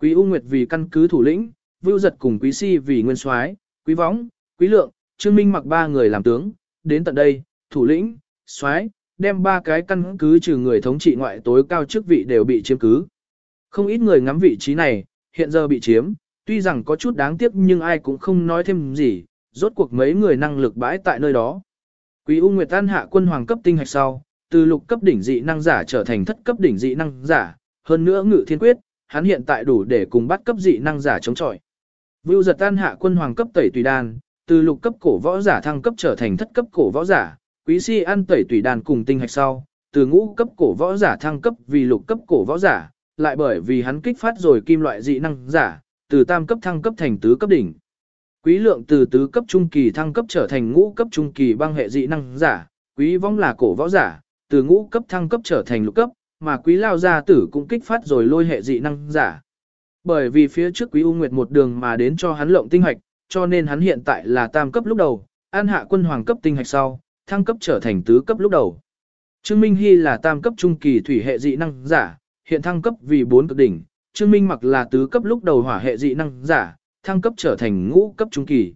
Quý U Nguyệt vì căn cứ thủ lĩnh, Vưu Giật cùng Quý Si vì nguyên soái, Quý Võng, Quý Lượng, Trương Minh mặc ba người làm tướng, đến tận đây, thủ lĩnh, soái, đem ba cái căn cứ trừ người thống trị ngoại tối cao chức vị đều bị chiếm cứ. Không ít người ngắm vị trí này, hiện giờ bị chiếm, tuy rằng có chút đáng tiếc nhưng ai cũng không nói thêm gì, rốt cuộc mấy người năng lực bãi tại nơi đó. Quý U Nguyệt An hạ quân hoàng cấp tinh hạch sau, từ lục cấp đỉnh dị năng giả trở thành thất cấp đỉnh dị năng giả, hơn nữa ngự thiên quyết, hắn hiện tại đủ để cùng bắt cấp dị năng giả chống chọi. Vưu giật tan hạ quân hoàng cấp tẩy tùy đan, từ lục cấp cổ võ giả thăng cấp trở thành thất cấp cổ võ giả, quý si ăn tẩy tùy đan cùng tinh hạch sau, từ ngũ cấp cổ võ giả thăng cấp vì lục cấp cổ võ giả, lại bởi vì hắn kích phát rồi kim loại dị năng giả, từ tam cấp thăng cấp thành tứ cấp đỉnh. Quý lượng từ tứ cấp trung kỳ thăng cấp trở thành ngũ cấp trung kỳ băng hệ dị năng giả, quý vong là cổ võ giả, từ ngũ cấp thăng cấp trở thành lục cấp, mà quý lao gia tử cũng kích phát rồi lôi hệ dị năng giả. Bởi vì phía trước quý U Nguyệt một đường mà đến cho hắn lộng tinh hạch, cho nên hắn hiện tại là tam cấp lúc đầu, an hạ quân hoàng cấp tinh hạch sau, thăng cấp trở thành tứ cấp lúc đầu. Trương Minh Hy là tam cấp trung kỳ thủy hệ dị năng giả, hiện thăng cấp vì bốn cực đỉnh, Trương Minh mặc là tứ cấp lúc đầu hỏa hệ dị năng giả, thăng cấp trở thành ngũ cấp trung kỳ.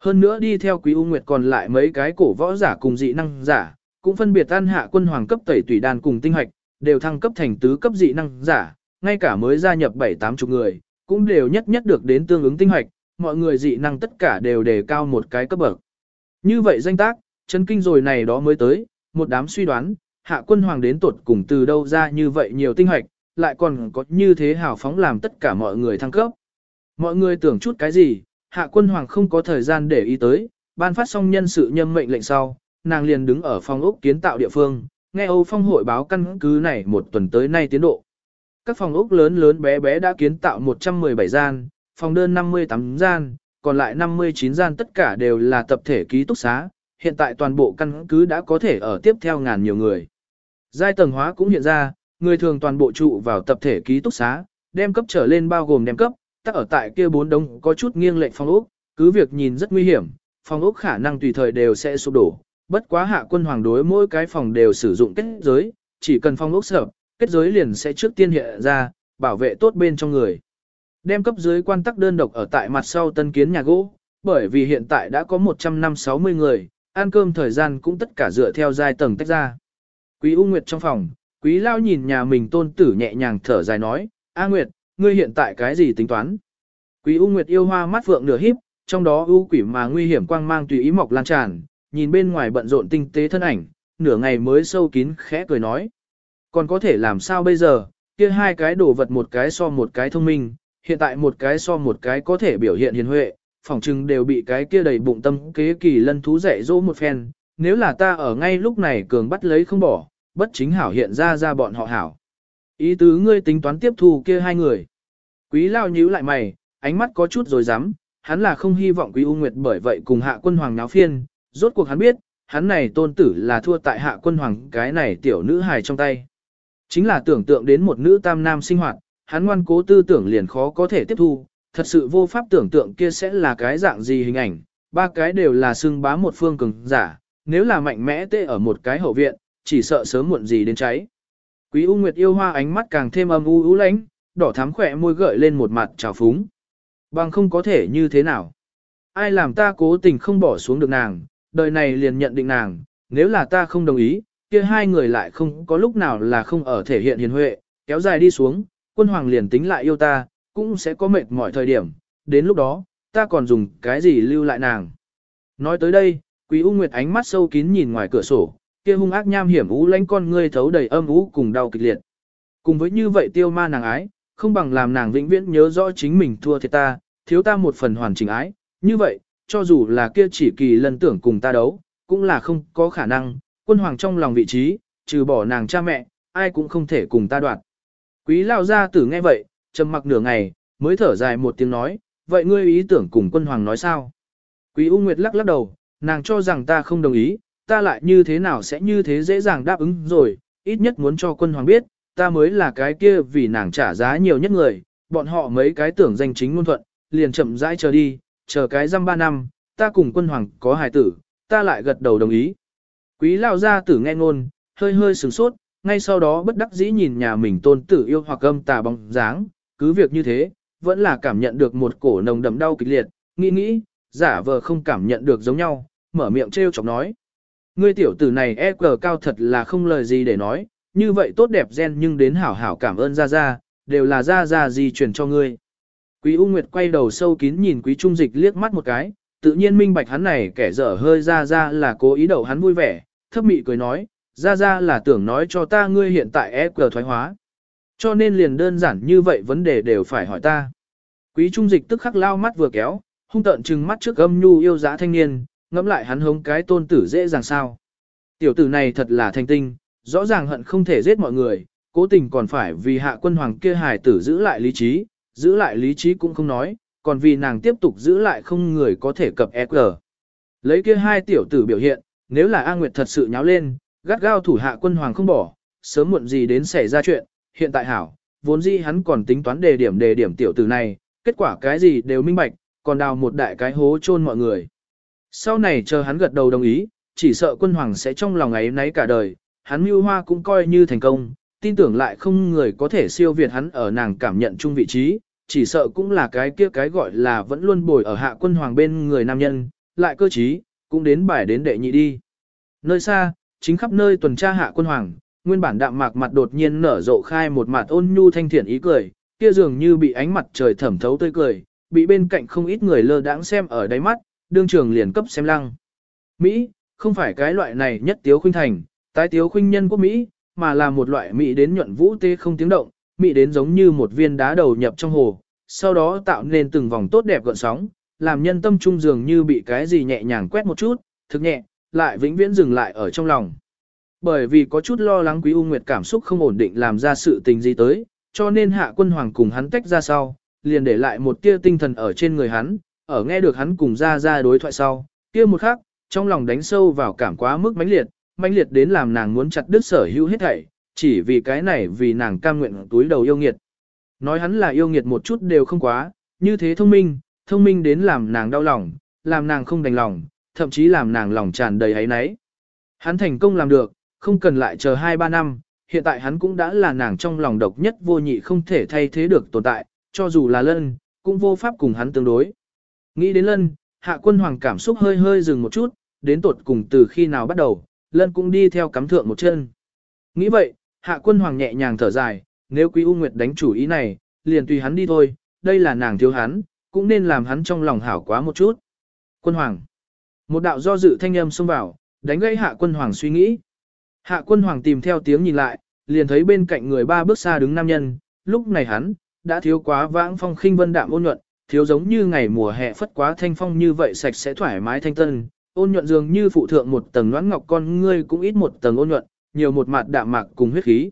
Hơn nữa đi theo Quý U Nguyệt còn lại mấy cái cổ võ giả cùng dị năng giả, cũng phân biệt an hạ quân hoàng cấp tẩy tùy đàn cùng tinh hạch, đều thăng cấp thành tứ cấp dị năng giả, ngay cả mới gia nhập bảy tám chục người, cũng đều nhất nhất được đến tương ứng tinh hạch, mọi người dị năng tất cả đều đề cao một cái cấp bậc. Như vậy danh tác, chân kinh rồi này đó mới tới, một đám suy đoán, hạ quân hoàng đến tuột cùng từ đâu ra như vậy nhiều tinh hạch, lại còn có như thế hào phóng làm tất cả mọi người thăng cấp. Mọi người tưởng chút cái gì, hạ quân hoàng không có thời gian để ý tới, ban phát xong nhân sự nhâm mệnh lệnh sau, nàng liền đứng ở phòng ốc kiến tạo địa phương, nghe Âu Phong hội báo căn cứ này một tuần tới nay tiến độ. Các phòng ốc lớn lớn bé bé đã kiến tạo 117 gian, phòng đơn 58 gian, còn lại 59 gian tất cả đều là tập thể ký túc xá, hiện tại toàn bộ căn cứ đã có thể ở tiếp theo ngàn nhiều người. Giai tầng hóa cũng hiện ra, người thường toàn bộ trụ vào tập thể ký túc xá, đem cấp trở lên bao gồm đem cấp, tắc ở tại kia bốn đông có chút nghiêng lệch phòng ốc, cứ việc nhìn rất nguy hiểm, phòng ốc khả năng tùy thời đều sẽ sụp đổ, bất quá hạ quân hoàng đối mỗi cái phòng đều sử dụng kết giới, chỉ cần phòng ốc sập, kết giới liền sẽ trước tiên hiện ra, bảo vệ tốt bên trong người. Đem cấp dưới quan tắc đơn độc ở tại mặt sau tân kiến nhà gỗ, bởi vì hiện tại đã có 100 năm 60 người, ăn cơm thời gian cũng tất cả dựa theo giai tầng tách ra. Quý U Nguyệt trong phòng, Quý Lao nhìn nhà mình tôn tử nhẹ nhàng thở dài nói, A Nguyệt, ngươi hiện tại cái gì tính toán? Quý U Nguyệt yêu hoa mắt vượng nửa híp, trong đó ưu quỷ mà nguy hiểm quang mang tùy ý mọc lan tràn, nhìn bên ngoài bận rộn tinh tế thân ảnh, nửa ngày mới sâu kín khẽ cười nói. Còn có thể làm sao bây giờ, kia hai cái đồ vật một cái so một cái thông minh, hiện tại một cái so một cái có thể biểu hiện hiền huệ, phỏng chừng đều bị cái kia đầy bụng tâm kế kỳ lân thú dạy dỗ một phen, nếu là ta ở ngay lúc này cường bắt lấy không bỏ, bất chính hảo hiện ra ra bọn họ hảo. Ý tứ ngươi tính toán tiếp thu kia hai người. Quý lao nhíu lại mày, ánh mắt có chút rồi dám, hắn là không hy vọng quý U Nguyệt bởi vậy cùng hạ quân hoàng náo phiên, rốt cuộc hắn biết, hắn này tôn tử là thua tại hạ quân hoàng cái này tiểu nữ hài trong tay. Chính là tưởng tượng đến một nữ tam nam sinh hoạt, hắn ngoan cố tư tưởng liền khó có thể tiếp thu, thật sự vô pháp tưởng tượng kia sẽ là cái dạng gì hình ảnh, ba cái đều là xưng bá một phương cường giả, nếu là mạnh mẽ tê ở một cái hậu viện, chỉ sợ sớm muộn gì đến cháy. Quý U Nguyệt yêu hoa ánh mắt càng thêm âm u u lãnh, đỏ thắm khỏe môi gợi lên một mặt trào phúng. Bằng không có thể như thế nào. Ai làm ta cố tình không bỏ xuống được nàng, đời này liền nhận định nàng, nếu là ta không đồng ý, kia hai người lại không có lúc nào là không ở thể hiện hiền huệ, kéo dài đi xuống, quân hoàng liền tính lại yêu ta, cũng sẽ có mệt mỏi thời điểm, đến lúc đó, ta còn dùng cái gì lưu lại nàng. Nói tới đây, Quý U Nguyệt ánh mắt sâu kín nhìn ngoài cửa sổ, kia hung ác nham hiểm ú lánh con ngươi thấu đầy âm ú cùng đau kịch liệt. Cùng với như vậy tiêu ma nàng ái, không bằng làm nàng vĩnh viễn nhớ rõ chính mình thua thiệt ta, thiếu ta một phần hoàn chỉnh ái. Như vậy, cho dù là kia chỉ kỳ lần tưởng cùng ta đấu, cũng là không có khả năng, quân hoàng trong lòng vị trí, trừ bỏ nàng cha mẹ, ai cũng không thể cùng ta đoạt. Quý lao gia tử nghe vậy, trầm mặc nửa ngày, mới thở dài một tiếng nói, vậy ngươi ý tưởng cùng quân hoàng nói sao? Quý U Nguyệt lắc lắc đầu, nàng cho rằng ta không đồng ý, ta lại như thế nào sẽ như thế dễ dàng đáp ứng rồi, ít nhất muốn cho quân hoàng biết, ta mới là cái kia vì nàng trả giá nhiều nhất người, bọn họ mấy cái tưởng danh chính ngôn thuận, liền chậm rãi chờ đi, chờ cái răm ba năm, ta cùng quân hoàng có hài tử, ta lại gật đầu đồng ý. Quý lao gia tử nghe ngôn, hơi hơi sửng sốt, ngay sau đó bất đắc dĩ nhìn nhà mình tôn tử yêu hoặc âm tà bóng dáng, cứ việc như thế, vẫn là cảm nhận được một cổ nồng đậm đau kịch liệt, nghĩ nghĩ, giả vờ không cảm nhận được giống nhau, mở miệng trêu chọc nói. Ngươi tiểu tử này e cờ cao thật là không lời gì để nói, như vậy tốt đẹp gen nhưng đến hảo hảo cảm ơn ra ra, đều là ra ra gì truyền cho ngươi. Quý U Nguyệt quay đầu sâu kín nhìn Quý Trung Dịch liếc mắt một cái, tự nhiên minh bạch hắn này kẻ dở hơi ra ra là cố ý đầu hắn vui vẻ, thấp mị cười nói, ra ra là tưởng nói cho ta ngươi hiện tại e cờ thoái hóa. Cho nên liền đơn giản như vậy vấn đề đều phải hỏi ta. Quý Trung Dịch tức khắc lao mắt vừa kéo, hung tận trừng mắt trước âm nhu yêu giá thanh niên, ngẫm lại hắn hống cái tôn tử dễ dàng sao. Tiểu tử này thật là thanh tinh, rõ ràng hận không thể giết mọi người, cố tình còn phải vì hạ quân hoàng kia hài tử giữ lại lý trí, giữ lại lý trí cũng không nói, còn vì nàng tiếp tục giữ lại không người có thể cập EQ. Lấy kia hai tiểu tử biểu hiện, nếu là A Nguyệt thật sự nháo lên, gắt gao thủ hạ quân hoàng không bỏ, sớm muộn gì đến xảy ra chuyện, hiện tại hảo, vốn dĩ hắn còn tính toán đề điểm đề điểm tiểu tử này, kết quả cái gì đều minh bạch, còn đào một đại cái hố chôn mọi người. Sau này chờ hắn gật đầu đồng ý, chỉ sợ quân hoàng sẽ trong lòng ấy nấy cả đời, hắn mưu hoa cũng coi như thành công, tin tưởng lại không người có thể siêu việt hắn ở nàng cảm nhận chung vị trí, chỉ sợ cũng là cái kia cái gọi là vẫn luôn bồi ở hạ quân hoàng bên người nam nhân, lại cơ trí, cũng đến bài đến đệ nhị đi. Nơi xa, chính khắp nơi tuần tra hạ quân hoàng, nguyên bản đạm mạc mặt đột nhiên nở rộ khai một mặt ôn nhu thanh thiện ý cười, kia dường như bị ánh mặt trời thẩm thấu tươi cười, bị bên cạnh không ít người lơ đãng xem ở đáy mắt, đương trường liền cấp xem lăng. Mỹ, không phải cái loại này nhất tiếu khuynh thành, tái tiếu khuynh nhân của Mỹ, mà là một loại Mỹ đến nhuận vũ tê không tiếng động, Mỹ đến giống như một viên đá đầu nhập trong hồ, sau đó tạo nên từng vòng tốt đẹp gợn sóng, làm nhân tâm trung dường như bị cái gì nhẹ nhàng quét một chút, thực nhẹ, lại vĩnh viễn dừng lại ở trong lòng. Bởi vì có chút lo lắng Quý U Nguyệt cảm xúc không ổn định làm ra sự tình gì tới, cho nên hạ quân hoàng cùng hắn tách ra sau, liền để lại một tia tinh thần ở trên người hắn, ở nghe được hắn cùng ra ra đối thoại sau, kia một khắc, trong lòng đánh sâu vào cảm quá mức mãnh liệt, mãnh liệt đến làm nàng muốn chặt đứt sở hữu hết thảy, chỉ vì cái này vì nàng cam nguyện túi đầu yêu nghiệt. Nói hắn là yêu nghiệt một chút đều không quá, như thế thông minh, thông minh đến làm nàng đau lòng, làm nàng không đành lòng, thậm chí làm nàng lòng tràn đầy ấy náy. Hắn thành công làm được, không cần lại chờ 2-3 năm, hiện tại hắn cũng đã là nàng trong lòng độc nhất vô nhị không thể thay thế được tồn tại, cho dù là lân, cũng vô pháp cùng hắn tương đối. Nghĩ đến lân, hạ quân hoàng cảm xúc hơi hơi dừng một chút, đến tột cùng từ khi nào bắt đầu, lân cũng đi theo cắm thượng một chân. Nghĩ vậy, hạ quân hoàng nhẹ nhàng thở dài, nếu quý U Nguyệt đánh chủ ý này, liền tùy hắn đi thôi, đây là nàng thiếu hắn, cũng nên làm hắn trong lòng hảo quá một chút. Quân hoàng. Một đạo do dự thanh âm xông vào, đánh gây hạ quân hoàng suy nghĩ. Hạ quân hoàng tìm theo tiếng nhìn lại, liền thấy bên cạnh người ba bước xa đứng nam nhân, lúc này hắn, đã thiếu quá vãng phong khinh vân đạm ôn nhuận, thiếu giống như ngày mùa hè phất quá thanh phong như vậy sạch sẽ thoải mái thanh tân, ôn nhuận dường như phụ thượng một tầng loãng ngọc con ngươi cũng ít một tầng ôn nhuận, nhiều một mặt đạm mạc cùng huyết khí.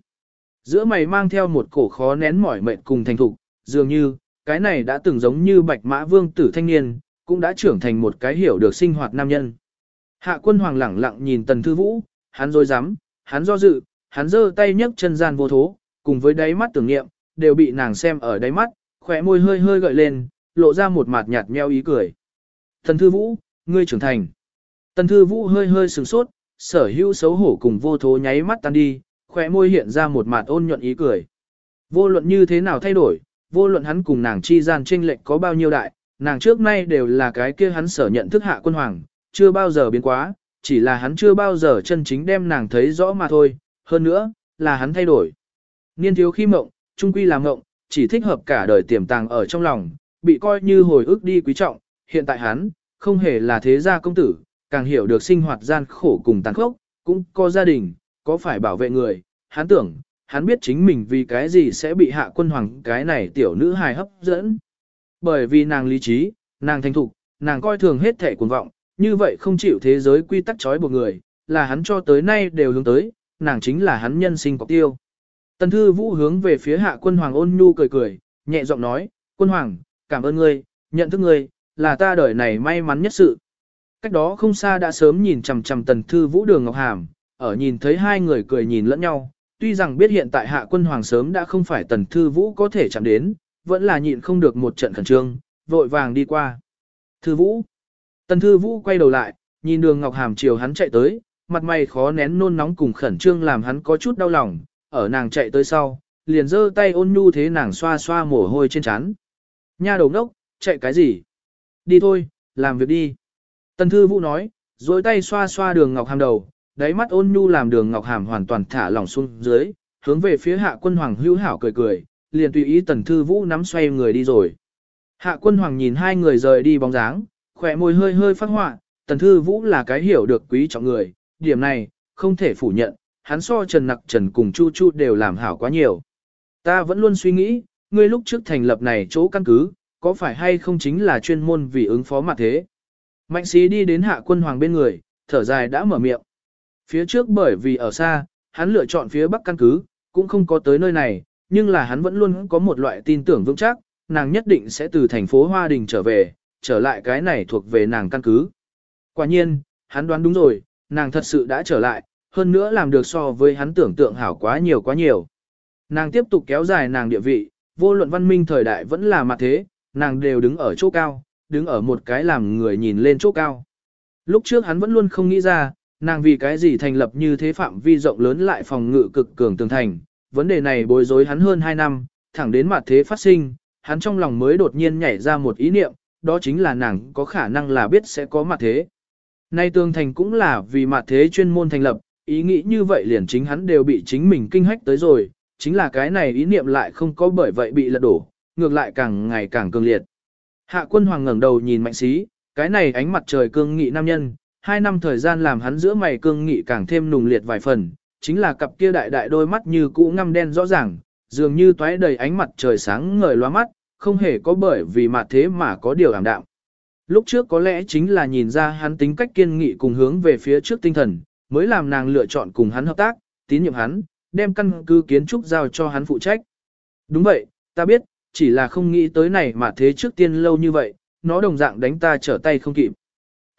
Giữa mày mang theo một cổ khó nén mỏi mệt cùng thành thục, dường như, cái này đã từng giống như bạch mã vương tử thanh niên, cũng đã trưởng thành một cái hiểu được sinh hoạt nam nhân. Hạ quân hoàng lẳng lặng nhìn tần thư vũ, hắn dối dám hắn do dự, hắn giơ tay nhấc chân gian vô thố, cùng với đáy mắt tưởng niệm, đều bị nàng xem ở đáy mắt, khỏe môi hơi hơi gợi lên, lộ ra một mặt nhạt nheo ý cười. Tần thư vũ, ngươi trưởng thành. Tần thư vũ hơi hơi sừng sốt, sở hữu xấu hổ cùng vô thố nháy mắt tan đi, khỏe môi hiện ra một mặt ôn nhuận ý cười. Vô luận như thế nào thay đổi, vô luận hắn cùng nàng chi gian tranh lệch có bao nhiêu đại, nàng trước nay đều là cái kia hắn sở nhận thức hạ quân hoàng, chưa bao giờ biến quá, chỉ là hắn chưa bao giờ chân chính đem nàng thấy rõ mà thôi, hơn nữa, là hắn thay đổi. Niên thiếu khi mộng, trung quy làm mộng, chỉ thích hợp cả đời tiềm tàng ở trong lòng, bị coi như hồi ức đi quý trọng, hiện tại hắn, không hề là thế gia công tử, càng hiểu được sinh hoạt gian khổ cùng tàn khốc, cũng có gia đình, có phải bảo vệ người, hắn tưởng, hắn biết chính mình vì cái gì sẽ bị hạ quân hoàng cái này tiểu nữ hài hấp dẫn. Bởi vì nàng lý trí, nàng thành thục, nàng coi thường hết thể cuồng vọng, như vậy không chịu thế giới quy tắc trói buộc người, là hắn cho tới nay đều hướng tới, nàng chính là hắn nhân sinh cọc tiêu. Tần thư vũ hướng về phía hạ quân hoàng ôn nhu cười cười, nhẹ giọng nói, quân hoàng, cảm ơn ngươi, nhận thức ngươi, là ta đời này may mắn nhất sự. Cách đó không xa đã sớm nhìn chằm chằm tần thư vũ đường ngọc hàm, ở nhìn thấy hai người cười nhìn lẫn nhau, tuy rằng biết hiện tại hạ quân hoàng sớm đã không phải tần thư vũ có thể chạm đến, vẫn là nhịn không được một trận khẩn trương, vội vàng đi qua. Thư vũ. Tần thư vũ quay đầu lại, nhìn đường ngọc hàm chiều hắn chạy tới, mặt mày khó nén nôn nóng cùng khẩn trương làm hắn có chút đau lòng, ở nàng chạy tới sau, liền giơ tay ôn nhu thế nàng xoa xoa mồ hôi trên trán. Nha đầu đốc, chạy cái gì? Đi thôi, làm việc đi. Tần thư vũ nói, dối tay xoa xoa đường ngọc hàm đầu, đáy mắt ôn nhu làm đường ngọc hàm hoàn toàn thả lỏng xuống dưới, hướng về phía hạ quân hoàng hữu hảo cười cười, liền tùy ý tần thư vũ nắm xoay người đi rồi. Hạ quân hoàng nhìn hai người rời đi bóng dáng, khỏe môi hơi hơi phát họa, tần thư vũ là cái hiểu được quý trọng người, điểm này, không thể phủ nhận, hắn so trần nặc trần cùng chu chu đều làm hảo quá nhiều. Ta vẫn luôn suy nghĩ, ngươi lúc trước thành lập này chỗ căn cứ, có phải hay không chính là chuyên môn vì ứng phó mặt thế. Mạnh sĩ đi đến hạ quân hoàng bên người, thở dài đã mở miệng. Phía trước bởi vì ở xa, hắn lựa chọn phía bắc căn cứ, cũng không có tới nơi này, nhưng là hắn vẫn luôn có một loại tin tưởng vững chắc, nàng nhất định sẽ từ thành phố Hoa Đình trở về, trở lại cái này thuộc về nàng căn cứ. Quả nhiên, hắn đoán đúng rồi, nàng thật sự đã trở lại, hơn nữa làm được so với hắn tưởng tượng hảo quá nhiều quá nhiều. Nàng tiếp tục kéo dài nàng địa vị, vô luận văn minh thời đại vẫn là mặt thế, nàng đều đứng ở chỗ cao, đứng ở một cái làm người nhìn lên chỗ cao. Lúc trước hắn vẫn luôn không nghĩ ra, nàng vì cái gì thành lập như thế phạm vi rộng lớn lại phòng ngự cực cường tường thành. Vấn đề này bối rối hắn hơn 2 năm, thẳng đến mặt thế phát sinh, hắn trong lòng mới đột nhiên nhảy ra một ý niệm, đó chính là nàng có khả năng là biết sẽ có mặt thế. Nay tường thành cũng là vì mặt thế chuyên môn thành lập, ý nghĩ như vậy liền chính hắn đều bị chính mình kinh hách tới rồi, chính là cái này ý niệm lại không có bởi vậy bị lật đổ, ngược lại càng ngày càng cường liệt. Hạ quân hoàng ngẩng đầu nhìn mạnh sĩ, cái này ánh mặt trời cương nghị nam nhân, hai năm thời gian làm hắn giữa mày cương nghị càng thêm nùng liệt vài phần, chính là cặp kia đại đại đôi mắt như cũ ngăm đen rõ ràng, dường như toái đầy ánh mặt trời sáng ngời loa mắt, không hề có bởi vì mặt thế mà có điều ảm đạm. Lúc trước có lẽ chính là nhìn ra hắn tính cách kiên nghị cùng hướng về phía trước tinh thần, mới làm nàng lựa chọn cùng hắn hợp tác, tín nhiệm hắn, đem căn cứ kiến trúc giao cho hắn phụ trách. Đúng vậy, ta biết, chỉ là không nghĩ tới này mà thế trước tiên lâu như vậy, nó đồng dạng đánh ta trở tay không kịp.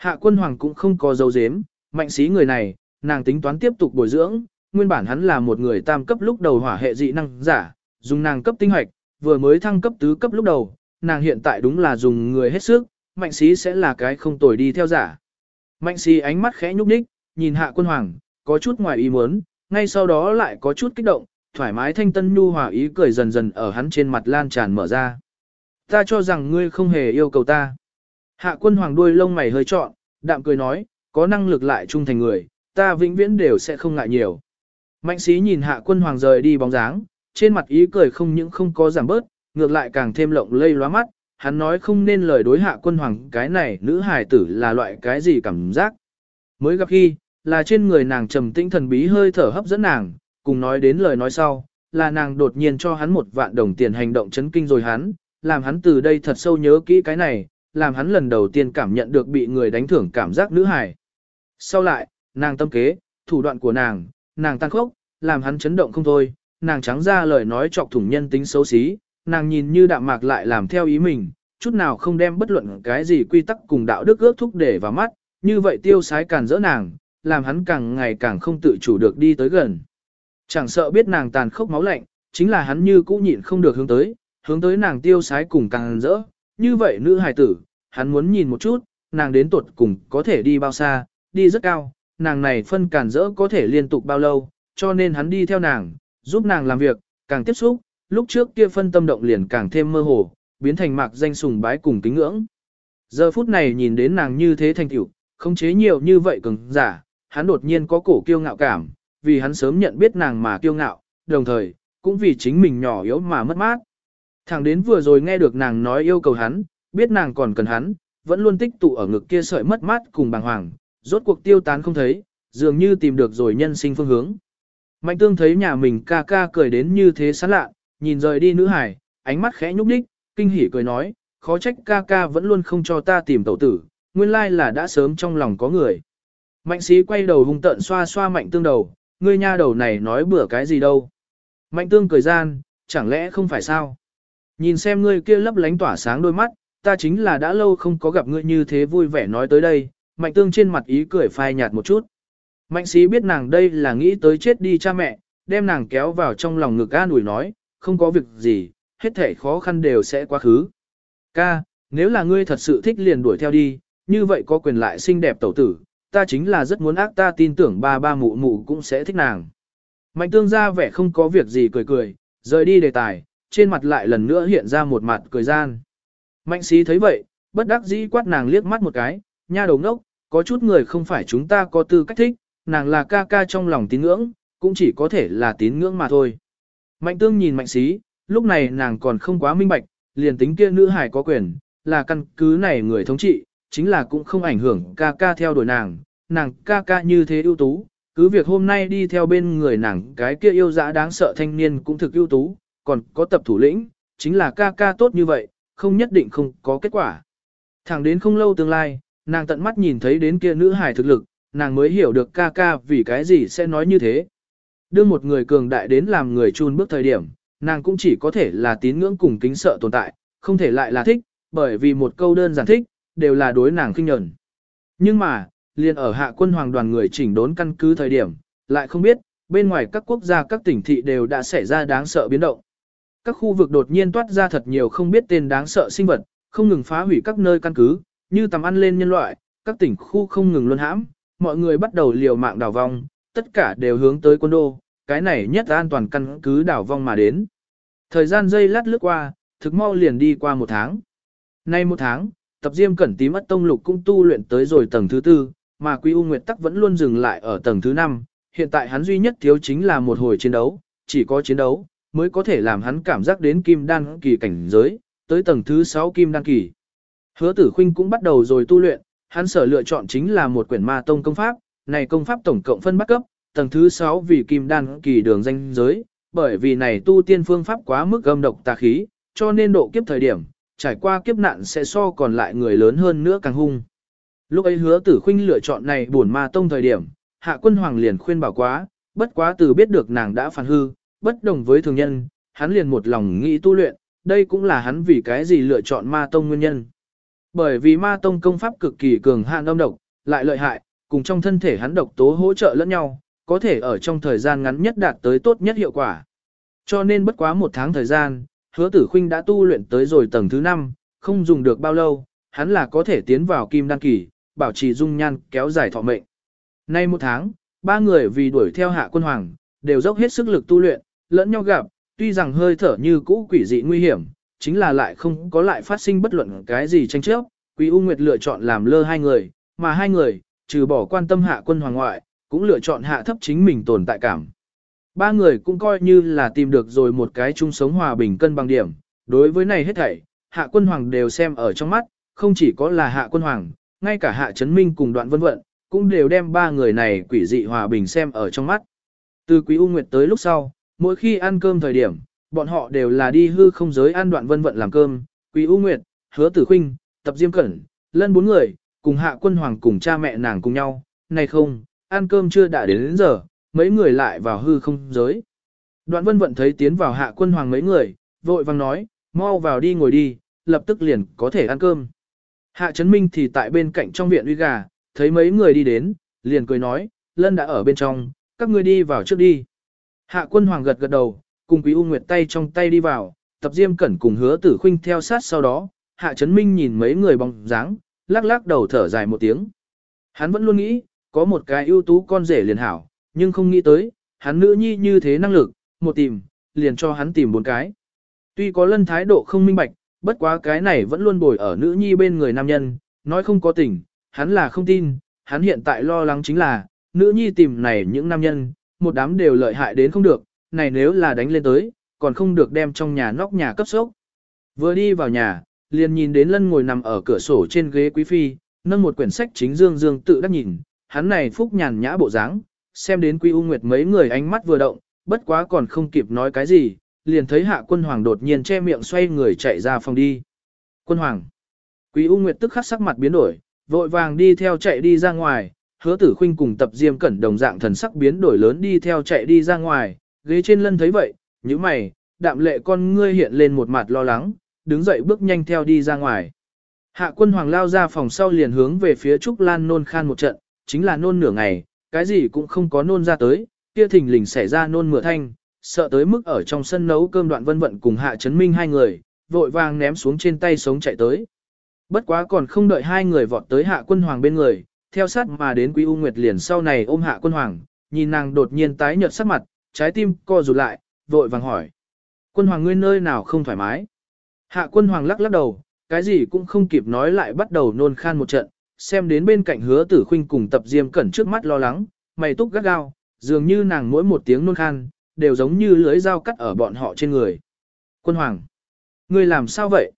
Hạ quân hoàng cũng không có dấu dếm, mạnh sĩ người này, nàng tính toán tiếp tục bồi dưỡng, nguyên bản hắn là một người tam cấp lúc đầu hỏa hệ dị năng giả, dùng nàng cấp tinh hoạch, vừa mới thăng cấp tứ cấp lúc đầu, nàng hiện tại đúng là dùng người hết sức, mạnh sĩ sẽ là cái không tồi đi theo giả. Mạnh sĩ ánh mắt khẽ nhúc nhích, nhìn hạ quân hoàng, có chút ngoài ý muốn, ngay sau đó lại có chút kích động, thoải mái thanh tân nhu hòa ý cười dần dần ở hắn trên mặt lan tràn mở ra. Ta cho rằng ngươi không hề yêu cầu ta. Hạ quân hoàng đuôi lông mày hơi trọn, đạm cười nói, có năng lực lại trung thành người, ta vĩnh viễn đều sẽ không ngại nhiều. Mạnh sĩ nhìn hạ quân hoàng rời đi bóng dáng, trên mặt ý cười không những không có giảm bớt, ngược lại càng thêm lộng lây lóa mắt, hắn nói không nên lời đối hạ quân hoàng cái này nữ hài tử là loại cái gì cảm giác. Mới gặp khi, là trên người nàng trầm tĩnh thần bí hơi thở hấp dẫn nàng, cùng nói đến lời nói sau, là nàng đột nhiên cho hắn một vạn đồng tiền hành động chấn kinh rồi hắn, làm hắn từ đây thật sâu nhớ kỹ cái này, làm hắn lần đầu tiên cảm nhận được bị người đánh thưởng cảm giác nữ hài. Sau lại, nàng tâm kế, thủ đoạn của nàng, nàng tăng khốc, làm hắn chấn động không thôi, nàng trắng ra lời nói chọc thủng nhân tính xấu xí, nàng nhìn như đạm mạc lại làm theo ý mình, chút nào không đem bất luận cái gì quy tắc cùng đạo đức ước thúc để vào mắt, như vậy tiêu sái càn dỡ nàng, làm hắn càng ngày càng không tự chủ được đi tới gần. Chẳng sợ biết nàng tàn khốc máu lạnh, chính là hắn như cũ nhịn không được hướng tới, hướng tới nàng tiêu sái cùng càng rỡ. Như vậy nữ hài tử, hắn muốn nhìn một chút, nàng đến tuột cùng có thể đi bao xa, đi rất cao, nàng này phân cản rỡ có thể liên tục bao lâu, cho nên hắn đi theo nàng, giúp nàng làm việc, càng tiếp xúc, lúc trước kia phân tâm động liền càng thêm mơ hồ, biến thành mạc danh sùng bái cùng kính ngưỡng. Giờ phút này nhìn đến nàng như thế thành tiểu, không chế nhiều như vậy cứng giả, hắn đột nhiên có cổ kiêu ngạo cảm, vì hắn sớm nhận biết nàng mà kiêu ngạo, đồng thời, cũng vì chính mình nhỏ yếu mà mất mát. Thẳng đến vừa rồi nghe được nàng nói yêu cầu hắn, biết nàng còn cần hắn, vẫn luôn tích tụ ở ngực kia sợi mất mát cùng bàng hoàng, rốt cuộc tiêu tán không thấy, dường như tìm được rồi nhân sinh phương hướng. Mạnh tương thấy nhà mình ca ca cười đến như thế sán lạ, nhìn rời đi nữ hải, ánh mắt khẽ nhúc nhích, kinh hỉ cười nói, khó trách ca ca vẫn luôn không cho ta tìm tẩu tử, nguyên lai là đã sớm trong lòng có người. Mạnh sĩ quay đầu hung tận xoa xoa mạnh tương đầu, ngươi nha đầu này nói bữa cái gì đâu. Mạnh tương cười gian, chẳng lẽ không phải sao? Nhìn xem ngươi kia lấp lánh tỏa sáng đôi mắt, ta chính là đã lâu không có gặp ngươi như thế vui vẻ nói tới đây, mạnh tương trên mặt ý cười phai nhạt một chút. Mạnh sĩ biết nàng đây là nghĩ tới chết đi cha mẹ, đem nàng kéo vào trong lòng ngực an ủi nói, không có việc gì, hết thể khó khăn đều sẽ quá khứ. Ca, nếu là ngươi thật sự thích liền đuổi theo đi, như vậy có quyền lại xinh đẹp tẩu tử, ta chính là rất muốn ác ta tin tưởng ba ba mụ mụ cũng sẽ thích nàng. Mạnh tương ra vẻ không có việc gì cười cười, rời đi đề tài, trên mặt lại lần nữa hiện ra một mặt cười gian. Mạnh sĩ thấy vậy, bất đắc dĩ quát nàng liếc mắt một cái, nha đầu ngốc, có chút người không phải chúng ta có tư cách thích, nàng là ca ca trong lòng tín ngưỡng, cũng chỉ có thể là tín ngưỡng mà thôi. Mạnh tương nhìn mạnh sĩ, lúc này nàng còn không quá minh bạch, liền tính kia nữ hải có quyền, là căn cứ này người thống trị, chính là cũng không ảnh hưởng ca ca theo đuổi nàng, nàng ca ca như thế ưu tú, cứ việc hôm nay đi theo bên người nàng cái kia yêu dã đáng sợ thanh niên cũng thực ưu tú, còn có tập thủ lĩnh, chính là ca ca tốt như vậy, không nhất định không có kết quả. Thẳng đến không lâu tương lai, nàng tận mắt nhìn thấy đến kia nữ hài thực lực, nàng mới hiểu được ca ca vì cái gì sẽ nói như thế. Đưa một người cường đại đến làm người chun bước thời điểm, nàng cũng chỉ có thể là tín ngưỡng cùng kính sợ tồn tại, không thể lại là thích, bởi vì một câu đơn giản thích, đều là đối nàng khinh nhẫn. Nhưng mà, liền ở hạ quân hoàng đoàn người chỉnh đốn căn cứ thời điểm, lại không biết, bên ngoài các quốc gia các tỉnh thị đều đã xảy ra đáng sợ biến động. Các khu vực đột nhiên toát ra thật nhiều không biết tên đáng sợ sinh vật, không ngừng phá hủy các nơi căn cứ, như tầm ăn lên nhân loại, các tỉnh khu không ngừng luân hãm, mọi người bắt đầu liều mạng đảo vong, tất cả đều hướng tới quân đô, cái này nhất an toàn căn cứ đảo vong mà đến. Thời gian dây lát lướt qua, thực mau liền đi qua một tháng. Nay một tháng, tập diêm cẩn tím mất tông lục cũng tu luyện tới rồi tầng thứ tư, mà Quý U Nguyệt Tắc vẫn luôn dừng lại ở tầng thứ năm. Hiện tại hắn duy nhất thiếu chính là một hồi chiến đấu, chỉ có chiến đấu, mới có thể làm hắn cảm giác đến kim đan kỳ cảnh giới, tới tầng thứ 6 kim đan kỳ. Hứa tử khinh cũng bắt đầu rồi tu luyện, hắn sở lựa chọn chính là một quyển ma tông công pháp, này công pháp tổng cộng phân bắt cấp, tầng thứ 6 vì kim đan kỳ đường danh giới, bởi vì này tu tiên phương pháp quá mức âm độc tà khí, cho nên độ kiếp thời điểm, trải qua kiếp nạn sẽ so còn lại người lớn hơn nữa càng hung. Lúc ấy hứa tử khinh lựa chọn này buồn ma tông thời điểm, hạ quân hoàng liền khuyên bảo quá, bất quá từ biết được nàng đã phản hư, bất đồng với thường nhân, hắn liền một lòng nghĩ tu luyện, đây cũng là hắn vì cái gì lựa chọn ma tông nguyên nhân. Bởi vì ma tông công pháp cực kỳ cường hạn âm độc, lại lợi hại, cùng trong thân thể hắn độc tố hỗ trợ lẫn nhau, có thể ở trong thời gian ngắn nhất đạt tới tốt nhất hiệu quả. Cho nên bất quá một tháng thời gian, hứa tử khuynh đã tu luyện tới rồi tầng thứ 5, không dùng được bao lâu, hắn là có thể tiến vào kim đan kỳ, bảo trì dung nhan kéo dài thọ mệnh. Nay một tháng, ba người vì đuổi theo hạ quân hoàng, đều dốc hết sức lực tu luyện, lẫn nhau gặp, tuy rằng hơi thở như cũ quỷ dị nguy hiểm, chính là lại không có lại phát sinh bất luận cái gì tranh chấp. Quý U Nguyệt lựa chọn làm lơ hai người, mà hai người, trừ bỏ quan tâm hạ quân hoàng ngoại, cũng lựa chọn hạ thấp chính mình tồn tại cảm. Ba người cũng coi như là tìm được rồi một cái chung sống hòa bình cân bằng điểm. Đối với này hết thảy, hạ quân hoàng đều xem ở trong mắt, không chỉ có là hạ quân hoàng, ngay cả hạ chấn minh cùng đoạn vân vận, cũng đều đem ba người này quỷ dị hòa bình xem ở trong mắt. Từ quý U Nguyệt tới lúc sau, mỗi khi ăn cơm thời điểm, bọn họ đều là đi hư không giới ăn đoạn vân vận làm cơm, quý U Nguyệt, hứa tử khinh, tập diêm cẩn, lân bốn người, cùng hạ quân hoàng cùng cha mẹ nàng cùng nhau, này không, ăn cơm chưa đã đến, đến giờ, mấy người lại vào hư không giới. Đoạn vân vận thấy tiến vào hạ quân hoàng mấy người, vội vang nói, mau vào đi ngồi đi, lập tức liền có thể ăn cơm. Hạ Trấn Minh thì tại bên cạnh trong viện uy gà, thấy mấy người đi đến, liền cười nói, Lân đã ở bên trong, các ngươi đi vào trước đi. Hạ quân hoàng gật gật đầu, cùng Quý U Nguyệt tay trong tay đi vào, tập diêm cẩn cùng hứa tử khinh theo sát sau đó, Hạ chấn Minh nhìn mấy người bóng dáng, lắc lắc đầu thở dài một tiếng. Hắn vẫn luôn nghĩ, có một cái ưu tú con rể liền hảo, nhưng không nghĩ tới, hắn nữ nhi như thế năng lực, một tìm, liền cho hắn tìm bốn cái. Tuy có lân thái độ không minh bạch, bất quá cái này vẫn luôn bồi ở nữ nhi bên người nam nhân, nói không có tình, hắn là không tin, hắn hiện tại lo lắng chính là, nữ nhi tìm này những nam nhân, một đám đều lợi hại đến không được, này nếu là đánh lên tới, còn không được đem trong nhà nóc nhà cấp sốc. Vừa đi vào nhà, liền nhìn đến lân ngồi nằm ở cửa sổ trên ghế quý phi, nâng một quyển sách chính dương dương tự đắc nhìn, hắn này phúc nhàn nhã bộ dáng, xem đến Quý U Nguyệt mấy người ánh mắt vừa động, bất quá còn không kịp nói cái gì, liền thấy hạ quân hoàng đột nhiên che miệng xoay người chạy ra phòng đi. Quân hoàng. Quý U Nguyệt tức khắc sắc mặt biến đổi, vội vàng đi theo chạy đi ra ngoài, hứa tử khuynh cùng tập diêm cẩn đồng dạng thần sắc biến đổi lớn đi theo chạy đi ra ngoài, ghế trên lân thấy vậy, như mày, đạm lệ con ngươi hiện lên một mặt lo lắng, đứng dậy bước nhanh theo đi ra ngoài. Hạ quân hoàng lao ra phòng sau liền hướng về phía Trúc Lan nôn khan một trận, chính là nôn nửa ngày, cái gì cũng không có nôn ra tới, kia thình lình xảy ra nôn mửa thanh, sợ tới mức ở trong sân nấu cơm đoạn vân vận cùng hạ chấn minh hai người, vội vàng ném xuống trên tay sống chạy tới. Bất quá còn không đợi hai người vọt tới hạ quân hoàng bên người, theo sát mà đến quý U Nguyệt liền sau này ôm hạ quân hoàng, nhìn nàng đột nhiên tái nhợt sắc mặt, trái tim co rụt lại, vội vàng hỏi. Quân hoàng ngươi nơi nào không thoải mái? Hạ quân hoàng lắc lắc đầu, cái gì cũng không kịp nói lại bắt đầu nôn khan một trận, xem đến bên cạnh hứa tử khuynh cùng tập diêm cẩn trước mắt lo lắng, mày túc gắt gao, dường như nàng mỗi một tiếng nôn khan, đều giống như lưới dao cắt ở bọn họ trên người. Quân hoàng, ngươi làm sao vậy?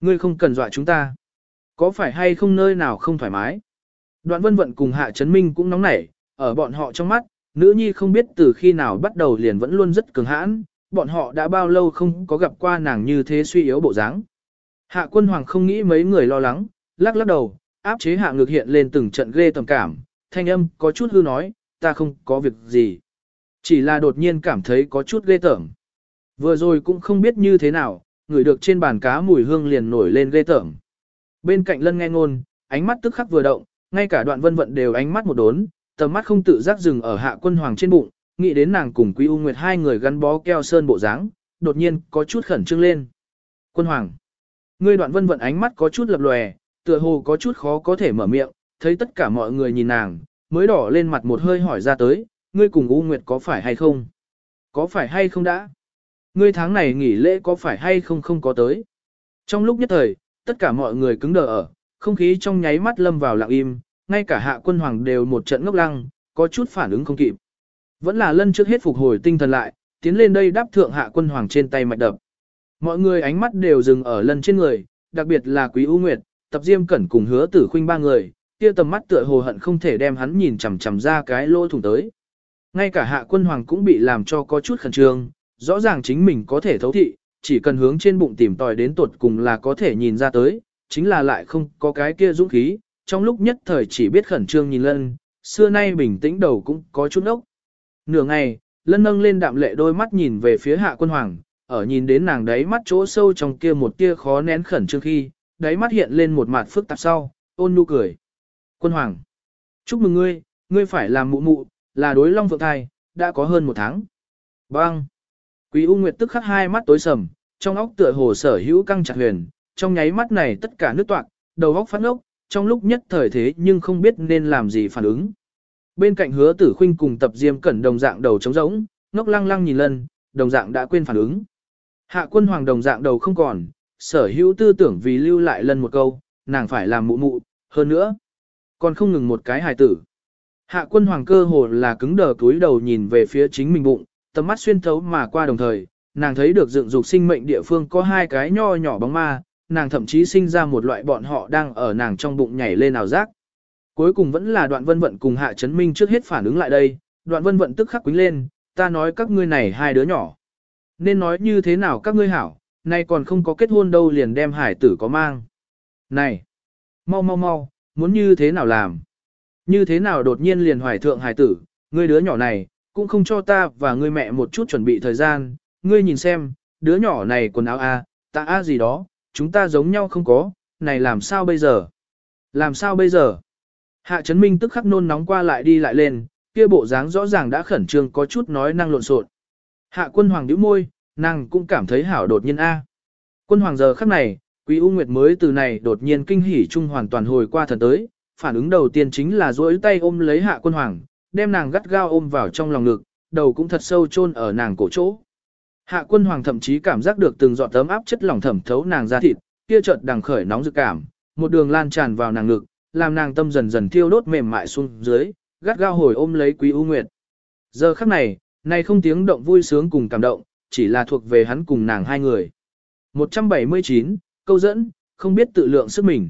Ngươi không cần dọa chúng ta. Có phải hay không nơi nào không thoải mái? Đoạn vân vận cùng hạ Trấn minh cũng nóng nảy, ở bọn họ trong mắt, nữ nhi không biết từ khi nào bắt đầu liền vẫn luôn rất cường hãn, bọn họ đã bao lâu không có gặp qua nàng như thế suy yếu bộ dáng. Hạ quân hoàng không nghĩ mấy người lo lắng, lắc lắc đầu, áp chế hạ ngược hiện lên từng trận ghê tầm cảm, thanh âm có chút hư nói, ta không có việc gì. Chỉ là đột nhiên cảm thấy có chút ghê tởm. Vừa rồi cũng không biết như thế nào, ngửi được trên bàn cá mùi hương liền nổi lên ghê tởm. Bên cạnh lân nghe ngôn, ánh mắt tức khắc vừa động, ngay cả đoạn vân vận đều ánh mắt một đốn, tầm mắt không tự giác dừng ở hạ quân hoàng trên bụng, nghĩ đến nàng cùng Quý U Nguyệt hai người gắn bó keo sơn bộ dáng, đột nhiên có chút khẩn trương lên. Quân hoàng, ngươi đoạn vân vận ánh mắt có chút lập lòe, tựa hồ có chút khó có thể mở miệng, thấy tất cả mọi người nhìn nàng, mới đỏ lên mặt một hơi hỏi ra tới, ngươi cùng U Nguyệt có phải hay không? Có phải hay không đã? Ngươi tháng này nghỉ lễ có phải hay không không có tới? Trong lúc nhất thời, tất cả mọi người cứng đờ ở, không khí trong nháy mắt lâm vào lặng im, ngay cả hạ quân hoàng đều một trận ngốc lăng, có chút phản ứng không kịp. Vẫn là lân trước hết phục hồi tinh thần lại, tiến lên đây đáp thượng hạ quân hoàng trên tay mạch đập. Mọi người ánh mắt đều dừng ở lân trên người, đặc biệt là quý U Nguyệt, tập diêm cẩn cùng hứa tử khuynh ba người, kia tầm mắt tựa hồ hận không thể đem hắn nhìn chằm chằm ra cái lỗ thủng tới. Ngay cả hạ quân hoàng cũng bị làm cho có chút khẩn trương, rõ ràng chính mình có thể thấu thị, chỉ cần hướng trên bụng tìm tòi đến tuột cùng là có thể nhìn ra tới, chính là lại không có cái kia dũng khí, trong lúc nhất thời chỉ biết khẩn trương nhìn lân, xưa nay bình tĩnh đầu cũng có chút ốc. Nửa ngày, lân nâng lên đạm lệ đôi mắt nhìn về phía hạ quân hoàng, ở nhìn đến nàng đáy mắt chỗ sâu trong kia một tia khó nén khẩn trương khi, đáy mắt hiện lên một mặt phức tạp sau, ôn nhu cười. Quân hoàng, chúc mừng ngươi, ngươi phải làm mụ mụ, là đối long phượng thai, đã có hơn một tháng. Bang! Quý U Nguyệt tức khắc hai mắt tối sầm, trong óc tựa hồ sở hữu căng chặt huyền, trong nháy mắt này tất cả nước toạc, đầu óc phát ốc, trong lúc nhất thời thế nhưng không biết nên làm gì phản ứng. Bên cạnh hứa tử khuynh cùng tập diêm cẩn đồng dạng đầu trống rỗng, ngốc lăng lăng nhìn lần, đồng dạng đã quên phản ứng. Hạ quân hoàng đồng dạng đầu không còn, sở hữu tư tưởng vì lưu lại lần một câu, nàng phải làm mụ mụ, hơn nữa. Còn không ngừng một cái hài tử. Hạ quân hoàng cơ hồ là cứng đờ túi đầu nhìn về phía chính mình bụng, tầm mắt xuyên thấu mà qua đồng thời, nàng thấy được dựng dục sinh mệnh địa phương có hai cái nho nhỏ bóng ma, nàng thậm chí sinh ra một loại bọn họ đang ở nàng trong bụng nhảy lên nào giác Cuối cùng vẫn là đoạn vân vận cùng hạ chấn minh trước hết phản ứng lại đây, đoạn vân vận tức khắc quính lên, ta nói các ngươi này hai đứa nhỏ. Nên nói như thế nào các ngươi hảo, nay còn không có kết hôn đâu liền đem hải tử có mang. Này, mau mau mau, muốn như thế nào làm? Như thế nào đột nhiên liền hoài thượng hải tử, ngươi đứa nhỏ này, cũng không cho ta và ngươi mẹ một chút chuẩn bị thời gian, ngươi nhìn xem, đứa nhỏ này quần áo A, ta A gì đó, chúng ta giống nhau không có, này làm sao bây giờ? Làm sao bây giờ? Hạ Trấn Minh tức khắc nôn nóng qua lại đi lại lên, kia bộ dáng rõ ràng đã khẩn trương có chút nói năng lộn xộn. Hạ quân hoàng nhíu môi, nàng cũng cảm thấy hảo đột nhiên A. Quân hoàng giờ khắc này, Quý U Nguyệt mới từ này đột nhiên kinh hỉ chung hoàn toàn hồi qua thần tới, phản ứng đầu tiên chính là duỗi tay ôm lấy hạ quân hoàng, đem nàng gắt gao ôm vào trong lòng ngực, đầu cũng thật sâu chôn ở nàng cổ chỗ. Hạ quân hoàng thậm chí cảm giác được từng giọt tấm áp chất lỏng thẩm thấu nàng ra thịt, kia chợt đằng khởi nóng dự cảm, một đường lan tràn vào nàng ngực, làm nàng tâm dần dần thiêu đốt mềm mại xuống dưới, gắt gao hồi ôm lấy Quý U Nguyệt. Giờ khắc này, này không tiếng động vui sướng cùng cảm động, chỉ là thuộc về hắn cùng nàng hai người. 179, câu dẫn, không biết tự lượng sức mình.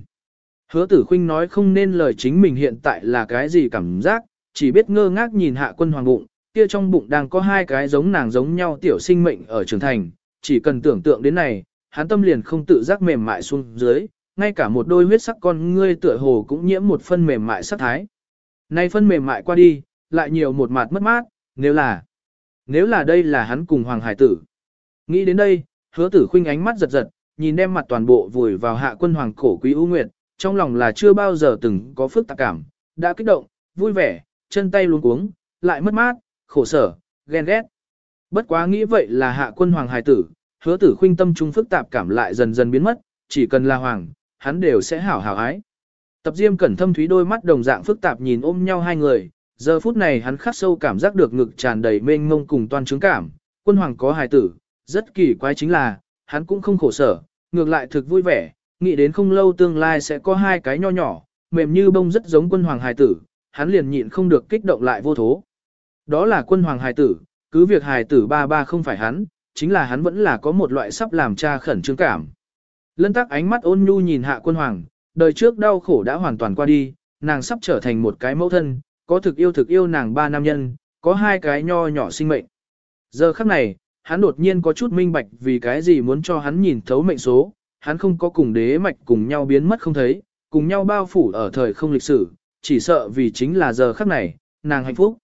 Hứa tử khinh nói không nên lời chính mình hiện tại là cái gì cảm giác, chỉ biết ngơ ngác nhìn hạ quân hoàng bụng, kia trong bụng đang có hai cái giống nàng giống nhau tiểu sinh mệnh ở trưởng thành, chỉ cần tưởng tượng đến này, hắn tâm liền không tự giác mềm mại xuống dưới, ngay cả một đôi huyết sắc con ngươi tựa hồ cũng nhiễm một phân mềm mại sắc thái. Nay phân mềm mại qua đi, lại nhiều một mặt mất mát, nếu là, nếu là đây là hắn cùng Hoàng Hải tử. Nghĩ đến đây, hứa tử khinh ánh mắt giật giật, nhìn đem mặt toàn bộ vùi vào hạ quân Hoàng cổ quý ưu nguyệt, trong lòng là chưa bao giờ từng có phức tạp cảm, đã kích động, vui vẻ, chân tay luống cuống, lại mất mát, khổ sở, ghen ghét. Bất quá nghĩ vậy là hạ quân Hoàng Hải tử, hứa tử khuynh tâm trung phức tạp cảm lại dần dần biến mất, chỉ cần là Hoàng, hắn đều sẽ hảo hảo ái. Tập Diêm cẩn thâm thúy đôi mắt đồng dạng phức tạp nhìn ôm nhau hai người, giờ phút này hắn khắc sâu cảm giác được ngực tràn đầy mênh mông cùng toan trứng cảm, quân hoàng có hài tử, rất kỳ quái chính là, hắn cũng không khổ sở, ngược lại thực vui vẻ, nghĩ đến không lâu tương lai sẽ có hai cái nho nhỏ, mềm như bông rất giống quân hoàng hài tử, hắn liền nhịn không được kích động lại vô thố. Đó là quân hoàng hài tử, cứ việc hài tử ba ba không phải hắn, chính là hắn vẫn là có một loại sắp làm cha khẩn trương cảm. Lân tắc ánh mắt ôn nhu nhìn hạ quân hoàng, đời trước đau khổ đã hoàn toàn qua đi, nàng sắp trở thành một cái mẫu thân, có thực yêu thực yêu nàng ba nam nhân, có hai cái nho nhỏ sinh mệnh. Giờ khắc này, hắn đột nhiên có chút minh bạch vì cái gì muốn cho hắn nhìn thấu mệnh số, hắn không có cùng đế mạch cùng nhau biến mất không thấy, cùng nhau bao phủ ở thời không lịch sử, chỉ sợ vì chính là giờ khắc này, nàng hạnh phúc.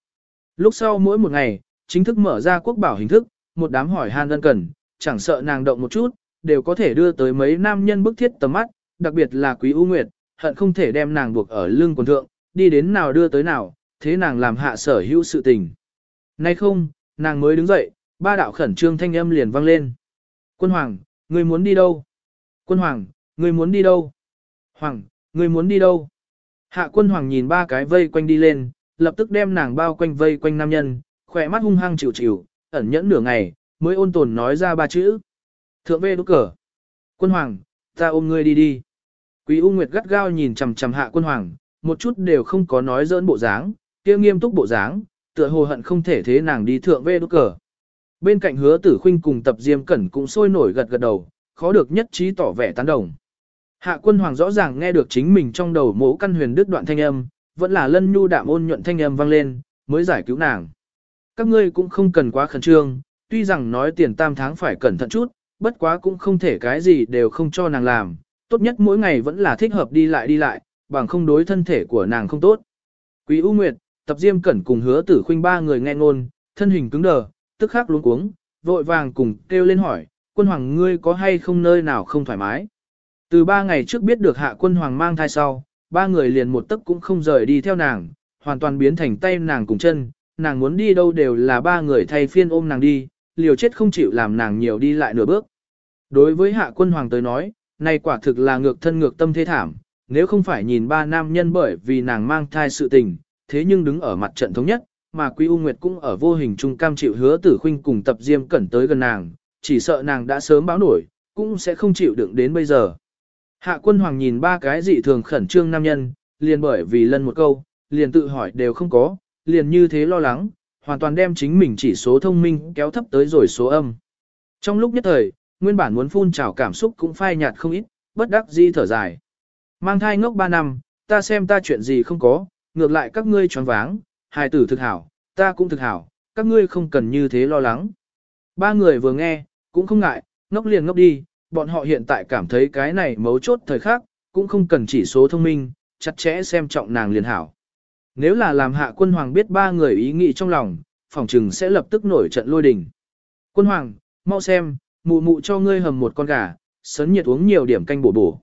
Lúc sau mỗi một ngày, chính thức mở ra quốc bảo hình thức, một đám hỏi han ân cần, chẳng sợ nàng động một chút, đều có thể đưa tới mấy nam nhân bức thiết tầm mắt, đặc biệt là quý U Nguyệt, hận không thể đem nàng buộc ở lưng quần thượng, đi đến nào đưa tới nào, thế nàng làm hạ sở hữu sự tình. Nay không, nàng mới đứng dậy, ba đạo khẩn trương thanh âm liền vang lên. Quân Hoàng, ngươi muốn đi đâu? Quân Hoàng, ngươi muốn đi đâu? Hoàng, ngươi muốn đi đâu? Hạ quân Hoàng nhìn ba cái vây quanh đi lên, lập tức đem nàng bao quanh vây quanh nam nhân, khỏe mắt hung hăng chịu chịu, ẩn nhẫn nửa ngày, mới ôn tồn nói ra ba chữ. Thượng vê đốt cờ. Quân Hoàng, ta ôm ngươi đi đi. Quý U Nguyệt gắt gao nhìn chằm chằm hạ quân Hoàng, một chút đều không có nói dỡn bộ dáng, kia nghiêm túc bộ dáng, tựa hồ hận không thể thế nàng đi thượng vê đốt cờ. Bên cạnh hứa tử khuynh cùng tập diêm cẩn cũng sôi nổi gật gật đầu, khó được nhất trí tỏ vẻ tán đồng. Hạ quân hoàng rõ ràng nghe được chính mình trong đầu mỗ căn huyền đứt đoạn thanh âm, vẫn là lân nhu đạm ôn nhuận thanh âm vang lên, mới giải cứu nàng. Các ngươi cũng không cần quá khẩn trương, tuy rằng nói tiền tam tháng phải cẩn thận chút, bất quá cũng không thể cái gì đều không cho nàng làm, tốt nhất mỗi ngày vẫn là thích hợp đi lại đi lại, bằng không đối thân thể của nàng không tốt. Quý U Nguyệt, tập diêm cẩn cùng hứa tử khuynh ba người nghe ngôn, thân hình cứng đờ, tức khắc luống cuống, vội vàng cùng kêu lên hỏi, quân hoàng ngươi có hay không nơi nào không thoải mái. Từ ba ngày trước biết được hạ quân hoàng mang thai sau, ba người liền một tấc cũng không rời đi theo nàng, hoàn toàn biến thành tay nàng cùng chân, nàng muốn đi đâu đều là ba người thay phiên ôm nàng đi, liều chết không chịu làm nàng nhiều đi lại nửa bước. Đối với hạ quân hoàng tới nói, này quả thực là ngược thân ngược tâm thế thảm, nếu không phải nhìn ba nam nhân bởi vì nàng mang thai sự tình, thế nhưng đứng ở mặt trận thống nhất, mà Quý U Nguyệt cũng ở vô hình trung cam chịu hứa tử khuynh cùng tập diêm cẩn tới gần nàng, chỉ sợ nàng đã sớm báo nổi, cũng sẽ không chịu đựng đến bây giờ. Hạ quân hoàng nhìn ba cái dị thường khẩn trương nam nhân, liền bởi vì lần một câu, liền tự hỏi đều không có, liền như thế lo lắng, hoàn toàn đem chính mình chỉ số thông minh kéo thấp tới rồi số âm. Trong lúc nhất thời, nguyên bản muốn phun trào cảm xúc cũng phai nhạt không ít, bất đắc di thở dài. Mang thai ngốc 3 năm, ta xem ta chuyện gì không có, ngược lại các ngươi choáng váng, hài tử thực hảo, ta cũng thực hảo, các ngươi không cần như thế lo lắng. Ba người vừa nghe, cũng không ngại, ngốc liền ngốc đi, bọn họ hiện tại cảm thấy cái này mấu chốt thời khắc, cũng không cần chỉ số thông minh, chặt chẽ xem trọng nàng liền hảo. Nếu là làm hạ quân hoàng biết ba người ý nghĩ trong lòng, phòng trừng sẽ lập tức nổi trận lôi đình. Quân hoàng, mau xem, mụ mụ cho ngươi hầm một con gà, sấn nhiệt uống nhiều điểm canh bổ bổ.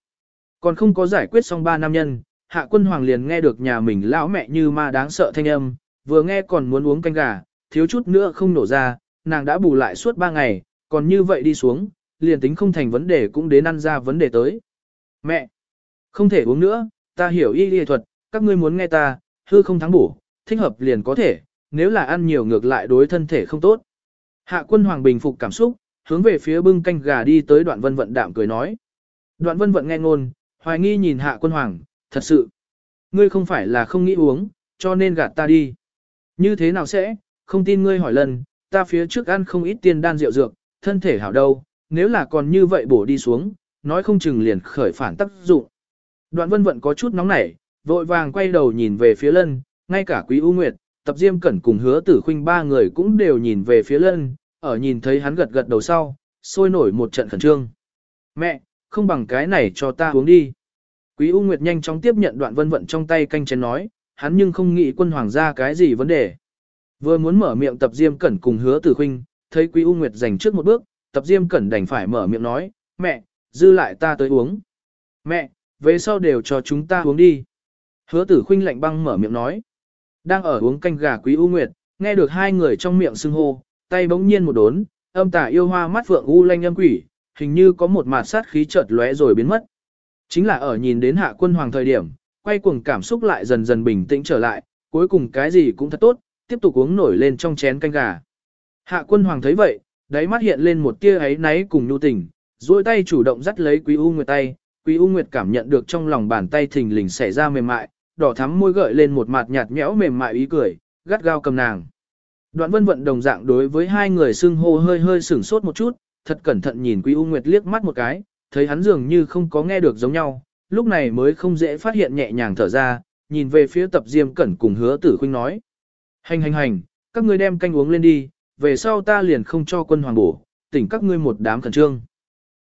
Còn không có giải quyết xong ba nam nhân, hạ quân hoàng liền nghe được nhà mình lão mẹ như ma đáng sợ thanh âm, vừa nghe còn muốn uống canh gà, thiếu chút nữa không nổ ra, nàng đã bù lại suốt ba ngày, còn như vậy đi xuống, liền tính không thành vấn đề cũng đến ăn ra vấn đề tới. Mẹ! Không thể uống nữa, ta hiểu y y thuật, các ngươi muốn nghe ta, hư không thắng bổ, thích hợp liền có thể, nếu là ăn nhiều ngược lại đối thân thể không tốt. Hạ quân hoàng bình phục cảm xúc, hướng về phía bưng canh gà đi tới đoạn vân vận đạm cười nói. Đoạn vân vận nghe ngôn, hoài nghi nhìn hạ quân hoàng, thật sự. Ngươi không phải là không nghĩ uống, cho nên gạt ta đi. Như thế nào sẽ, không tin ngươi hỏi lần, ta phía trước ăn không ít tiền đan rượu dược, thân thể hảo đâu, nếu là còn như vậy bổ đi xuống, nói không chừng liền khởi phản tác dụng. Đoạn vân vận có chút nóng nảy, vội vàng quay đầu nhìn về phía lân, ngay cả quý U Nguyệt, tập diêm cẩn cùng hứa tử khuynh ba người cũng đều nhìn về phía lân, ở nhìn thấy hắn gật gật đầu sau, sôi nổi một trận khẩn trương. Mẹ, không bằng cái này cho ta uống đi. Quý U Nguyệt nhanh chóng tiếp nhận đoạn vân vận trong tay canh chén nói, hắn nhưng không nghĩ quân hoàng gia cái gì vấn đề. Vừa muốn mở miệng tập diêm cẩn cùng hứa tử khinh thấy Quý U Nguyệt giành trước một bước, tập diêm cẩn đành phải mở miệng nói, mẹ, dư lại ta tới uống. Mẹ, về sau đều cho chúng ta uống đi. Hứa tử Khinh lạnh băng mở miệng nói. Đang ở uống canh gà Quý U Nguyệt, nghe được hai người trong miệng xưng hô, tay bỗng nhiên một đốn, âm tả yêu hoa mắt vượng u lanh âm quỷ, hình như có một mạt sát khí chợt lóe rồi biến mất. Chính là ở nhìn đến hạ quân hoàng thời điểm, quay cuồng cảm xúc lại dần dần bình tĩnh trở lại, cuối cùng cái gì cũng thật tốt, tiếp tục uống nổi lên trong chén canh gà. Hạ quân hoàng thấy vậy, đáy mắt hiện lên một tia ấy náy cùng nhu tình, duỗi tay chủ động dắt lấy Quý U Nguyệt tay, Quý U Nguyệt cảm nhận được trong lòng bàn tay thình lình xảy ra mềm mại, đỏ thắm môi gợi lên một mặt nhạt nhẽo mềm mại ý cười, gắt gao cầm nàng. Đoạn vân vận đồng dạng đối với hai người xưng hô hơi hơi sửng sốt một chút, thật cẩn thận nhìn Quý U Nguyệt liếc mắt một cái, thấy hắn dường như không có nghe được giống nhau, lúc này mới không dễ phát hiện nhẹ nhàng thở ra, nhìn về phía tập diêm cẩn cùng hứa tử khuynh nói. Hành hành hành, các ngươi đem canh uống lên đi, về sau ta liền không cho quân hoàng bổ, tỉnh các ngươi một đám khẩn trương.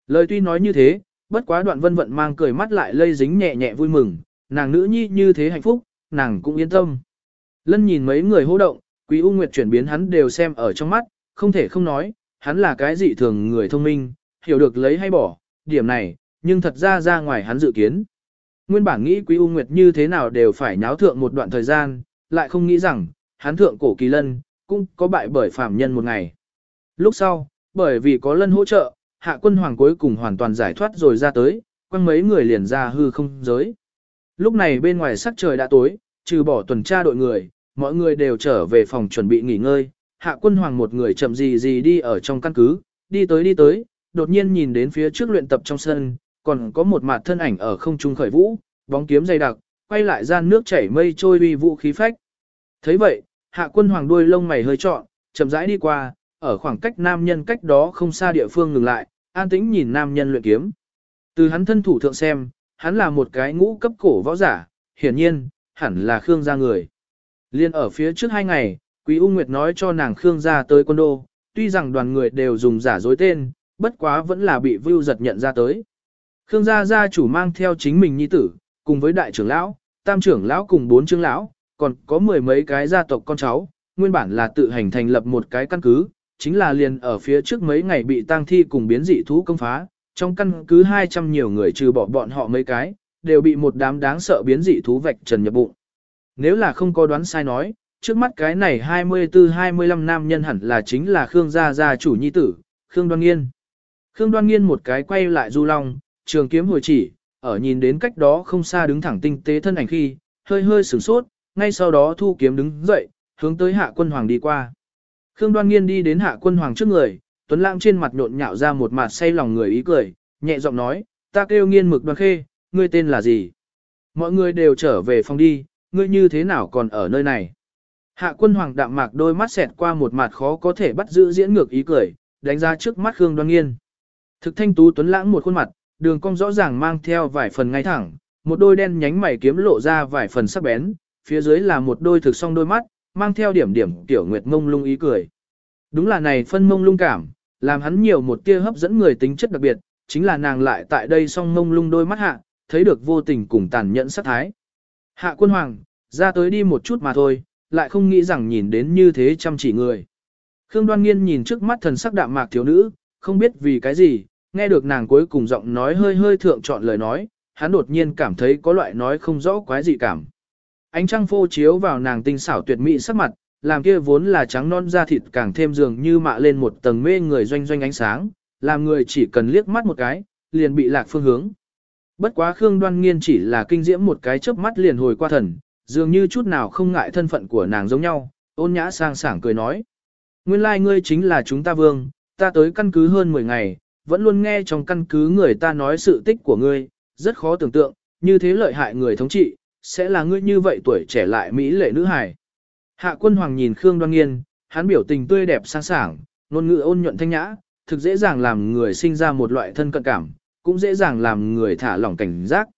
Lời tuy nói như thế, bất quá đoạn vân vận mang cười mắt lại lây dính nhẹ nhẹ vui mừng, nàng nữ nhi như thế hạnh phúc, nàng cũng yên tâm. Lân nhìn mấy người hô động, quý u nguyệt chuyển biến hắn đều xem ở trong mắt, không thể không nói, hắn là cái dị thường người thông minh, hiểu được lấy hay bỏ, điểm này, nhưng thật ra ra ngoài hắn dự kiến. Nguyên bản nghĩ quý u nguyệt như thế nào đều phải nháo thượng một đoạn thời gian, lại không nghĩ rằng, hắn thượng cổ kỳ lân, cũng có bại bởi phạm nhân một ngày. Lúc sau, bởi vì có lân hỗ trợ, hạ quân hoàng cuối cùng hoàn toàn giải thoát rồi ra tới, quăng mấy người liền ra hư không giới. Lúc này bên ngoài sắc trời đã tối, trừ bỏ tuần tra đội người, mọi người đều trở về phòng chuẩn bị nghỉ ngơi. Hạ quân hoàng một người chậm gì gì đi ở trong căn cứ, đi tới đi tới, đột nhiên nhìn đến phía trước luyện tập trong sân, còn có một mặt thân ảnh ở không trung khởi vũ, bóng kiếm dày đặc, quay lại gian nước chảy mây trôi uy vũ khí phách. thấy vậy, hạ quân hoàng đuôi lông mày hơi trọn, chậm rãi đi qua, ở khoảng cách nam nhân cách đó không xa địa phương ngừng lại, an tĩnh nhìn nam nhân luyện kiếm. Từ hắn thân thủ thượng xem, hắn là một cái ngũ cấp cổ võ giả, hiển nhiên, hẳn là Khương gia người. Liên ở phía trước hai ngày, Quý U Nguyệt nói cho nàng Khương gia tới quân đô, tuy rằng đoàn người đều dùng giả dối tên, bất quá vẫn là bị vưu giật nhận ra tới. Khương gia gia chủ mang theo chính mình nhi tử, cùng với đại trưởng lão, tam trưởng lão cùng bốn trưởng lão, còn có mười mấy cái gia tộc con cháu, nguyên bản là tự hành thành lập một cái căn cứ, chính là liền ở phía trước mấy ngày bị tang thi cùng biến dị thú công phá, trong căn cứ 200 nhiều người trừ bỏ bọn họ mấy cái, đều bị một đám đáng sợ biến dị thú vạch trần nhập bụng. Nếu là không có đoán sai nói, trước mắt cái này 24-25 nam nhân hẳn là chính là Khương gia gia chủ nhi tử, Khương Đoan Nghiên. Khương Đoan Nghiên một cái quay lại du long, trường kiếm hồi chỉ, ở nhìn đến cách đó không xa đứng thẳng tinh tế thân ảnh khi, hơi hơi sửng sốt, ngay sau đó thu kiếm đứng dậy, hướng tới hạ quân hoàng đi qua. Khương Đoan Nghiên đi đến hạ quân hoàng trước người, Tuấn Lãng trên mặt nhộn nhạo ra một mặt say lòng người ý cười, nhẹ giọng nói, ta kêu nghiên mực đoan khê, ngươi tên là gì? Mọi người đều trở về phòng đi, ngươi như thế nào còn ở nơi này? Hạ quân hoàng đạm mạc đôi mắt xẹt qua một mặt khó có thể bắt giữ diễn ngược ý cười, đánh ra trước mắt Khương Đoan Nghiên. Thực thanh tú Tuấn Lãng một khuôn mặt, đường cong rõ ràng mang theo vài phần ngay thẳng, một đôi đen nhánh mày kiếm lộ ra vài phần sắc bén, phía dưới là một đôi thực song đôi mắt, mang theo điểm điểm tiểu nguyệt mông lung ý cười. Đúng là này phân mông lung cảm, làm hắn nhiều một tia hấp dẫn người tính chất đặc biệt, chính là nàng lại tại đây song mông lung đôi mắt hạ, thấy được vô tình cùng tàn nhẫn sát thái. Hạ quân hoàng, ra tới đi một chút mà thôi, lại không nghĩ rằng nhìn đến như thế chăm chỉ người. Khương đoan nghiên nhìn trước mắt thần sắc đạm mạc thiếu nữ, không biết vì cái gì, nghe được nàng cuối cùng giọng nói hơi hơi thượng chọn lời nói, hắn đột nhiên cảm thấy có loại nói không rõ quái gì cảm. Ánh trăng phô chiếu vào nàng tinh xảo tuyệt mỹ sắc mặt, làm kia vốn là trắng non da thịt càng thêm dường như mạ lên một tầng mê người doanh doanh ánh sáng, làm người chỉ cần liếc mắt một cái, liền bị lạc phương hướng. Bất quá Khương Đoan Nghiên chỉ là kinh diễm một cái chớp mắt liền hồi qua thần, dường như chút nào không ngại thân phận của nàng giống nhau, ôn nhã sang sảng cười nói. Nguyên lai like ngươi chính là chúng ta vương, ta tới căn cứ hơn 10 ngày, vẫn luôn nghe trong căn cứ người ta nói sự tích của ngươi, rất khó tưởng tượng, như thế lợi hại người thống trị, sẽ là ngươi như vậy tuổi trẻ lại mỹ lệ nữ hài. Hạ quân hoàng nhìn Khương Đoan Nghiên, hắn biểu tình tươi đẹp sáng sảng, ngôn ngữ ôn nhuận thanh nhã, thực dễ dàng làm người sinh ra một loại thân cận cảm, cũng dễ dàng làm người thả lỏng cảnh giác.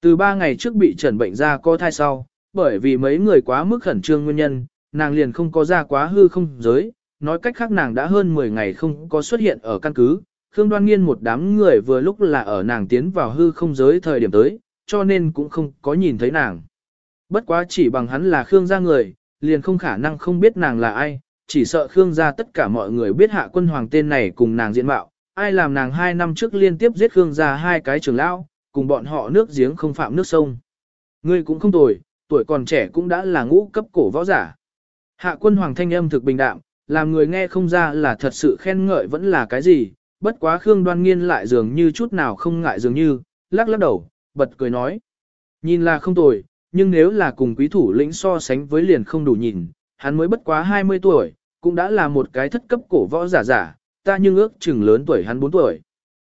Từ ba ngày trước bị trần bệnh ra có thai sau, bởi vì mấy người quá mức khẩn trương nguyên nhân, nàng liền không có ra quá hư không giới, nói cách khác nàng đã hơn 10 ngày không có xuất hiện ở căn cứ. Khương Đoan Nghiên một đám người vừa lúc là ở nàng tiến vào hư không giới thời điểm tới, cho nên cũng không có nhìn thấy nàng. Bất quá chỉ bằng hắn là Khương gia người, liền không khả năng không biết nàng là ai, chỉ sợ Khương gia tất cả mọi người biết hạ quân hoàng tên này cùng nàng diện mạo, ai làm nàng hai năm trước liên tiếp giết Khương gia hai cái trường lão, cùng bọn họ nước giếng không phạm nước sông. Ngươi cũng không tồi, tuổi còn trẻ cũng đã là ngũ cấp cổ võ giả. Hạ quân hoàng thanh âm thực bình đạm, làm người nghe không ra là thật sự khen ngợi vẫn là cái gì, bất quá Khương đoan nghiên lại dường như chút nào không ngại dường như, lắc lắc đầu, bật cười nói. Nhìn là không tồi, nhưng nếu là cùng quý thủ lĩnh so sánh với liền không đủ nhìn, hắn mới bất quá 20 tuổi, cũng đã là một cái thất cấp cổ võ giả giả, ta nhưng ước chừng lớn tuổi hắn 4 tuổi.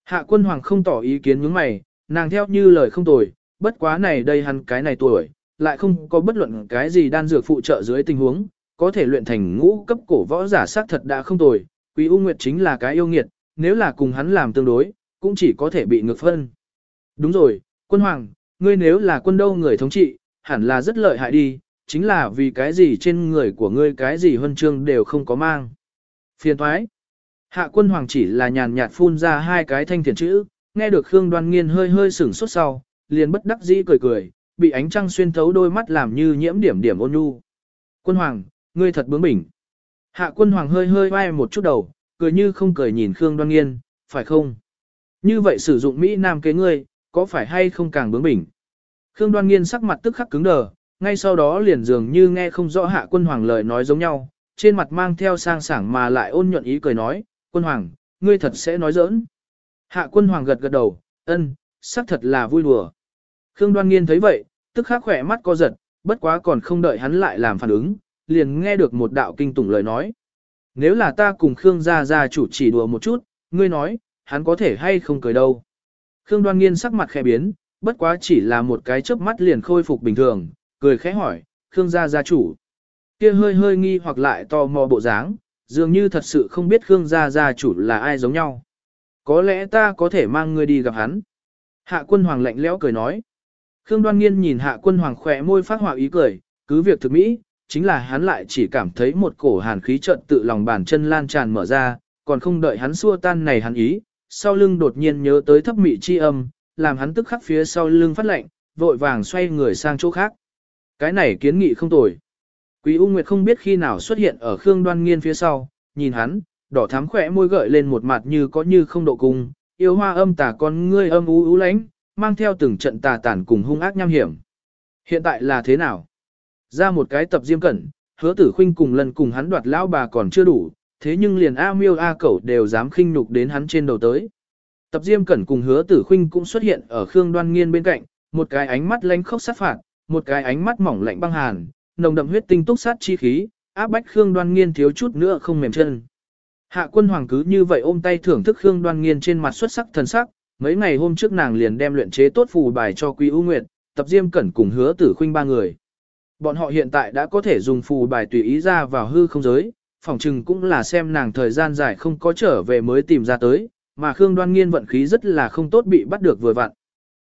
Hạ quân hoàng không tỏ ý kiến những mày, nàng theo như lời không tồi, bất quá này đây hắn cái này tuổi, lại không có bất luận cái gì đan dược phụ trợ dưới tình huống, có thể luyện thành ngũ cấp cổ võ giả sát thật đã không tồi, Quý U Nguyệt chính là cái yêu nghiệt, nếu là cùng hắn làm tương đối, cũng chỉ có thể bị ngược phân. Đúng rồi, quân hoàng, ngươi nếu là quân đâu người thống trị, hẳn là rất lợi hại đi, chính là vì cái gì trên người của ngươi cái gì huân chương đều không có mang. Phiền thoái. Hạ quân hoàng chỉ là nhàn nhạt phun ra hai cái thanh thiền chữ, nghe được Khương đoan nghiên hơi hơi sửng sốt sau, liền bất đắc dĩ cười cười, bị ánh trăng xuyên thấu đôi mắt làm như nhiễm điểm điểm ôn nhu. Quân hoàng, ngươi thật bướng bỉnh. Hạ quân hoàng hơi hơi vai một chút đầu, cười như không cười nhìn Khương đoan nghiên, phải không? Như vậy sử dụng Mỹ Nam kế ngươi, có phải hay không càng bướng bỉnh? Khương đoan nghiên sắc mặt tức khắc cứng đờ, ngay sau đó liền dường như nghe không rõ hạ quân hoàng lời nói giống nhau, trên mặt mang theo sang sảng mà lại ôn nhuận ý cười nói, quân hoàng, ngươi thật sẽ nói giỡn. Hạ quân hoàng gật gật đầu, ân, sắc thật là vui đùa. Khương đoan nghiên thấy vậy, tức khắc khỏe mắt co giật, bất quá còn không đợi hắn lại làm phản ứng, liền nghe được một đạo kinh tủng lời nói. Nếu là ta cùng Khương gia gia chủ chỉ đùa một chút, ngươi nói, hắn có thể hay không cười đâu. Khương đoan nghiên sắc mặt khẽ biến, bất quá chỉ là một cái chớp mắt liền khôi phục bình thường, cười khẽ hỏi, Khương gia gia chủ. Kia hơi hơi nghi hoặc lại tò mò bộ dáng, dường như thật sự không biết Khương gia gia chủ là ai giống nhau. Có lẽ ta có thể mang ngươi đi gặp hắn. Hạ quân hoàng lạnh lẽo cười nói. Khương đoan nghiên nhìn hạ quân hoàng khỏe môi phát họa ý cười, cứ việc thực mỹ, chính là hắn lại chỉ cảm thấy một cổ hàn khí trận tự lòng bàn chân lan tràn mở ra, còn không đợi hắn xua tan này hắn ý, sau lưng đột nhiên nhớ tới thấp mị chi âm, làm hắn tức khắc phía sau lưng phát lạnh, vội vàng xoay người sang chỗ khác. Cái này kiến nghị không tồi. Quý U Nguyệt không biết khi nào xuất hiện ở Khương Đoan Nghiên phía sau, nhìn hắn, đỏ thắm khỏe môi gợi lên một mặt như có như không độ cung, yêu hoa âm tà con ngươi âm u u lánh, mang theo từng trận tà tản cùng hung ác nham hiểm. Hiện tại là thế nào? Ra một cái tập diêm cẩn, hứa tử khinh cùng lần cùng hắn đoạt lão bà còn chưa đủ, thế nhưng liền A miêu A cẩu đều dám khinh nhục đến hắn trên đầu tới. Tập diêm cẩn cùng hứa tử khuynh cũng xuất hiện ở Khương Đoan Nghiên bên cạnh, một cái ánh mắt lanh khốc sát phạt, một cái ánh mắt mỏng lạnh băng hàn, nồng đậm huyết tinh túc sát chi khí, áp bách Khương Đoan Nghiên thiếu chút nữa không mềm chân. Hạ quân hoàng cứ như vậy ôm tay thưởng thức Khương Đoan Nghiên trên mặt xuất sắc thần sắc, mấy ngày hôm trước nàng liền đem luyện chế tốt phù bài cho Quý U Nguyệt, tập diêm cẩn cùng hứa tử khuynh ba người. Bọn họ hiện tại đã có thể dùng phù bài tùy ý ra vào hư không giới, Phỏng chừng cũng là xem nàng thời gian dài không có trở về mới tìm ra tới, mà Khương Đoan Nghiên vận khí rất là không tốt bị bắt được vừa vặn.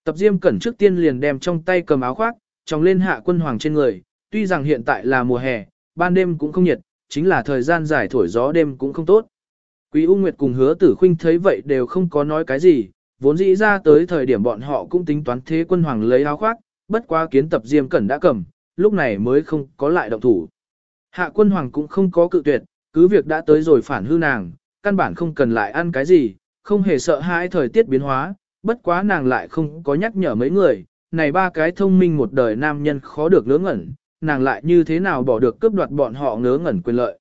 Tập Diêm Cẩn trước tiên liền đem trong tay cầm áo khoác, tròng lên hạ quân hoàng trên người, tuy rằng hiện tại là mùa hè, ban đêm cũng không nhiệt, chính là thời gian dài thổi gió đêm cũng không tốt. Quý U Nguyệt cùng hứa tử khinh thấy vậy đều không có nói cái gì, vốn dĩ ra tới thời điểm bọn họ cũng tính toán thế quân hoàng lấy áo khoác, bất quá kiến tập Diêm Cẩn đã cầm, lúc này mới không có lại động thủ. Hạ quân hoàng cũng không có cự tuyệt, cứ việc đã tới rồi phản hư nàng, căn bản không cần lại ăn cái gì, không hề sợ hãi thời tiết biến hóa, bất quá nàng lại không có nhắc nhở mấy người, này ba cái thông minh một đời nam nhân khó được ngớ ngẩn, nàng lại như thế nào bỏ được cướp đoạt bọn họ ngớ ngẩn quyền lợi.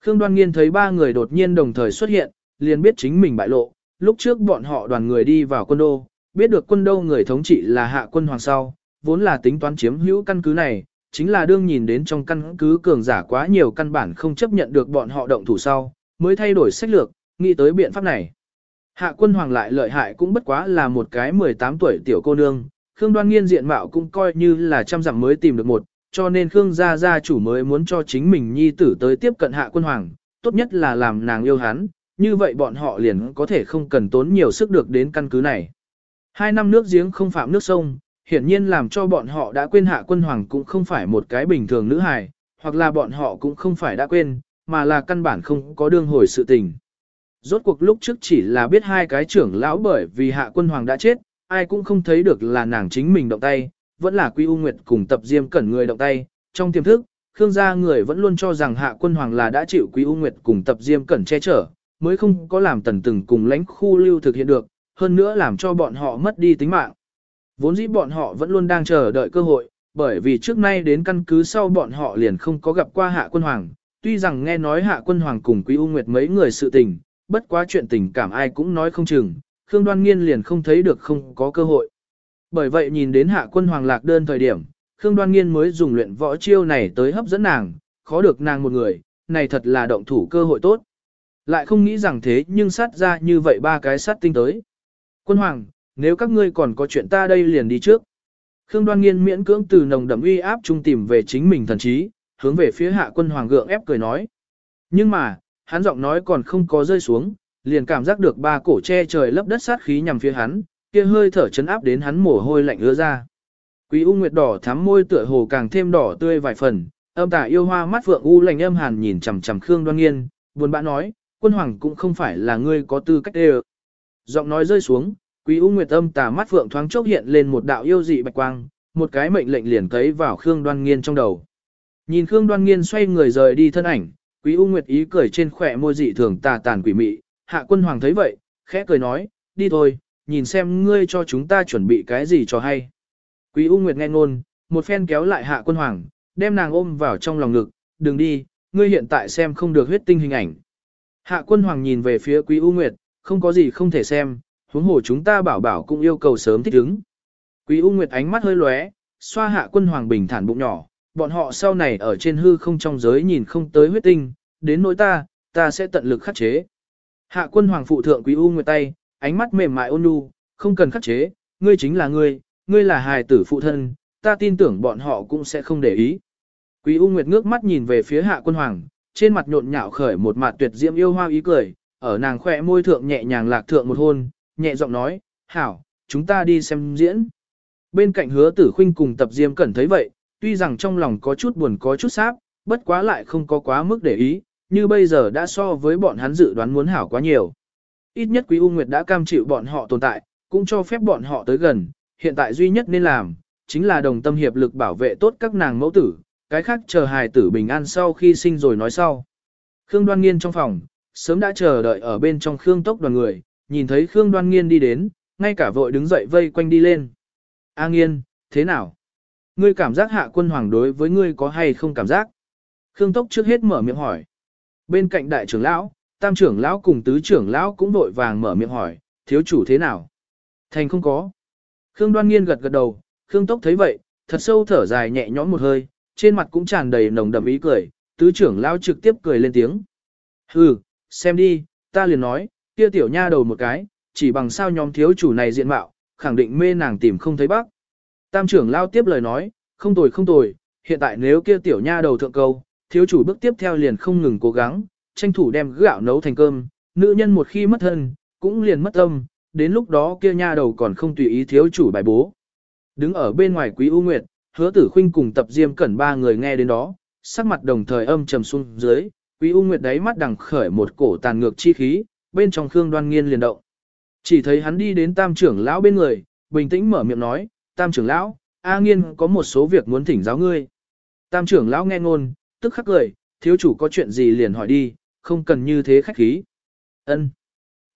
Khương Đoan Nghiên thấy ba người đột nhiên đồng thời xuất hiện, liền biết chính mình bại lộ, lúc trước bọn họ đoàn người đi vào quân đô, biết được quân đô người thống trị là hạ quân hoàng sau, vốn là tính toán chiếm hữu căn cứ này, chính là đương nhìn đến trong căn cứ cường giả quá nhiều căn bản không chấp nhận được bọn họ động thủ sau, mới thay đổi sách lược, nghĩ tới biện pháp này. Hạ quân hoàng lại lợi hại cũng bất quá là một cái 18 tuổi tiểu cô nương, Khương đoan nghiên diện mạo cũng coi như là trăm dặm mới tìm được một, cho nên Khương gia gia chủ mới muốn cho chính mình nhi tử tới tiếp cận hạ quân hoàng, tốt nhất là làm nàng yêu hắn, như vậy bọn họ liền có thể không cần tốn nhiều sức được đến căn cứ này. Hai năm nước giếng không phạm nước sông, hiển nhiên làm cho bọn họ đã quên hạ quân hoàng cũng không phải một cái bình thường nữ hài, hoặc là bọn họ cũng không phải đã quên, mà là căn bản không có đương hồi sự tình. Rốt cuộc lúc trước chỉ là biết hai cái trưởng lão bởi vì hạ quân hoàng đã chết, ai cũng không thấy được là nàng chính mình động tay, vẫn là Quy U Nguyệt cùng tập diêm cẩn người động tay. Trong tiềm thức, Khương gia người vẫn luôn cho rằng hạ quân hoàng là đã chịu Quý U Nguyệt cùng tập diêm cẩn che chở, mới không có làm tần từng cùng lãnh khu lưu thực hiện được, hơn nữa làm cho bọn họ mất đi tính mạng. Vốn dĩ bọn họ vẫn luôn đang chờ đợi cơ hội, bởi vì trước nay đến căn cứ sau bọn họ liền không có gặp qua hạ quân hoàng, tuy rằng nghe nói hạ quân hoàng cùng Quý U Nguyệt mấy người sự tình, bất quá chuyện tình cảm ai cũng nói không chừng, Khương Đoan Nghiên liền không thấy được không có cơ hội. Bởi vậy nhìn đến hạ quân hoàng lạc đơn thời điểm, Khương Đoan Nghiên mới dùng luyện võ chiêu này tới hấp dẫn nàng, khó được nàng một người, này thật là động thủ cơ hội tốt. Lại không nghĩ rằng thế nhưng sát ra như vậy ba cái sát tinh tới. Quân hoàng, nếu các ngươi còn có chuyện ta đây liền đi trước. Khương Đoan Nghiên miễn cưỡng từ nồng đậm uy áp trung tìm về chính mình thần trí, hướng về phía hạ quân hoàng gượng ép cười nói. Nhưng mà, hắn giọng nói còn không có rơi xuống, liền cảm giác được ba cổ che trời lấp đất sát khí nhằm phía hắn, kia hơi thở chấn áp đến hắn mồ hôi lạnh ứa ra. Quý U Nguyệt đỏ thắm môi tựa hồ càng thêm đỏ tươi vài phần, âm tà yêu hoa mắt vượng u lạnh âm hàn nhìn chằm chằm Khương Đoan Nghiên, buồn bã nói, quân hoàng cũng không phải là ngươi có tư cách đê Giọng nói rơi xuống, Quý U Nguyệt âm tà mắt phượng thoáng chốc hiện lên một đạo yêu dị bạch quang, một cái mệnh lệnh liền cấy vào Khương Đoan Nghiên trong đầu. Nhìn Khương Đoan Nghiên xoay người rời đi thân ảnh, Quý U Nguyệt ý cười trên khỏe môi dị thường tà tàn quỷ mị, Hạ Quân Hoàng thấy vậy, khẽ cười nói, đi thôi, nhìn xem ngươi cho chúng ta chuẩn bị cái gì cho hay. Quý U Nguyệt nghe ngôn, một phen kéo lại Hạ Quân Hoàng, đem nàng ôm vào trong lòng ngực, đừng đi, ngươi hiện tại xem không được huyết tinh hình ảnh. Hạ Quân Hoàng nhìn về phía Quý U Nguyệt, không có gì không thể xem, huống hồ chúng ta bảo bảo cũng yêu cầu sớm thích ứng. Quý U Nguyệt ánh mắt hơi lóe, xoa Hạ Quân Hoàng bình thản bụng nhỏ, bọn họ sau này ở trên hư không trong giới nhìn không tới huyết tinh, đến nỗi ta, ta sẽ tận lực khắc chế. Hạ quân hoàng phụ thượng quý u nguyệt tay, ánh mắt mềm mại ôn nhu, không cần khắc chế, ngươi chính là ngươi, ngươi là hài tử phụ thân, ta tin tưởng bọn họ cũng sẽ không để ý. Quý u nguyệt ngước mắt nhìn về phía hạ quân hoàng, trên mặt nhộn nhạo khởi một mặt tuyệt diễm yêu hoa ý cười, ở nàng khỏe môi thượng nhẹ nhàng lạc thượng một hôn, nhẹ giọng nói, hảo, chúng ta đi xem diễn. Bên cạnh hứa tử khinh cùng tập diêm cẩn thấy vậy, tuy rằng trong lòng có chút buồn có chút sáp, bất quá lại không có quá mức để ý, như bây giờ đã so với bọn hắn dự đoán muốn hảo quá nhiều. Ít nhất Quý U Nguyệt đã cam chịu bọn họ tồn tại, cũng cho phép bọn họ tới gần, hiện tại duy nhất nên làm, chính là đồng tâm hiệp lực bảo vệ tốt các nàng mẫu tử, cái khác chờ hài tử bình an sau khi sinh rồi nói sau. Khương Đoan Nghiên trong phòng, sớm đã chờ đợi ở bên trong Khương tốc đoàn người, nhìn thấy Khương Đoan Nghiên đi đến, ngay cả vội đứng dậy vây quanh đi lên. A Nghiên, thế nào? Ngươi cảm giác hạ quân hoàng đối với ngươi có hay không cảm giác? Khương Tốc trước hết mở miệng hỏi. Bên cạnh đại trưởng lão, tam trưởng lão cùng tứ trưởng lão cũng vội vàng mở miệng hỏi, thiếu chủ thế nào? Thành không có. Khương Đoan Nghiên gật gật đầu, Khương Tốc thấy vậy, thật sâu thở dài nhẹ nhõm một hơi, trên mặt cũng tràn đầy nồng đậm ý cười, tứ trưởng lão trực tiếp cười lên tiếng. Hừ, xem đi, ta liền nói, kia tiểu nha đầu một cái, chỉ bằng sao nhóm thiếu chủ này diện mạo, khẳng định mê nàng tìm không thấy bác. Tam trưởng lao tiếp lời nói, không tồi không tồi, hiện tại nếu kia tiểu nha đầu thượng câu, thiếu chủ bước tiếp theo liền không ngừng cố gắng, tranh thủ đem gạo nấu thành cơm, nữ nhân một khi mất thân, cũng liền mất tâm, đến lúc đó kia nha đầu còn không tùy ý thiếu chủ bài bố. Đứng ở bên ngoài quý U Nguyệt, hứa tử khinh cùng tập diêm cẩn ba người nghe đến đó, sắc mặt đồng thời âm trầm xuống dưới, quý U Nguyệt đáy mắt đằng khởi một cổ tàn ngược chi khí, bên trong Khương Đoan Nghiên liền động. Chỉ thấy hắn đi đến tam trưởng lão bên người, bình tĩnh mở miệng nói, tam trưởng lão, A nghiên có một số việc muốn thỉnh giáo ngươi. Tam trưởng lão nghe ngôn, tức khắc cười, thiếu chủ có chuyện gì liền hỏi đi, không cần như thế khách khí. Ân.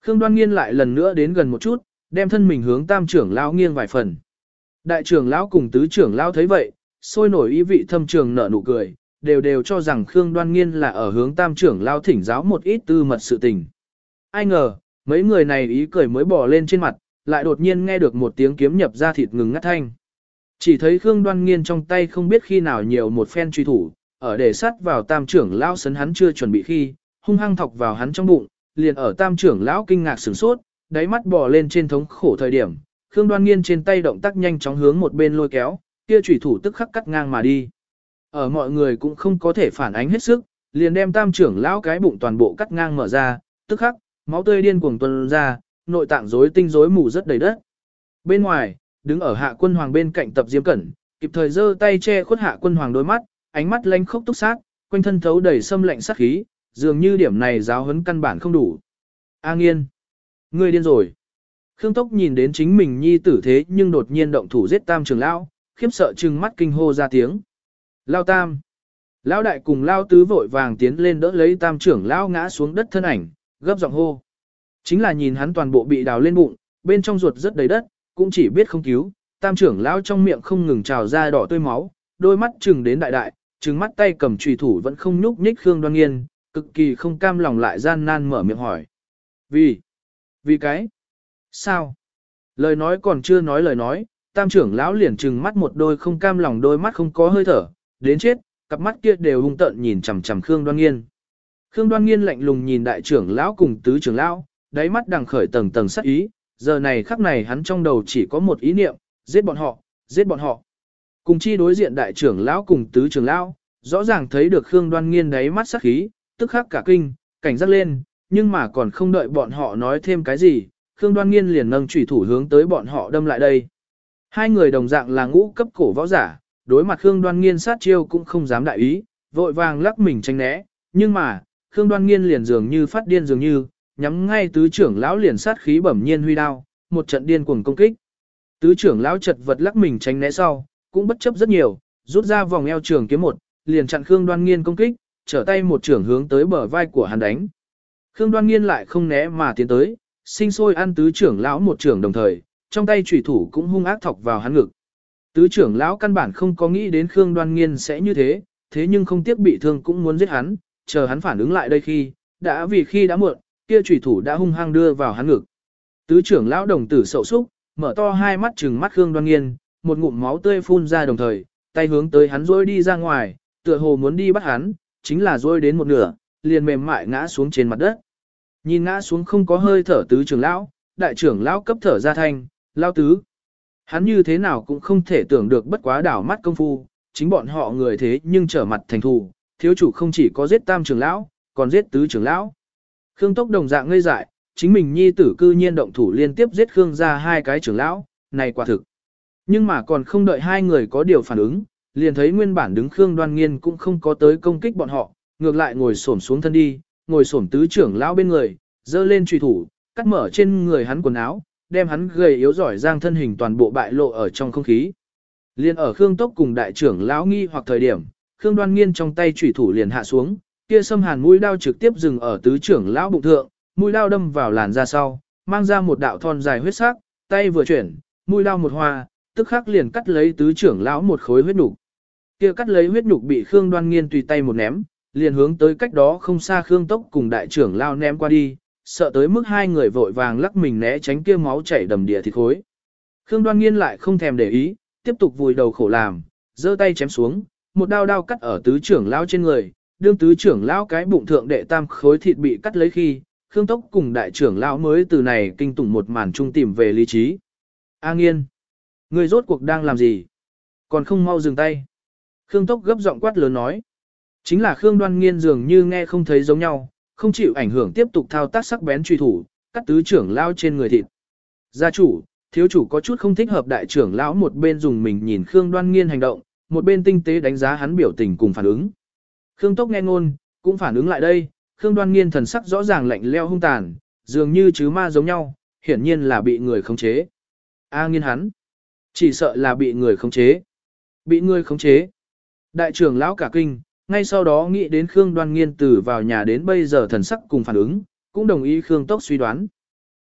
Khương đoan nghiên lại lần nữa đến gần một chút, đem thân mình hướng tam trưởng lão nghiêng vài phần. Đại trưởng lão cùng tứ trưởng lão thấy vậy, sôi nổi ý vị thâm trường nở nụ cười, đều đều cho rằng Khương đoan nghiên là ở hướng tam trưởng lão thỉnh giáo một ít tư mật sự tình. Ai ngờ, mấy người này ý cười mới bỏ lên trên mặt, lại đột nhiên nghe được một tiếng kiếm nhập ra thịt ngừng ngắt thanh. Chỉ thấy Khương Đoan Nghiên trong tay không biết khi nào nhiều một phen truy thủ, ở để sắt vào tam trưởng lão sấn hắn chưa chuẩn bị khi, hung hăng thọc vào hắn trong bụng, liền ở tam trưởng lão kinh ngạc sửng sốt, đáy mắt bò lên trên thống khổ thời điểm, Khương Đoan Nghiên trên tay động tác nhanh chóng hướng một bên lôi kéo, kia chủy thủ tức khắc cắt ngang mà đi. Ở mọi người cũng không có thể phản ánh hết sức, liền đem tam trưởng lão cái bụng toàn bộ cắt ngang mở ra, tức khắc, máu tươi điên cuồng tuôn ra, nội tạng rối tinh rối mù rất đầy đất. Bên ngoài, đứng ở hạ quân hoàng bên cạnh tập diêm cẩn, kịp thời giơ tay che khuất hạ quân hoàng đôi mắt, ánh mắt lanh khốc túc sát, quanh thân thấu đầy xâm lạnh sát khí, dường như điểm này giáo huấn căn bản không đủ. A nghiên, ngươi điên rồi. Khương Tốc nhìn đến chính mình nhi tử thế nhưng đột nhiên động thủ giết tam trưởng lão, khiếp sợ trừng mắt kinh hô ra tiếng. Lao tam. Lão đại cùng Lao tứ vội vàng tiến lên đỡ lấy tam trưởng lão ngã xuống đất thân ảnh, gấp giọng hô. Chính là nhìn hắn toàn bộ bị đào lên bụng, bên trong ruột rất đầy đất, cũng chỉ biết không cứu, tam trưởng lão trong miệng không ngừng trào ra đỏ tươi máu, đôi mắt chừng đến đại đại, trừng mắt tay cầm chùy thủ vẫn không nhúc nhích Khương Đoan Nghiên, cực kỳ không cam lòng lại gian nan mở miệng hỏi. Vì? Vì cái? Sao? Lời nói còn chưa nói lời nói, tam trưởng lão liền trừng mắt một đôi không cam lòng đôi mắt không có hơi thở, đến chết, cặp mắt kia đều hung tợn nhìn chằm chằm Khương Đoan Nghiên. Khương Đoan Nghiên lạnh lùng nhìn đại trưởng lão cùng tứ trưởng lão, đáy mắt đằng khởi tầng tầng sát ý, giờ này khắc này hắn trong đầu chỉ có một ý niệm, giết bọn họ, giết bọn họ. Cùng chi đối diện đại trưởng lão cùng tứ trưởng lão, rõ ràng thấy được Khương Đoan Nghiên đáy mắt sát khí, tức khắc cả kinh, cảnh giác lên, nhưng mà còn không đợi bọn họ nói thêm cái gì, Khương Đoan Nghiên liền nâng chủy thủ hướng tới bọn họ đâm lại đây. Hai người đồng dạng là ngũ cấp cổ võ giả, đối mặt Khương Đoan Nghiên sát chiêu cũng không dám đại ý, vội vàng lắc mình tránh né, nhưng mà, Khương Đoan Nghiên liền dường như phát điên dường như, nhắm ngay tứ trưởng lão liền sát khí bẩm nhiên huy đao, một trận điên cuồng công kích. Tứ trưởng lão chật vật lắc mình tránh né sau, cũng bất chấp rất nhiều, rút ra vòng eo trường kiếm một, liền chặn Khương Đoan Nghiên công kích, trở tay một trưởng hướng tới bờ vai của hắn đánh. Khương Đoan Nghiên lại không né mà tiến tới, sinh sôi ăn tứ trưởng lão một trưởng đồng thời, trong tay chủy thủ cũng hung ác thọc vào hắn ngực. Tứ trưởng lão căn bản không có nghĩ đến Khương Đoan Nghiên sẽ như thế, thế nhưng không tiếc bị thương cũng muốn giết hắn, chờ hắn phản ứng lại đây khi, đã vì khi đã muộn, kia chủy thủ đã hung hăng đưa vào hắn ngực. Tứ trưởng lão đồng tử sậu súc, mở to hai mắt trừng mắt Khương Đoan Nghiên, một ngụm máu tươi phun ra đồng thời, tay hướng tới hắn rối đi ra ngoài, tựa hồ muốn đi bắt hắn, chính là rối đến một nửa, liền mềm mại ngã xuống trên mặt đất. Nhìn ngã xuống không có hơi thở tứ trưởng lão, đại trưởng lão cấp thở ra thanh, lao tứ. Hắn như thế nào cũng không thể tưởng được bất quá đảo mắt công phu, chính bọn họ người thế nhưng trở mặt thành thù, thiếu chủ không chỉ có giết tam trưởng lão, còn giết tứ trưởng lão. Khương Tốc đồng dạng ngây dại, chính mình nhi tử cư nhiên động thủ liên tiếp giết Khương ra hai cái trưởng lão, này quả thực. Nhưng mà còn không đợi hai người có điều phản ứng, liền thấy nguyên bản đứng Khương Đoan Nghiên cũng không có tới công kích bọn họ, ngược lại ngồi xổm xuống thân đi, ngồi xổm tứ trưởng lão bên người, dơ lên truy thủ, cắt mở trên người hắn quần áo, đem hắn gầy yếu giỏi giang thân hình toàn bộ bại lộ ở trong không khí. Liên ở Khương Tốc cùng đại trưởng lão nghi hoặc thời điểm, Khương Đoan Nghiên trong tay chủy thủ liền hạ xuống, kia xâm hàn mũi đao trực tiếp dừng ở tứ trưởng lão bụng thượng, mũi đao đâm vào làn da sau, mang ra một đạo thon dài huyết sắc, tay vừa chuyển, mũi đao một hoa, tức khắc liền cắt lấy tứ trưởng lão một khối huyết nhục. Kia cắt lấy huyết nhục bị Khương Đoan Nghiên tùy tay một ném, liền hướng tới cách đó không xa Khương Tốc cùng đại trưởng lão ném qua đi, sợ tới mức hai người vội vàng lắc mình né tránh kia máu chảy đầm địa thịt khối. Khương Đoan Nghiên lại không thèm để ý, tiếp tục vùi đầu khổ làm, giơ tay chém xuống, một đao đao cắt ở tứ trưởng lão trên người, đương tứ trưởng lão cái bụng thượng đệ tam khối thịt bị cắt lấy khi, Khương Tốc cùng đại trưởng lão mới từ này kinh tủng một màn trung tìm về lý trí. A Nghiên, người rốt cuộc đang làm gì? Còn không mau dừng tay. Khương Tốc gấp giọng quát lớn nói. Chính là Khương Đoan Nghiên dường như nghe không thấy giống nhau, không chịu ảnh hưởng tiếp tục thao tác sắc bén truy thủ, cắt tứ trưởng lão trên người thịt. Gia chủ, thiếu chủ có chút không thích hợp đại trưởng lão một bên dùng mình nhìn Khương Đoan Nghiên hành động, một bên tinh tế đánh giá hắn biểu tình cùng phản ứng. Khương Tốc nghe ngôn, cũng phản ứng lại đây, Khương Đoan Nghiên thần sắc rõ ràng lạnh leo hung tàn, dường như chứ ma giống nhau, hiển nhiên là bị người khống chế. A nghiên hắn, chỉ sợ là bị người khống chế. Bị người khống chế. Đại trưởng lão cả kinh, ngay sau đó nghĩ đến Khương Đoan Nghiên từ vào nhà đến bây giờ thần sắc cùng phản ứng, cũng đồng ý Khương Tốc suy đoán.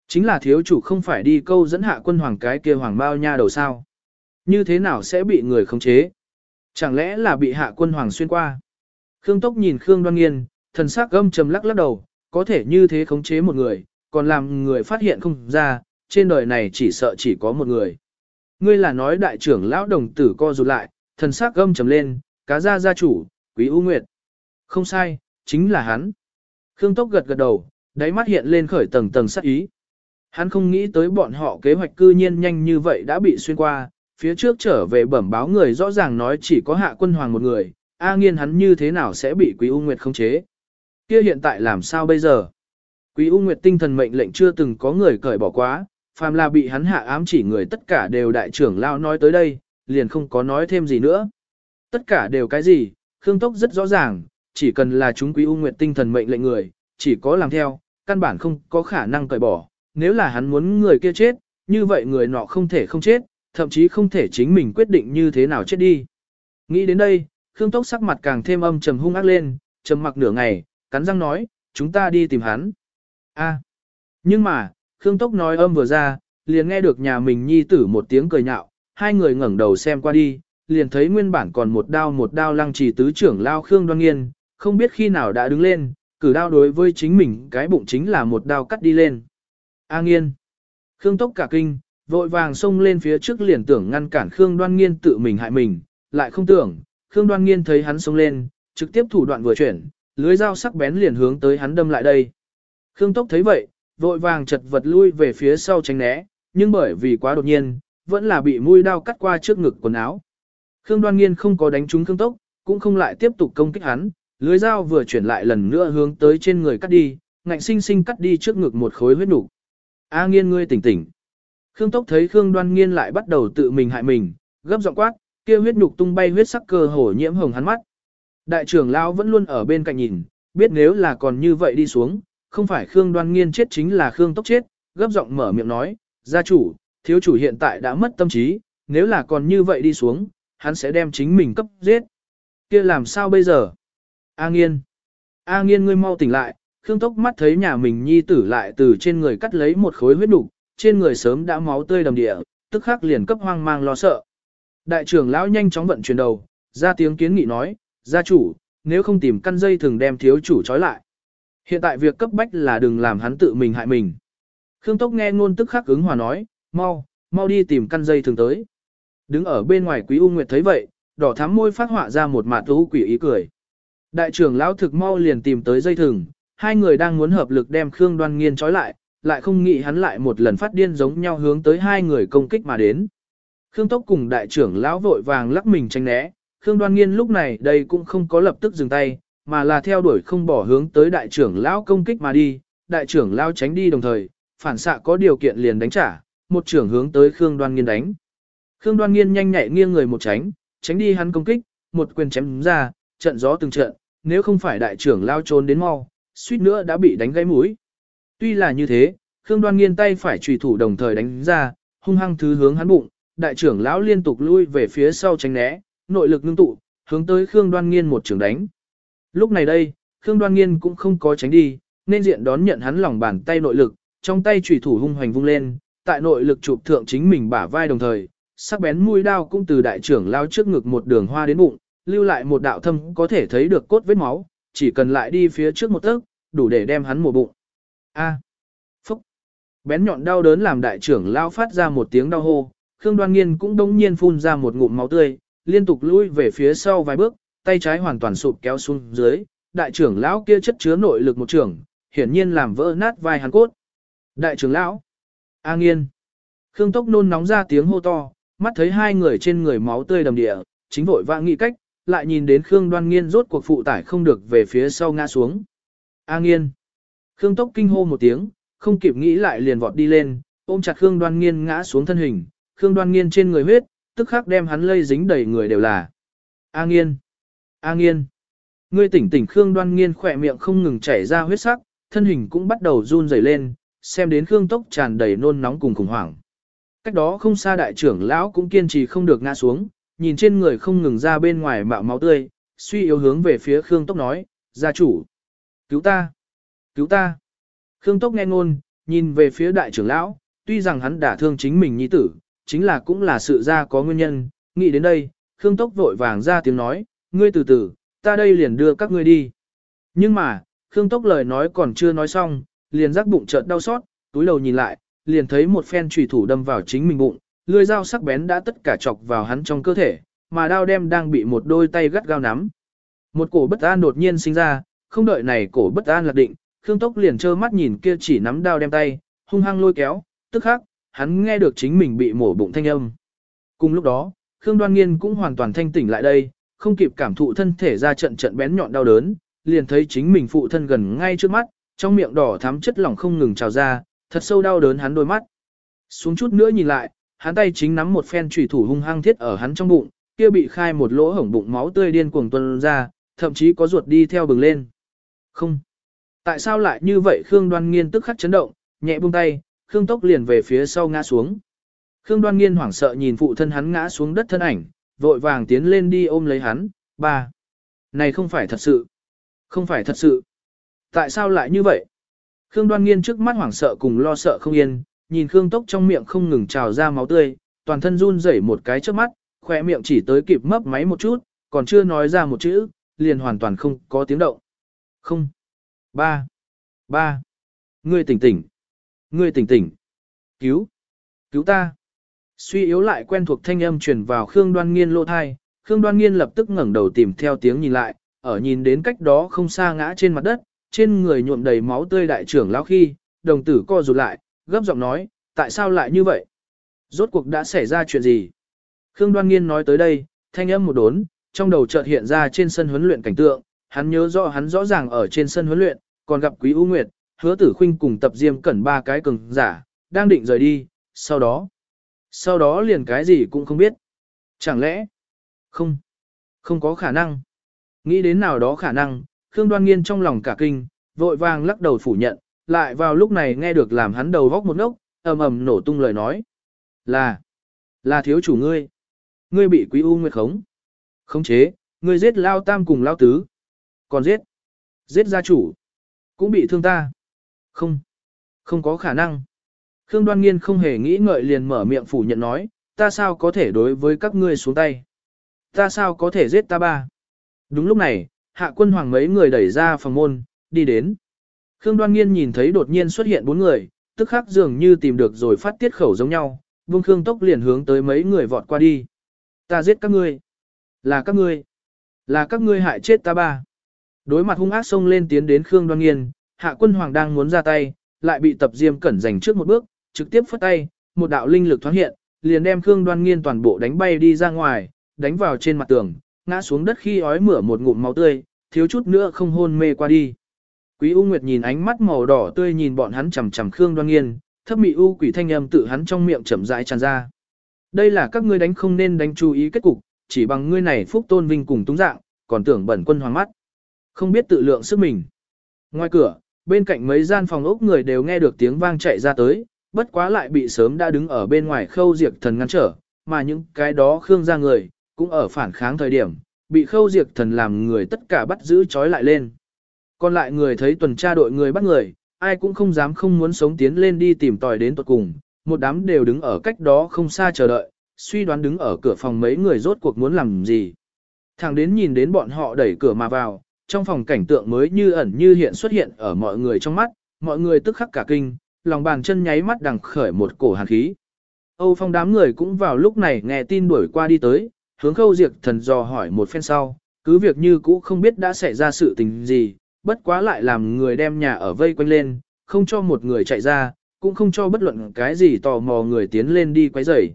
Chính là thiếu chủ không phải đi câu dẫn hạ quân hoàng cái kia hoàng bao nha đầu sao. Như thế nào sẽ bị người khống chế? Chẳng lẽ là bị hạ quân hoàng xuyên qua? Khương Tốc nhìn Khương Đoan Nghiên, thần sắc gâm trầm lắc lắc đầu, có thể như thế khống chế một người, còn làm người phát hiện không ra, trên đời này chỉ sợ chỉ có một người. Ngươi là nói đại trưởng lão đồng tử co rụt lại, thần sắc gâm trầm lên, cá gia gia chủ, Quý U Nguyệt. Không sai, chính là hắn. Khương Tốc gật gật đầu, đáy mắt hiện lên khởi tầng tầng sắc ý. Hắn không nghĩ tới bọn họ kế hoạch cư nhiên nhanh như vậy đã bị xuyên qua, phía trước trở về bẩm báo người rõ ràng nói chỉ có hạ quân hoàng một người, A nghiên hắn như thế nào sẽ bị Quý U Nguyệt khống chế. Kia hiện tại làm sao bây giờ? Quý U Nguyệt tinh thần mệnh lệnh chưa từng có người cởi bỏ quá, phàm là bị hắn hạ ám chỉ người tất cả đều đại trưởng lao nói tới đây, liền không có nói thêm gì nữa. Tất cả đều cái gì, Khương Tốc rất rõ ràng, chỉ cần là chúng quý u nguyệt tinh thần mệnh lệnh người, chỉ có làm theo, căn bản không có khả năng cởi bỏ. Nếu là hắn muốn người kia chết, như vậy người nọ không thể không chết, thậm chí không thể chính mình quyết định như thế nào chết đi. Nghĩ đến đây, Khương Tốc sắc mặt càng thêm âm trầm hung ác lên, trầm mặc nửa ngày, cắn răng nói, chúng ta đi tìm hắn. A. Nhưng mà, Khương Tốc nói âm vừa ra, liền nghe được nhà mình nhi tử một tiếng cười nhạo, hai người ngẩng đầu xem qua đi, liền thấy nguyên bản còn một đao một đao lăng trì tứ trưởng lao Khương Đoan Nghiên, không biết khi nào đã đứng lên, cử đao đối với chính mình cái bụng chính là một đao cắt đi lên. A Nghiên. Khương Tốc cả kinh, vội vàng xông lên phía trước liền tưởng ngăn cản Khương Đoan Nghiên tự mình hại mình, lại không tưởng, Khương Đoan Nghiên thấy hắn xông lên, trực tiếp thủ đoạn vừa chuyển, lưới dao sắc bén liền hướng tới hắn đâm lại đây. Khương Tốc thấy vậy, vội vàng chật vật lui về phía sau tránh né, nhưng bởi vì quá đột nhiên, vẫn là bị mũi đao cắt qua trước ngực quần áo. Khương Đoan Nghiên không có đánh trúng Khương Tốc, cũng không lại tiếp tục công kích hắn, lưới dao vừa chuyển lại lần nữa hướng tới trên người cắt đi, ngạnh sinh sinh cắt đi trước ngực một khối huyết nục. A Nghiên ngươi tỉnh tỉnh. Khương Tốc thấy Khương Đoan Nghiên lại bắt đầu tự mình hại mình, gấp giọng quát, kia huyết nhục tung bay huyết sắc cơ hổ nhiễm hồng hắn mắt. Đại trưởng lão vẫn luôn ở bên cạnh nhìn, biết nếu là còn như vậy đi xuống, không phải Khương Đoan Nghiên chết chính là Khương Tốc chết, gấp giọng mở miệng nói, gia chủ, thiếu chủ hiện tại đã mất tâm trí, nếu là còn như vậy đi xuống, hắn sẽ đem chính mình cấp giết. kia làm sao bây giờ? A Nghiên. A Nghiên ngươi mau tỉnh lại, Khương Tốc mắt thấy nhà mình nhi tử lại từ trên người cắt lấy một khối huyết nhục trên người sớm đã máu tươi đầm địa, tức khắc liền cấp hoang mang lo sợ. Đại trưởng lão nhanh chóng vận chuyển đầu, ra tiếng kiến nghị nói, gia chủ, nếu không tìm căn dây thường đem thiếu chủ trói lại. Hiện tại việc cấp bách là đừng làm hắn tự mình hại mình. Khương Tốc nghe ngôn tức khắc ứng hòa nói, mau, mau đi tìm căn dây thường tới. Đứng ở bên ngoài Quý U Nguyệt thấy vậy, đỏ thắm môi phát họa ra một mạt thú quỷ ý cười. Đại trưởng lão thực mau liền tìm tới dây thừng, hai người đang muốn hợp lực đem Khương Đoan Nghiên trói lại, lại không nghĩ hắn lại một lần phát điên giống nhau hướng tới hai người công kích mà đến. Khương Tốc cùng đại trưởng lão vội vàng lắc mình tránh né, Khương Đoan Nghiên lúc này đây cũng không có lập tức dừng tay, mà là theo đuổi không bỏ hướng tới đại trưởng lão công kích mà đi, đại trưởng lão tránh đi đồng thời, phản xạ có điều kiện liền đánh trả, một trưởng hướng tới Khương Đoan Nghiên đánh. Khương Đoan Nghiên nhanh nhạy nghiêng người một tránh, tránh đi hắn công kích, một quyền chém ra, trận gió từng trận, nếu không phải đại trưởng lao trốn đến mau, suýt nữa đã bị đánh gãy mũi. Tuy là như thế, Khương Đoan Nghiên tay phải trùy thủ đồng thời đánh ra, hung hăng thứ hướng hắn bụng, đại trưởng lão liên tục lui về phía sau tránh né, nội lực ngưng tụ, hướng tới Khương Đoan Nghiên một trường đánh. Lúc này đây, Khương Đoan Nghiên cũng không có tránh đi, nên diện đón nhận hắn lòng bàn tay nội lực, trong tay trùy thủ hung hoành vung lên, tại nội lực chụp thượng chính mình bả vai đồng thời, sắc bén mũi đao cũng từ đại trưởng lao trước ngực một đường hoa đến bụng, lưu lại một đạo thâm có thể thấy được cốt vết máu, chỉ cần lại đi phía trước một tấc, đủ để đem hắn mổ bụng. A. Phúc. Bén nhọn đau đớn làm đại trưởng lao phát ra một tiếng đau hô, Khương Đoan Nghiên cũng đống nhiên phun ra một ngụm máu tươi, liên tục lui về phía sau vài bước, tay trái hoàn toàn sụp kéo xuống dưới, đại trưởng lão kia chất chứa nội lực một trưởng, hiển nhiên làm vỡ nát vai hắn cốt. Đại trưởng lão, A Nghiên. Khương Tốc nôn nóng ra tiếng hô to, mắt thấy hai người trên người máu tươi đầm địa, chính vội vã nghĩ cách, lại nhìn đến Khương Đoan Nghiên rốt cuộc phụ tải không được về phía sau ngã xuống. A Nghiên. Khương Tốc kinh hô một tiếng, không kịp nghĩ lại liền vọt đi lên, ôm chặt Khương Đoan Nghiên ngã xuống thân hình, Khương Đoan Nghiên trên người huyết, tức khắc đem hắn lây dính đầy người đều là. A Nghiên. A Nghiên. Ngươi tỉnh tỉnh Khương Đoan Nghiên khỏe miệng không ngừng chảy ra huyết sắc, thân hình cũng bắt đầu run rẩy lên, xem đến Khương Tốc tràn đầy nôn nóng cùng khủng hoảng. Cách đó không xa đại trưởng lão cũng kiên trì không được ngã xuống, nhìn trên người không ngừng ra bên ngoài mạo máu tươi, suy yếu hướng về phía Khương Tốc nói, gia chủ, cứu ta, cứu ta. Khương Tốc nghe ngôn, nhìn về phía đại trưởng lão, tuy rằng hắn đã thương chính mình nhi tử, chính là cũng là sự ra có nguyên nhân, nghĩ đến đây, Khương Tốc vội vàng ra tiếng nói, ngươi từ từ, ta đây liền đưa các ngươi đi. Nhưng mà, Khương Tốc lời nói còn chưa nói xong, liền rắc bụng chợt đau xót, túi đầu nhìn lại, liền thấy một phen trùy thủ đâm vào chính mình bụng, lưỡi dao sắc bén đã tất cả chọc vào hắn trong cơ thể, mà đao đem đang bị một đôi tay gắt gao nắm. Một cổ bất an đột nhiên sinh ra, không đợi này cổ bất an lạc định, Khương Tốc liền trơ mắt nhìn kia chỉ nắm đao đem tay, hung hăng lôi kéo, tức khắc, hắn nghe được chính mình bị mổ bụng thanh âm. Cùng lúc đó, Khương Đoan Nghiên cũng hoàn toàn thanh tỉnh lại đây, không kịp cảm thụ thân thể ra trận trận bén nhọn đau đớn, liền thấy chính mình phụ thân gần ngay trước mắt, trong miệng đỏ thắm chất lỏng không ngừng trào ra, thật sâu đau đớn hắn đôi mắt. Xuống chút nữa nhìn lại, hắn tay chính nắm một phen chủy thủ hung hăng thiết ở hắn trong bụng, kia bị khai một lỗ hổng bụng máu tươi điên cuồng tuôn ra, thậm chí có ruột đi theo bừng lên. Không. Tại sao lại như vậy Khương Đoan Nghiên tức khắc chấn động, nhẹ buông tay, Khương Tốc liền về phía sau ngã xuống. Khương Đoan Nghiên hoảng sợ nhìn phụ thân hắn ngã xuống đất thân ảnh, vội vàng tiến lên đi ôm lấy hắn, ba. Này không phải thật sự. Không phải thật sự. Tại sao lại như vậy? Khương Đoan Nghiên trước mắt hoảng sợ cùng lo sợ không yên, nhìn Khương Tốc trong miệng không ngừng trào ra máu tươi, toàn thân run rẩy một cái trước mắt, khỏe miệng chỉ tới kịp mấp máy một chút, còn chưa nói ra một chữ, liền hoàn toàn không có tiếng động. Không. Ba. Ba. Ngươi tỉnh tỉnh. Ngươi tỉnh tỉnh. Cứu. Cứu ta. Suy yếu lại quen thuộc thanh âm truyền vào Khương Đoan Nghiên lô thai, Khương Đoan Nghiên lập tức ngẩng đầu tìm theo tiếng nhìn lại, ở nhìn đến cách đó không xa ngã trên mặt đất, trên người nhuộm đầy máu tươi đại trưởng lão khi, đồng tử co rụt lại, gấp giọng nói, tại sao lại như vậy? Rốt cuộc đã xảy ra chuyện gì? Khương Đoan Nghiên nói tới đây, thanh âm một đốn, trong đầu chợt hiện ra trên sân huấn luyện cảnh tượng, hắn nhớ rõ hắn rõ ràng ở trên sân huấn luyện, còn gặp Quý U Nguyệt, Hứa Tử Khuynh cùng tập Diêm Cẩn ba cái cường giả, đang định rời đi, sau đó, sau đó liền cái gì cũng không biết. Chẳng lẽ, không, không có khả năng. Nghĩ đến nào đó khả năng, Khương Đoan Nghiên trong lòng cả kinh, vội vàng lắc đầu phủ nhận, lại vào lúc này nghe được làm hắn đầu vóc một ngốc, ầm ầm nổ tung lời nói. Là, là thiếu chủ ngươi. Ngươi bị quý u nguyệt khống. Khống chế, ngươi giết lao tam cùng lao tứ. Còn giết, giết gia chủ. Cũng bị thương ta. Không, không có khả năng. Khương Đoan Nghiên không hề nghĩ ngợi liền mở miệng phủ nhận nói, ta sao có thể đối với các ngươi xuống tay. Ta sao có thể giết ta ba. Đúng lúc này, hạ quân hoàng mấy người đẩy ra phòng môn, đi đến. Khương Đoan Nghiên nhìn thấy đột nhiên xuất hiện bốn người, tức khắc dường như tìm được rồi phát tiết khẩu giống nhau, Vương Khương Tốc liền hướng tới mấy người vọt qua đi. Ta giết các ngươi. Là các ngươi. Là các ngươi hại chết ta ba. Đối mặt hung ác xông lên tiến đến Khương Đoan Nghiên, Hạ Quân Hoàng đang muốn ra tay, lại bị Tập Diêm Cẩn giành trước một bước, trực tiếp phất tay, một đạo linh lực thoáng hiện, liền đem Khương Đoan Nghiên toàn bộ đánh bay đi ra ngoài, đánh vào trên mặt tường, ngã xuống đất khi ói mửa một ngụm máu tươi, thiếu chút nữa không hôn mê qua đi. Quý U Nguyệt nhìn ánh mắt màu đỏ tươi nhìn bọn hắn chằm chằm Khương Đoan Nghiên, thấp mị u quỷ thanh âm tự hắn trong miệng chậm rãi tràn ra. Đây là các ngươi đánh không nên đánh chú ý kết cục, chỉ bằng ngươi này phúc tôn vinh cùng túng dạng, còn tưởng bẩn quân hoàng mắt. Không biết tự lượng sức mình. Ngoài cửa, bên cạnh mấy gian phòng ốc người đều nghe được tiếng vang chạy ra tới, bất quá lại bị sớm đã đứng ở bên ngoài khâu diệt thần ngăn trở, mà những cái đó khương ra người, cũng ở phản kháng thời điểm, bị khâu diệt thần làm người tất cả bắt giữ trói lại lên. Còn lại người thấy tuần tra đội người bắt người, ai cũng không dám không muốn sống tiến lên đi tìm tòi đến tuật cùng, một đám đều đứng ở cách đó không xa chờ đợi, suy đoán đứng ở cửa phòng mấy người rốt cuộc muốn làm gì. Thằng đến nhìn đến bọn họ đẩy cửa mà vào, trong phòng cảnh tượng mới như ẩn như hiện xuất hiện ở mọi người trong mắt, mọi người tức khắc cả kinh, lòng bàn chân nháy mắt đằng khởi một cổ hàn khí. Âu phong đám người cũng vào lúc này nghe tin đuổi qua đi tới, hướng khâu diệt thần dò hỏi một phen sau, cứ việc như cũ không biết đã xảy ra sự tình gì, bất quá lại làm người đem nhà ở vây quanh lên, không cho một người chạy ra, cũng không cho bất luận cái gì tò mò người tiến lên đi quấy rầy.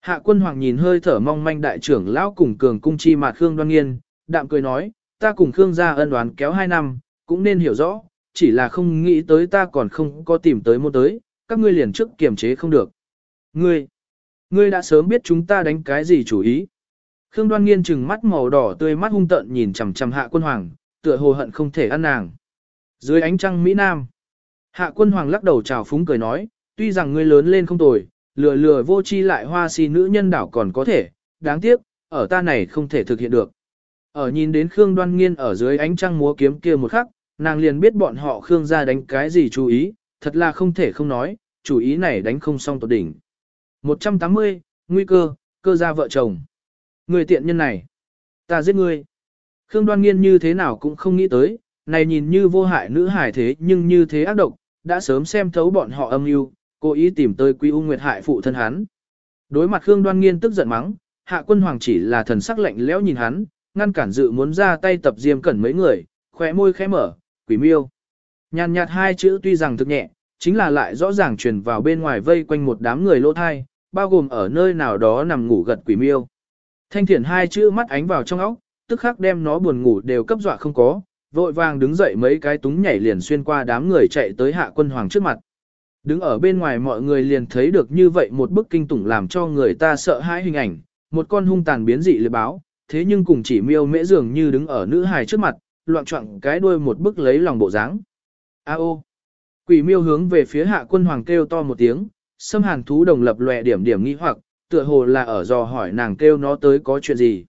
Hạ quân hoàng nhìn hơi thở mong manh đại trưởng lão cùng cường cung chi mạt Khương đoan nghiên, đạm cười nói, ta cùng Khương gia ân đoán kéo hai năm, cũng nên hiểu rõ, chỉ là không nghĩ tới ta còn không có tìm tới môn tới, các ngươi liền trước kiềm chế không được. Ngươi, ngươi đã sớm biết chúng ta đánh cái gì chủ ý. Khương đoan nghiên chừng mắt màu đỏ tươi mắt hung tợn nhìn chằm chằm hạ quân hoàng, tựa hồ hận không thể ăn nàng. Dưới ánh trăng Mỹ Nam, hạ quân hoàng lắc đầu chào phúng cười nói, tuy rằng ngươi lớn lên không tồi, lừa lừa vô chi lại hoa si nữ nhân đảo còn có thể, đáng tiếc, ở ta này không thể thực hiện được. Ở nhìn đến Khương Đoan Nghiên ở dưới ánh trăng múa kiếm kia một khắc, nàng liền biết bọn họ Khương ra đánh cái gì chú ý, thật là không thể không nói, chủ ý này đánh không xong tột đỉnh. 180, nguy cơ, cơ gia vợ chồng. Người tiện nhân này, ta giết ngươi. Khương Đoan Nghiên như thế nào cũng không nghĩ tới, này nhìn như vô hại nữ hải thế nhưng như thế ác độc, đã sớm xem thấu bọn họ âm mưu, cố ý tìm tới Quý U Nguyệt hại phụ thân hắn. Đối mặt Khương Đoan Nghiên tức giận mắng, Hạ Quân Hoàng chỉ là thần sắc lạnh lẽo nhìn hắn, ngăn cản dự muốn ra tay tập diêm cẩn mấy người, khóe môi khẽ mở, "Quỷ miêu." Nhàn nhạt hai chữ tuy rằng thực nhẹ, chính là lại rõ ràng truyền vào bên ngoài vây quanh một đám người lỗ thai, bao gồm ở nơi nào đó nằm ngủ gật quỷ miêu. Thanh thiển hai chữ mắt ánh vào trong óc, tức khắc đem nó buồn ngủ đều cấp dọa không có, vội vàng đứng dậy mấy cái túng nhảy liền xuyên qua đám người chạy tới hạ quân hoàng trước mặt. Đứng ở bên ngoài mọi người liền thấy được như vậy một bức kinh tủng làm cho người ta sợ hãi hình ảnh, một con hung tàn biến dị lừa báo, thế nhưng cùng chỉ miêu mễ dường như đứng ở nữ hài trước mặt, loạn trọng cái đuôi một bức lấy lòng bộ dáng. A ô! Quỷ miêu hướng về phía hạ quân hoàng kêu to một tiếng, xâm hàn thú đồng lập lòe điểm điểm nghi hoặc, tựa hồ là ở dò hỏi nàng kêu nó tới có chuyện gì.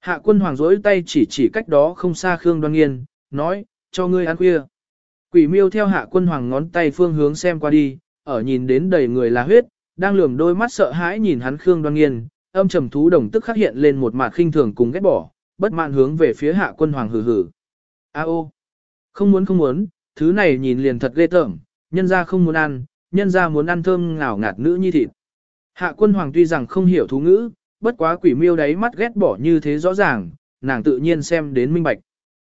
Hạ quân hoàng rỗi tay chỉ chỉ cách đó không xa Khương Đoan Nghiên, nói, cho ngươi ăn khuya. Quỷ miêu theo hạ quân hoàng ngón tay phương hướng xem qua đi, ở nhìn đến đầy người là huyết, đang lườm đôi mắt sợ hãi nhìn hắn Khương Đoan Nghiên, âm trầm thú đồng tức khắc hiện lên một mặt khinh thường cùng ghét bỏ, bất mãn hướng về phía hạ quân hoàng hừ hừ. A ô, không muốn không muốn, thứ này nhìn liền thật ghê tởm, nhân ra không muốn ăn, nhân ra muốn ăn thơm ngào ngạt nữ nhi thịt. Hạ quân hoàng tuy rằng không hiểu thú ngữ, bất quá quỷ miêu đáy mắt ghét bỏ như thế rõ ràng, nàng tự nhiên xem đến minh bạch.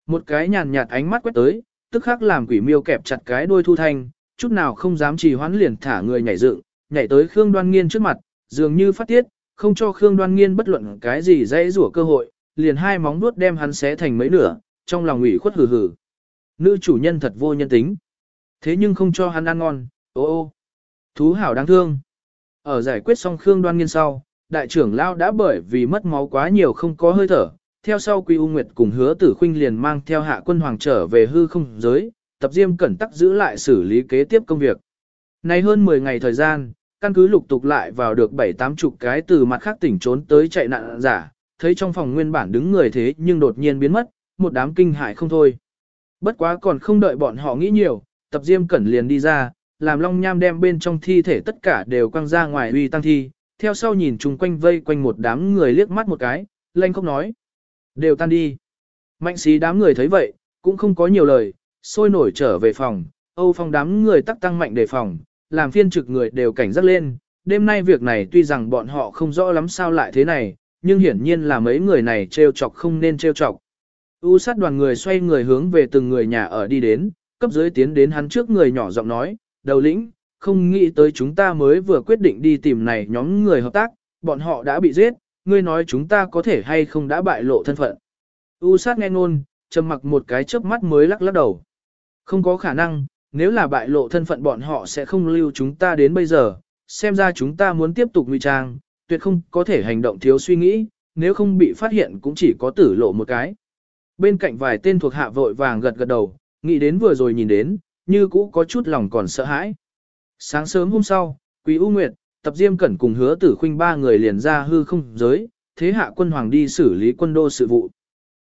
Một cái nhàn nhạt ánh mắt quét tới, tức khắc làm quỷ miêu kẹp chặt cái đuôi thu thanh, chút nào không dám trì hoãn liền thả người nhảy dựng, nhảy tới Khương Đoan Nghiên trước mặt, dường như phát tiết, không cho Khương Đoan Nghiên bất luận cái gì dễ rủa cơ hội, liền hai móng vuốt đem hắn xé thành mấy nửa, trong lòng ủy khuất hừ hừ. Nữ chủ nhân thật vô nhân tính. Thế nhưng không cho hắn ăn ngon, ô ô. Thú hảo đáng thương. Ở giải quyết xong Khương Đoan Nghiên sau, đại trưởng lao đã bởi vì mất máu quá nhiều không có hơi thở. Theo sau Quy U Nguyệt cùng hứa tử khuynh liền mang theo hạ quân hoàng trở về hư không giới, tập diêm cẩn tắc giữ lại xử lý kế tiếp công việc. Nay hơn 10 ngày thời gian, căn cứ lục tục lại vào được 7-8 chục cái từ mặt khác tỉnh trốn tới chạy nạn giả, thấy trong phòng nguyên bản đứng người thế nhưng đột nhiên biến mất, một đám kinh hại không thôi. Bất quá còn không đợi bọn họ nghĩ nhiều, tập diêm cẩn liền đi ra, làm long nham đem bên trong thi thể tất cả đều quăng ra ngoài uy tăng thi, theo sau nhìn chung quanh vây quanh một đám người liếc mắt một cái, lanh không nói. Đều tan đi. Mạnh xí đám người thấy vậy, cũng không có nhiều lời, sôi nổi trở về phòng, Âu Phong đám người tắc tăng mạnh đề phòng, làm phiên trực người đều cảnh giác lên. Đêm nay việc này tuy rằng bọn họ không rõ lắm sao lại thế này, nhưng hiển nhiên là mấy người này trêu chọc không nên trêu chọc. U sát đoàn người xoay người hướng về từng người nhà ở đi đến, cấp dưới tiến đến hắn trước người nhỏ giọng nói, đầu lĩnh, không nghĩ tới chúng ta mới vừa quyết định đi tìm này nhóm người hợp tác, bọn họ đã bị giết, ngươi nói chúng ta có thể hay không đã bại lộ thân phận. U sát nghe ngôn, trầm mặc một cái chớp mắt mới lắc lắc đầu. Không có khả năng, nếu là bại lộ thân phận bọn họ sẽ không lưu chúng ta đến bây giờ, xem ra chúng ta muốn tiếp tục ngụy trang, tuyệt không có thể hành động thiếu suy nghĩ, nếu không bị phát hiện cũng chỉ có tử lộ một cái. Bên cạnh vài tên thuộc hạ vội vàng gật gật đầu, nghĩ đến vừa rồi nhìn đến, như cũ có chút lòng còn sợ hãi. Sáng sớm hôm sau, Quý U Nguyệt, Tập Diêm Cẩn cùng hứa tử khuynh ba người liền ra hư không giới, thế hạ quân hoàng đi xử lý quân đô sự vụ.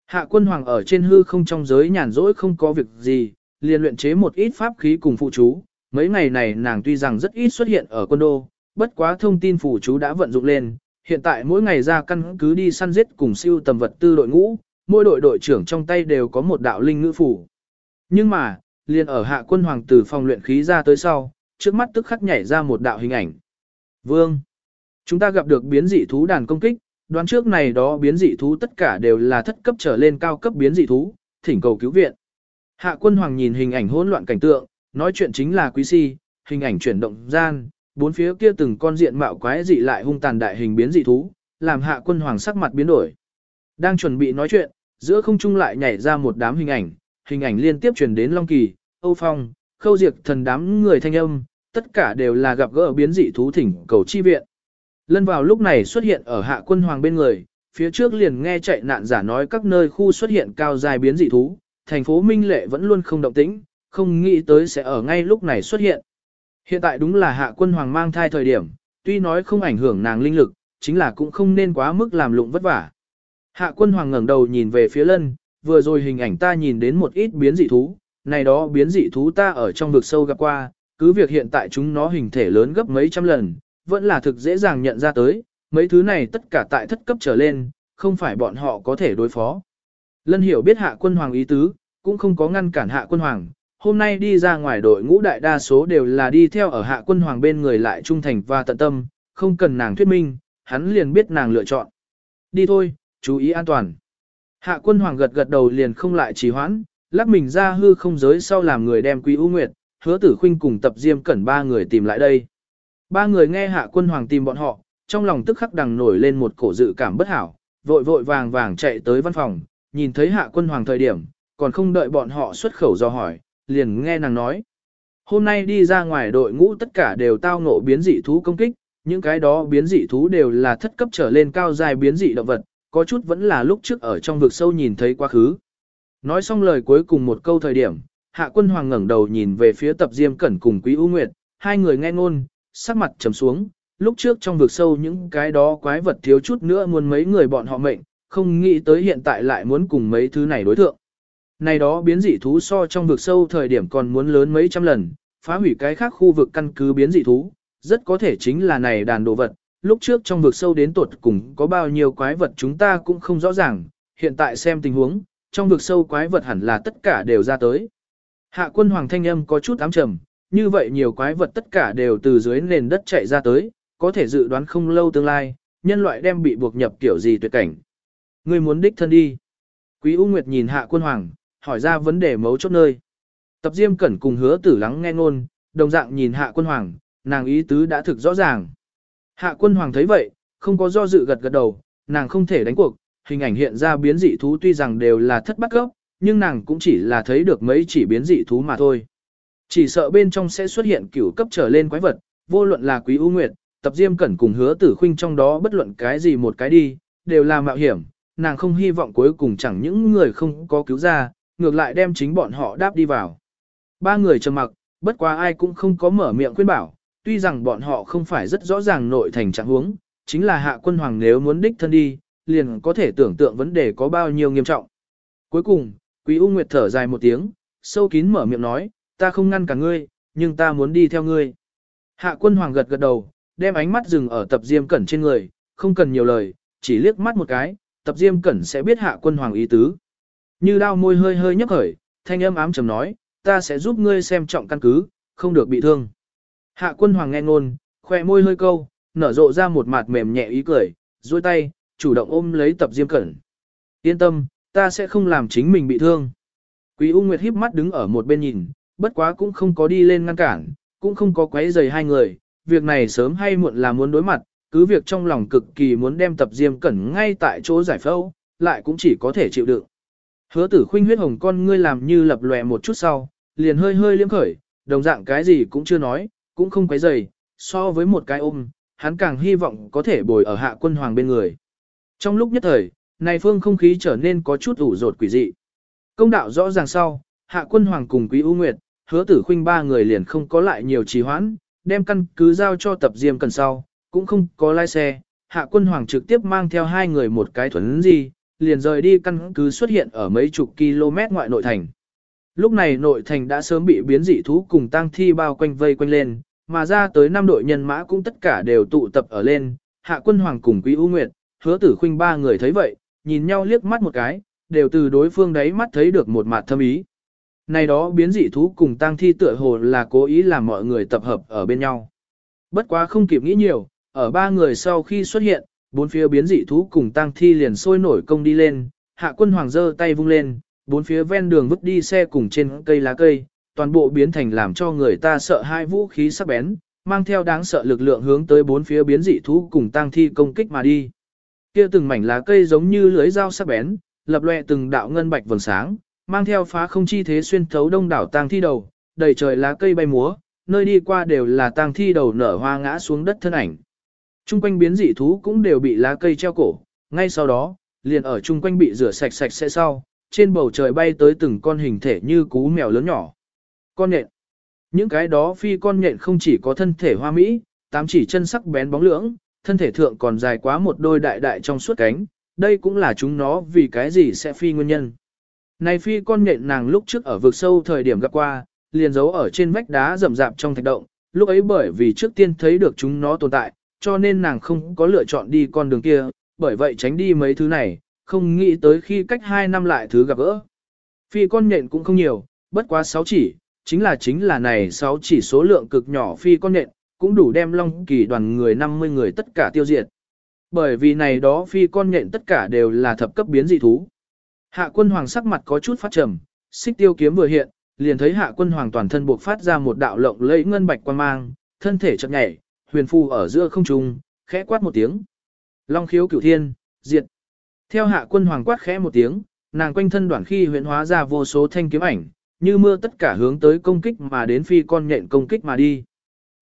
Hạ quân hoàng ở trên hư không trong giới nhàn rỗi không có việc gì, liền luyện chế một ít pháp khí cùng phụ chú. Mấy ngày này nàng tuy rằng rất ít xuất hiện ở quân đô, bất quá thông tin phụ chú đã vận dụng lên, hiện tại mỗi ngày ra căn cứ đi săn giết cùng siêu tầm vật tư đội ngũ, mỗi đội đội trưởng trong tay đều có một đạo linh ngữ phủ. Nhưng mà, liền ở hạ quân hoàng tử phòng luyện khí ra tới sau, trước mắt tức khắc nhảy ra một đạo hình ảnh. Vương, chúng ta gặp được biến dị thú đàn công kích, đoán trước này đó biến dị thú tất cả đều là thất cấp trở lên cao cấp biến dị thú, thỉnh cầu cứu viện. Hạ quân hoàng nhìn hình ảnh hỗn loạn cảnh tượng, nói chuyện chính là quý si, hình ảnh chuyển động gian, bốn phía kia từng con diện mạo quái dị lại hung tàn đại hình biến dị thú, làm hạ quân hoàng sắc mặt biến đổi. Đang chuẩn bị nói chuyện, giữa không trung lại nhảy ra một đám hình ảnh, hình ảnh liên tiếp truyền đến Long Kỳ, Âu Phong, Khâu Diệt thần đám người thanh âm, tất cả đều là gặp gỡ biến dị thú thỉnh cầu chi viện. Lân vào lúc này xuất hiện ở hạ quân hoàng bên người, phía trước liền nghe chạy nạn giả nói các nơi khu xuất hiện cao dài biến dị thú, thành phố Minh Lệ vẫn luôn không động tĩnh, không nghĩ tới sẽ ở ngay lúc này xuất hiện. Hiện tại đúng là hạ quân hoàng mang thai thời điểm, tuy nói không ảnh hưởng nàng linh lực, chính là cũng không nên quá mức làm lụng vất vả. Hạ quân hoàng ngẩng đầu nhìn về phía lân, vừa rồi hình ảnh ta nhìn đến một ít biến dị thú, này đó biến dị thú ta ở trong vực sâu gặp qua, cứ việc hiện tại chúng nó hình thể lớn gấp mấy trăm lần, vẫn là thực dễ dàng nhận ra tới, mấy thứ này tất cả tại thất cấp trở lên, không phải bọn họ có thể đối phó. Lân hiểu biết hạ quân hoàng ý tứ, cũng không có ngăn cản hạ quân hoàng, hôm nay đi ra ngoài đội ngũ đại đa số đều là đi theo ở hạ quân hoàng bên người lại trung thành và tận tâm, không cần nàng thuyết minh, hắn liền biết nàng lựa chọn. Đi thôi, chú ý an toàn. Hạ quân hoàng gật gật đầu liền không lại trì hoãn, lắc mình ra hư không giới sau làm người đem Quý U Nguyệt, hứa tử khinh cùng tập diêm cẩn ba người tìm lại đây. Ba người nghe hạ quân hoàng tìm bọn họ, trong lòng tức khắc đằng nổi lên một cổ dự cảm bất hảo, vội vội vàng vàng chạy tới văn phòng, nhìn thấy hạ quân hoàng thời điểm, còn không đợi bọn họ xuất khẩu do hỏi, liền nghe nàng nói. Hôm nay đi ra ngoài đội ngũ tất cả đều tao ngộ biến dị thú công kích, những cái đó biến dị thú đều là thất cấp trở lên cao dài biến dị động vật, có chút vẫn là lúc trước ở trong vực sâu nhìn thấy quá khứ. Nói xong lời cuối cùng một câu thời điểm, Hạ Quân Hoàng ngẩng đầu nhìn về phía Tập Diêm Cẩn cùng Quý U Nguyệt, hai người nghe ngôn, sắc mặt trầm xuống, lúc trước trong vực sâu những cái đó quái vật thiếu chút nữa muốn mấy người bọn họ mệnh, không nghĩ tới hiện tại lại muốn cùng mấy thứ này đối thượng. Này đó biến dị thú so trong vực sâu thời điểm còn muốn lớn mấy trăm lần, phá hủy cái khác khu vực căn cứ biến dị thú, rất có thể chính là này đàn đồ vật. Lúc trước trong vực sâu đến tuột cùng có bao nhiêu quái vật chúng ta cũng không rõ ràng, hiện tại xem tình huống, trong vực sâu quái vật hẳn là tất cả đều ra tới. Hạ quân hoàng thanh âm có chút ám trầm, như vậy nhiều quái vật tất cả đều từ dưới nền đất chạy ra tới, có thể dự đoán không lâu tương lai, nhân loại đem bị buộc nhập kiểu gì tuyệt cảnh. người muốn đích thân đi. Quý U Nguyệt nhìn hạ quân hoàng, hỏi ra vấn đề mấu chốt nơi. Tập Diêm Cẩn cùng hứa tử lắng nghe ngôn, đồng dạng nhìn hạ quân hoàng, nàng ý tứ đã thực rõ ràng. Hạ quân hoàng thấy vậy, không có do dự gật gật đầu, nàng không thể đánh cuộc, hình ảnh hiện ra biến dị thú tuy rằng đều là thất bắt gốc, nhưng nàng cũng chỉ là thấy được mấy chỉ biến dị thú mà thôi. Chỉ sợ bên trong sẽ xuất hiện cửu cấp trở lên quái vật, vô luận là quý ưu nguyệt, tập diêm cẩn cùng hứa tử khuynh trong đó bất luận cái gì một cái đi, đều là mạo hiểm, nàng không hy vọng cuối cùng chẳng những người không có cứu ra, ngược lại đem chính bọn họ đáp đi vào. Ba người trầm mặc, bất quá ai cũng không có mở miệng khuyên bảo, tuy rằng bọn họ không phải rất rõ ràng nội thành trạng huống, chính là hạ quân hoàng nếu muốn đích thân đi, liền có thể tưởng tượng vấn đề có bao nhiêu nghiêm trọng. Cuối cùng, Quý U Nguyệt thở dài một tiếng, sâu kín mở miệng nói, ta không ngăn cả ngươi, nhưng ta muốn đi theo ngươi. Hạ quân hoàng gật gật đầu, đem ánh mắt dừng ở tập diêm cẩn trên người, không cần nhiều lời, chỉ liếc mắt một cái, tập diêm cẩn sẽ biết hạ quân hoàng ý tứ. Như đao môi hơi hơi nhấp khởi, thanh âm ám trầm nói, ta sẽ giúp ngươi xem trọng căn cứ, không được bị thương. Hạ quân hoàng nghe ngôn, khoe môi hơi câu, nở rộ ra một mặt mềm nhẹ ý cười, duỗi tay, chủ động ôm lấy tập diêm cẩn. Yên tâm, ta sẽ không làm chính mình bị thương. Quý U Nguyệt híp mắt đứng ở một bên nhìn, bất quá cũng không có đi lên ngăn cản, cũng không có quấy rầy hai người, việc này sớm hay muộn là muốn đối mặt, cứ việc trong lòng cực kỳ muốn đem tập diêm cẩn ngay tại chỗ giải phẫu, lại cũng chỉ có thể chịu đựng. Hứa tử khuynh huyết hồng con ngươi làm như lập lòe một chút sau, liền hơi hơi liếm khởi, đồng dạng cái gì cũng chưa nói, cũng không quấy dày, so với một cái ôm, hắn càng hy vọng có thể bồi ở hạ quân hoàng bên người. Trong lúc nhất thời, này phương không khí trở nên có chút ủ rột quỷ dị. Công đạo rõ ràng sau, hạ quân hoàng cùng quý ưu nguyệt, hứa tử khuynh ba người liền không có lại nhiều trì hoãn, đem căn cứ giao cho tập diêm cần sau, cũng không có lái xe, hạ quân hoàng trực tiếp mang theo hai người một cái thuấn gì, liền rời đi căn cứ xuất hiện ở mấy chục km ngoại nội thành. Lúc này nội thành đã sớm bị biến dị thú cùng tăng thi bao quanh vây quanh lên, mà ra tới năm đội nhân mã cũng tất cả đều tụ tập ở lên, hạ quân hoàng cùng quý ưu nguyệt, hứa tử khuynh ba người thấy vậy, nhìn nhau liếc mắt một cái, đều từ đối phương đấy mắt thấy được một mặt thâm ý. Này đó biến dị thú cùng tăng thi tựa hồ là cố ý làm mọi người tập hợp ở bên nhau. Bất quá không kịp nghĩ nhiều, ở ba người sau khi xuất hiện, bốn phía biến dị thú cùng tang thi liền sôi nổi công đi lên, hạ quân hoàng giơ tay vung lên, bốn phía ven đường vứt đi xe cùng trên cây lá cây, toàn bộ biến thành làm cho người ta sợ hai vũ khí sắc bén, mang theo đáng sợ lực lượng hướng tới bốn phía biến dị thú cùng tang thi công kích mà đi. Kia từng mảnh lá cây giống như lưới dao sắc bén, lập loè từng đạo ngân bạch vầng sáng, mang theo phá không chi thế xuyên thấu đông đảo tang thi đầu, đầy trời lá cây bay múa, nơi đi qua đều là tang thi đầu nở hoa ngã xuống đất thân ảnh. Trung quanh biến dị thú cũng đều bị lá cây treo cổ, ngay sau đó, liền ở trung quanh bị rửa sạch sạch sẽ sau, trên bầu trời bay tới từng con hình thể như cú mèo lớn nhỏ. Con nhện. Những cái đó phi con nhện không chỉ có thân thể hoa mỹ, tám chỉ chân sắc bén bóng lưỡng, thân thể thượng còn dài quá một đôi đại đại trong suốt cánh, đây cũng là chúng nó vì cái gì sẽ phi nguyên nhân. Này phi con nhện nàng lúc trước ở vực sâu thời điểm gặp qua, liền giấu ở trên vách đá rậm rạp trong thạch động, lúc ấy bởi vì trước tiên thấy được chúng nó tồn tại, cho nên nàng không có lựa chọn đi con đường kia, bởi vậy tránh đi mấy thứ này, không nghĩ tới khi cách 2 năm lại thứ gặp gỡ. Phi con nhện cũng không nhiều, bất quá 6 chỉ, chính là chính là này 6 chỉ số lượng cực nhỏ phi con nhện, cũng đủ đem long kỳ đoàn người 50 người tất cả tiêu diệt. Bởi vì này đó phi con nhện tất cả đều là thập cấp biến dị thú. Hạ quân hoàng sắc mặt có chút phát trầm, xích tiêu kiếm vừa hiện, liền thấy hạ quân hoàng toàn thân buộc phát ra một đạo lộng lẫy ngân bạch quan mang, thân thể chậm nhảy, huyền phù ở giữa không trung, khẽ quát một tiếng. Long khiếu cửu thiên, diệt. Theo hạ quân hoàng quát khẽ một tiếng, nàng quanh thân đoạn khi huyễn hóa ra vô số thanh kiếm ảnh, như mưa tất cả hướng tới công kích mà đến phi con nhện công kích mà đi.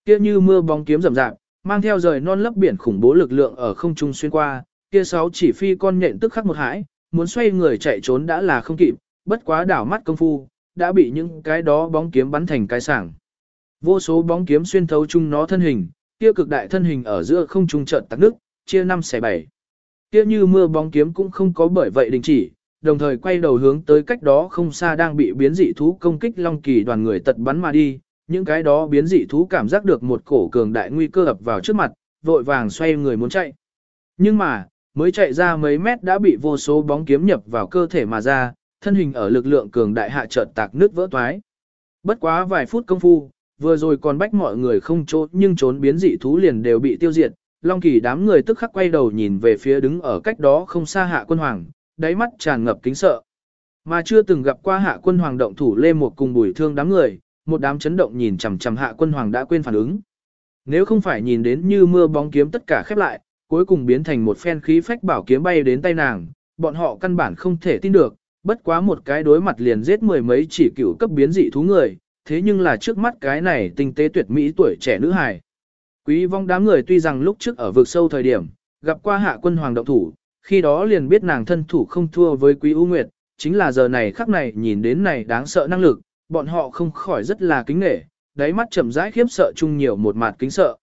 Kia như mưa bóng kiếm rầm rạp, mang theo rời non lấp biển khủng bố lực lượng ở không trung xuyên qua, kia sáu chỉ phi con nhện tức khắc một hãi, muốn xoay người chạy trốn đã là không kịp, bất quá đảo mắt công phu, đã bị những cái đó bóng kiếm bắn thành cái sảng. Vô số bóng kiếm xuyên thấu chung nó thân hình, kia cực đại thân hình ở giữa không trung trận tắc nước, chia năm xẻ bảy. Kia như mưa bóng kiếm cũng không có bởi vậy đình chỉ, đồng thời quay đầu hướng tới cách đó không xa đang bị biến dị thú công kích long kỳ đoàn người tật bắn mà đi, những cái đó biến dị thú cảm giác được một cổ cường đại nguy cơ ập vào trước mặt, vội vàng xoay người muốn chạy. Nhưng mà, mới chạy ra mấy mét đã bị vô số bóng kiếm nhập vào cơ thể mà ra, thân hình ở lực lượng cường đại hạ chợt tạc nước vỡ toái. Bất quá vài phút công phu, vừa rồi còn bách mọi người không trốn nhưng trốn biến dị thú liền đều bị tiêu diệt, Long Kỳ đám người tức khắc quay đầu nhìn về phía đứng ở cách đó không xa hạ quân hoàng, đáy mắt tràn ngập kính sợ. Mà chưa từng gặp qua hạ quân hoàng động thủ lê một cùng bùi thương đám người, một đám chấn động nhìn chằm chằm hạ quân hoàng đã quên phản ứng. Nếu không phải nhìn đến như mưa bóng kiếm tất cả khép lại, cuối cùng biến thành một phen khí phách bảo kiếm bay đến tay nàng, bọn họ căn bản không thể tin được, bất quá một cái đối mặt liền giết mười mấy chỉ cựu cấp biến dị thú người, thế nhưng là trước mắt cái này tinh tế tuyệt mỹ tuổi trẻ nữ hài. Quý vong đám người tuy rằng lúc trước ở vực sâu thời điểm, gặp qua hạ quân hoàng động thủ, khi đó liền biết nàng thân thủ không thua với quý ưu Nguyệt, chính là giờ này khắc này nhìn đến này đáng sợ năng lực, bọn họ không khỏi rất là kính nể, đáy mắt chậm rãi khiếp sợ chung nhiều một mặt kính sợ.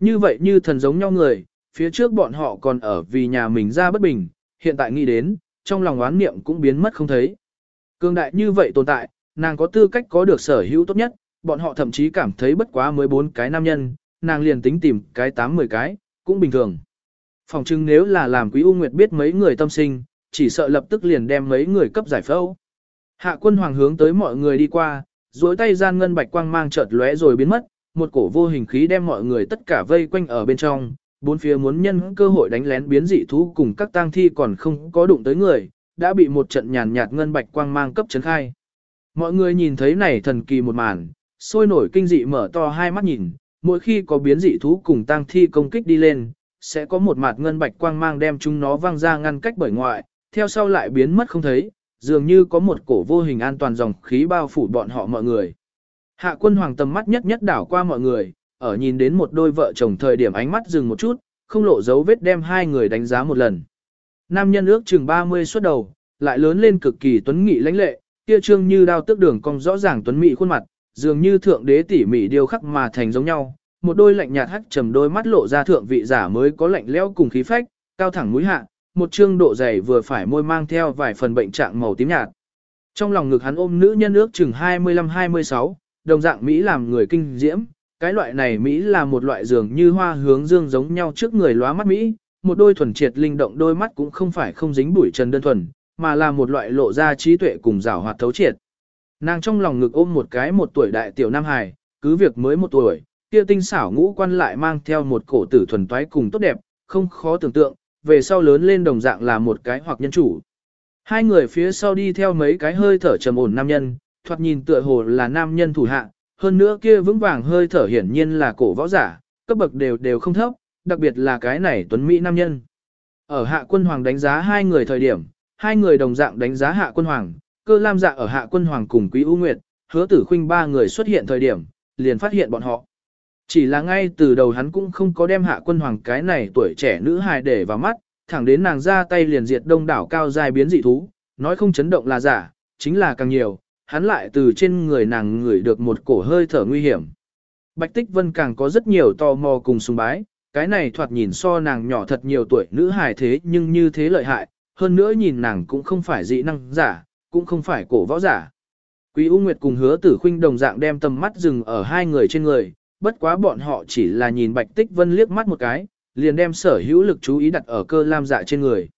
Như vậy như thần giống nhau người, phía trước bọn họ còn ở vì nhà mình ra bất bình, hiện tại nghĩ đến, trong lòng oán niệm cũng biến mất không thấy. Cương đại như vậy tồn tại, nàng có tư cách có được sở hữu tốt nhất, bọn họ thậm chí cảm thấy bất quá mới bốn cái nam nhân, nàng liền tính tìm cái tám mười cái, cũng bình thường. Phòng trưng nếu là làm quý U Nguyệt biết mấy người tâm sinh, chỉ sợ lập tức liền đem mấy người cấp giải phẫu. Hạ quân hoàng hướng tới mọi người đi qua, duỗi tay gian ngân bạch quang mang chợt lóe rồi biến mất, một cổ vô hình khí đem mọi người tất cả vây quanh ở bên trong, bốn phía muốn nhân cơ hội đánh lén biến dị thú cùng các tang thi còn không có đụng tới người, đã bị một trận nhàn nhạt ngân bạch quang mang cấp chấn khai. Mọi người nhìn thấy này thần kỳ một màn, sôi nổi kinh dị mở to hai mắt nhìn, mỗi khi có biến dị thú cùng tang thi công kích đi lên, sẽ có một mặt ngân bạch quang mang đem chúng nó văng ra ngăn cách bởi ngoại, theo sau lại biến mất không thấy, dường như có một cổ vô hình an toàn dòng khí bao phủ bọn họ mọi người. Hạ quân hoàng tầm mắt nhất nhất đảo qua mọi người, ở nhìn đến một đôi vợ chồng thời điểm ánh mắt dừng một chút, không lộ dấu vết đem hai người đánh giá một lần. Nam nhân ước chừng 30 xuất đầu, lại lớn lên cực kỳ tuấn nghị lãnh lệ, kia trương như đao tước đường cong rõ ràng tuấn mỹ khuôn mặt, dường như thượng đế tỉ mỉ điêu khắc mà thành giống nhau, một đôi lạnh nhạt hắc trầm đôi mắt lộ ra thượng vị giả mới có lạnh lẽo cùng khí phách, cao thẳng mũi hạ, một trương độ dày vừa phải môi mang theo vài phần bệnh trạng màu tím nhạt. Trong lòng ngực hắn ôm nữ nhân ước chừng 25-26, đồng dạng Mỹ làm người kinh diễm, cái loại này Mỹ là một loại dường như hoa hướng dương giống nhau trước người lóa mắt Mỹ, một đôi thuần triệt linh động đôi mắt cũng không phải không dính bụi trần đơn thuần, mà là một loại lộ ra trí tuệ cùng rảo hoạt thấu triệt. Nàng trong lòng ngực ôm một cái một tuổi đại tiểu nam hài, cứ việc mới một tuổi, kia tinh xảo ngũ quan lại mang theo một cổ tử thuần toái cùng tốt đẹp, không khó tưởng tượng, về sau lớn lên đồng dạng là một cái hoặc nhân chủ. Hai người phía sau đi theo mấy cái hơi thở trầm ổn nam nhân, thoạt nhìn tựa hồ là nam nhân thủ hạ, hơn nữa kia vững vàng hơi thở hiển nhiên là cổ võ giả, cấp bậc đều đều không thấp, đặc biệt là cái này tuấn Mỹ nam nhân. Ở hạ quân hoàng đánh giá hai người thời điểm, hai người đồng dạng đánh giá hạ quân hoàng, cơ lam dạ ở hạ quân hoàng cùng quý ưu nguyệt, hứa tử khuynh ba người xuất hiện thời điểm, liền phát hiện bọn họ. Chỉ là ngay từ đầu hắn cũng không có đem hạ quân hoàng cái này tuổi trẻ nữ hài để vào mắt, thẳng đến nàng ra tay liền diệt đông đảo cao dài biến dị thú, nói không chấn động là giả, chính là càng nhiều, hắn lại từ trên người nàng ngửi được một cổ hơi thở nguy hiểm. Bạch Tích Vân càng có rất nhiều tò mò cùng sùng bái, cái này thoạt nhìn so nàng nhỏ thật nhiều tuổi nữ hài thế nhưng như thế lợi hại, hơn nữa nhìn nàng cũng không phải dị năng giả, cũng không phải cổ võ giả. Quý U Nguyệt cùng hứa tử khuynh đồng dạng đem tầm mắt dừng ở hai người trên người, bất quá bọn họ chỉ là nhìn Bạch Tích Vân liếc mắt một cái, liền đem sở hữu lực chú ý đặt ở cơ lam dạ trên người.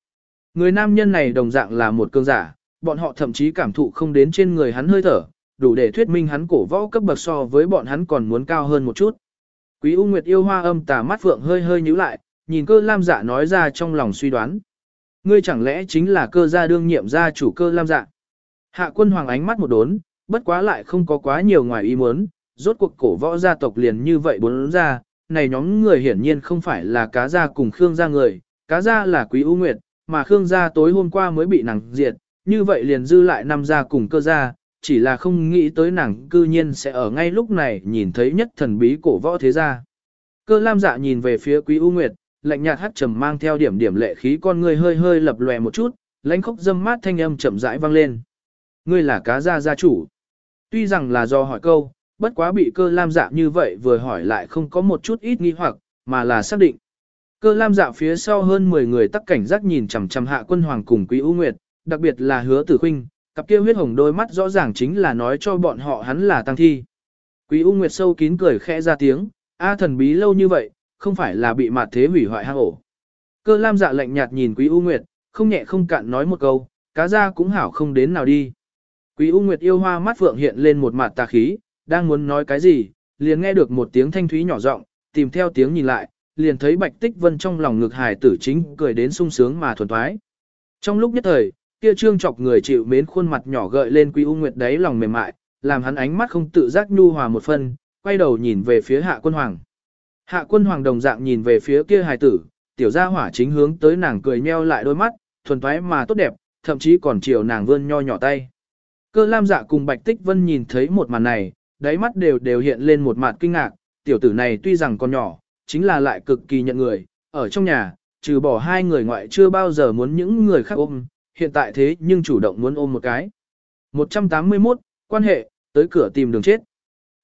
Người nam nhân này đồng dạng là một cương giả, bọn họ thậm chí cảm thụ không đến trên người hắn hơi thở, đủ để thuyết minh hắn cổ võ cấp bậc so với bọn hắn còn muốn cao hơn một chút. Quý U Nguyệt yêu hoa âm tà mắt phượng hơi hơi nhíu lại, nhìn cơ lam dạ nói ra trong lòng suy đoán. Ngươi chẳng lẽ chính là cơ gia đương nhiệm gia chủ cơ lam dạ? Hạ quân hoàng ánh mắt một đốn, bất quá lại không có quá nhiều ngoài ý muốn, rốt cuộc cổ võ gia tộc liền như vậy bốn ra, này nhóm người hiển nhiên không phải là cá gia cùng Khương gia người, cá gia là quý ưu nguyệt, mà Khương gia tối hôm qua mới bị nàng diệt, như vậy liền dư lại năm gia cùng cơ gia, chỉ là không nghĩ tới nàng cư nhiên sẽ ở ngay lúc này nhìn thấy nhất thần bí cổ võ thế gia. Cơ lam dạ nhìn về phía quý U Nguyệt, lạnh nhạt hắt trầm mang theo điểm điểm lệ khí con người hơi hơi lập lòe một chút, lãnh khốc dâm mát thanh âm chậm rãi vang lên. Ngươi là cá gia gia chủ. Tuy rằng là do hỏi câu, bất quá bị cơ lam dạ như vậy vừa hỏi lại không có một chút ít nghi hoặc, mà là xác định. Cơ lam dạ phía sau hơn 10 người tắc cảnh giác nhìn chằm chằm hạ quân hoàng cùng quý U Nguyệt, đặc biệt là hứa tử khinh, cặp kia huyết hồng đôi mắt rõ ràng chính là nói cho bọn họ hắn là tăng thi. Quý U Nguyệt sâu kín cười khẽ ra tiếng, A thần bí lâu như vậy, không phải là bị mạt thế hủy hoại hang ổ. Cơ lam dạ lạnh nhạt nhìn Quý U Nguyệt, không nhẹ không cạn nói một câu, cá ra cũng hảo không đến nào đi. Quý U Nguyệt yêu hoa mắt phượng hiện lên một mặt tà khí, đang muốn nói cái gì, liền nghe được một tiếng thanh thúy nhỏ giọng, tìm theo tiếng nhìn lại, liền thấy Bạch Tích Vân trong lòng ngực hài tử chính cười đến sung sướng mà thuần thoái. Trong lúc nhất thời, kia trương chọc người chịu mến khuôn mặt nhỏ gợi lên Quý U Nguyệt đấy lòng mềm mại, làm hắn ánh mắt không tự giác nhu hòa một phân, quay đầu nhìn về phía Hạ Quân Hoàng. Hạ Quân Hoàng đồng dạng nhìn về phía kia hài tử, tiểu gia hỏa chính hướng tới nàng cười nheo lại đôi mắt, thuần thoái mà tốt đẹp, thậm chí còn chiều nàng vươn nho nhỏ tay. Cơ Lam Dạ cùng Bạch Tích Vân nhìn thấy một màn này, đáy mắt đều đều hiện lên một mặt kinh ngạc, tiểu tử này tuy rằng còn nhỏ, chính là lại cực kỳ nhận người, ở trong nhà, trừ bỏ hai người ngoại chưa bao giờ muốn những người khác ôm, hiện tại thế nhưng chủ động muốn ôm một cái. 181, quan hệ, tới cửa tìm đường chết.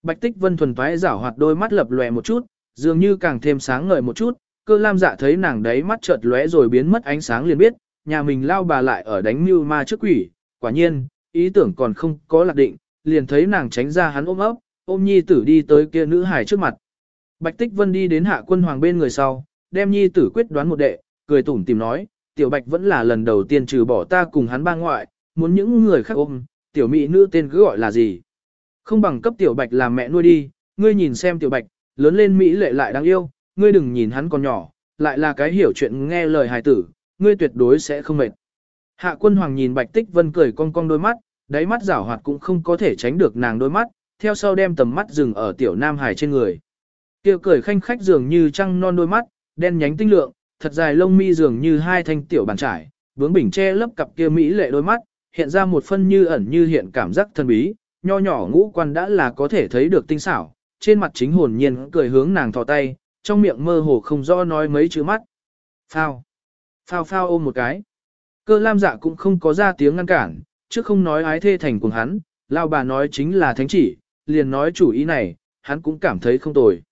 Bạch Tích Vân thuần phái giảo hoạt đôi mắt lập lòe một chút, dường như càng thêm sáng ngời một chút, cơ lam dạ thấy nàng đấy mắt chợt lóe rồi biến mất ánh sáng liền biết, nhà mình lao bà lại ở đánh mưu ma trước quỷ, quả nhiên, ý tưởng còn không có lạc định, liền thấy nàng tránh ra hắn ôm ấp, ôm nhi tử đi tới kia nữ hài trước mặt. Bạch Tích Vân đi đến hạ quân hoàng bên người sau, đem nhi tử quyết đoán một đệ, cười tủm tìm nói, tiểu bạch vẫn là lần đầu tiên trừ bỏ ta cùng hắn ba ngoại, muốn những người khác ôm, tiểu mỹ nữ tên cứ gọi là gì. Không bằng cấp tiểu bạch làm mẹ nuôi đi, ngươi nhìn xem tiểu bạch, lớn lên mỹ lệ lại đáng yêu, ngươi đừng nhìn hắn còn nhỏ, lại là cái hiểu chuyện nghe lời hài tử, ngươi tuyệt đối sẽ không mệt. Hạ quân hoàng nhìn bạch tích vân cười cong cong đôi mắt, đáy mắt rảo hoạt cũng không có thể tránh được nàng đôi mắt, theo sau đem tầm mắt dừng ở tiểu nam hài trên người. Kia cười khanh khách dường như trăng non đôi mắt, đen nhánh tinh lượng, thật dài lông mi dường như hai thanh tiểu bàn trải, bướng bình che lấp cặp kia mỹ lệ đôi mắt, hiện ra một phân như ẩn như hiện cảm giác thần bí, nho nhỏ ngũ quan đã là có thể thấy được tinh xảo, trên mặt chính hồn nhiên cười hướng nàng thò tay, trong miệng mơ hồ không rõ nói mấy chữ mắt. Phao. Phao phao ôm một cái. Cơ lam dạ cũng không có ra tiếng ngăn cản, chứ không nói ái thê thành cùng hắn, lao bà nói chính là thánh chỉ, liền nói chủ ý này, hắn cũng cảm thấy không tồi.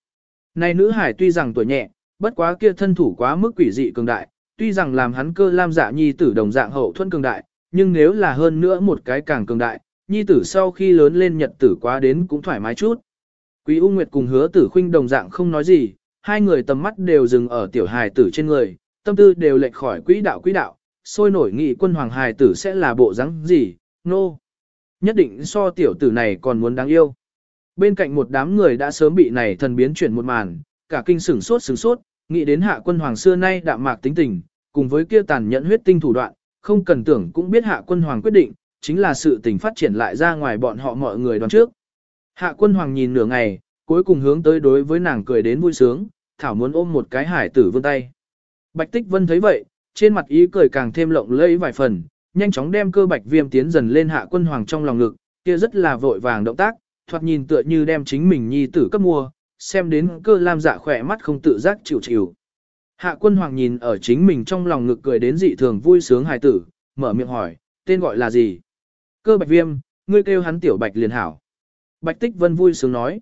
Này nữ hải tuy rằng tuổi nhẹ, bất quá kia thân thủ quá mức quỷ dị cường đại, tuy rằng làm hắn cơ lam dạ nhi tử đồng dạng hậu thuẫn cường đại, nhưng nếu là hơn nữa một cái càng cường đại, nhi tử sau khi lớn lên nhật tử quá đến cũng thoải mái chút. Quý U Nguyệt cùng hứa tử khinh đồng dạng không nói gì, hai người tầm mắt đều dừng ở tiểu hài tử trên người, tâm tư đều lệch khỏi quỹ đạo quỹ đạo, sôi nổi nghị quân hoàng hài tử sẽ là bộ dáng gì, nô. No. Nhất định so tiểu tử này còn muốn đáng yêu. Bên cạnh một đám người đã sớm bị này thần biến chuyển một màn, cả kinh sửng sốt sửng sốt, nghĩ đến hạ quân hoàng xưa nay đạm mạc tính tình, cùng với kia tàn nhẫn huyết tinh thủ đoạn, không cần tưởng cũng biết hạ quân hoàng quyết định, chính là sự tình phát triển lại ra ngoài bọn họ mọi người đoán trước. Hạ quân hoàng nhìn nửa ngày, cuối cùng hướng tới đối với nàng cười đến vui sướng, thảo muốn ôm một cái hải tử vươn tay. Bạch Tích Vân thấy vậy, trên mặt ý cười càng thêm lộng lẫy vài phần, nhanh chóng đem cơ bạch viêm tiến dần lên hạ quân hoàng trong lòng ngực, kia rất là vội vàng động tác, thoạt nhìn tựa như đem chính mình nhi tử cấp mua, xem đến cơ lam dạ khỏe mắt không tự giác chịu chịu. Hạ quân hoàng nhìn ở chính mình trong lòng ngực cười đến dị thường vui sướng hài tử, mở miệng hỏi, tên gọi là gì? Cơ bạch viêm, ngươi kêu hắn tiểu bạch liền hảo. Bạch tích vân vui sướng nói.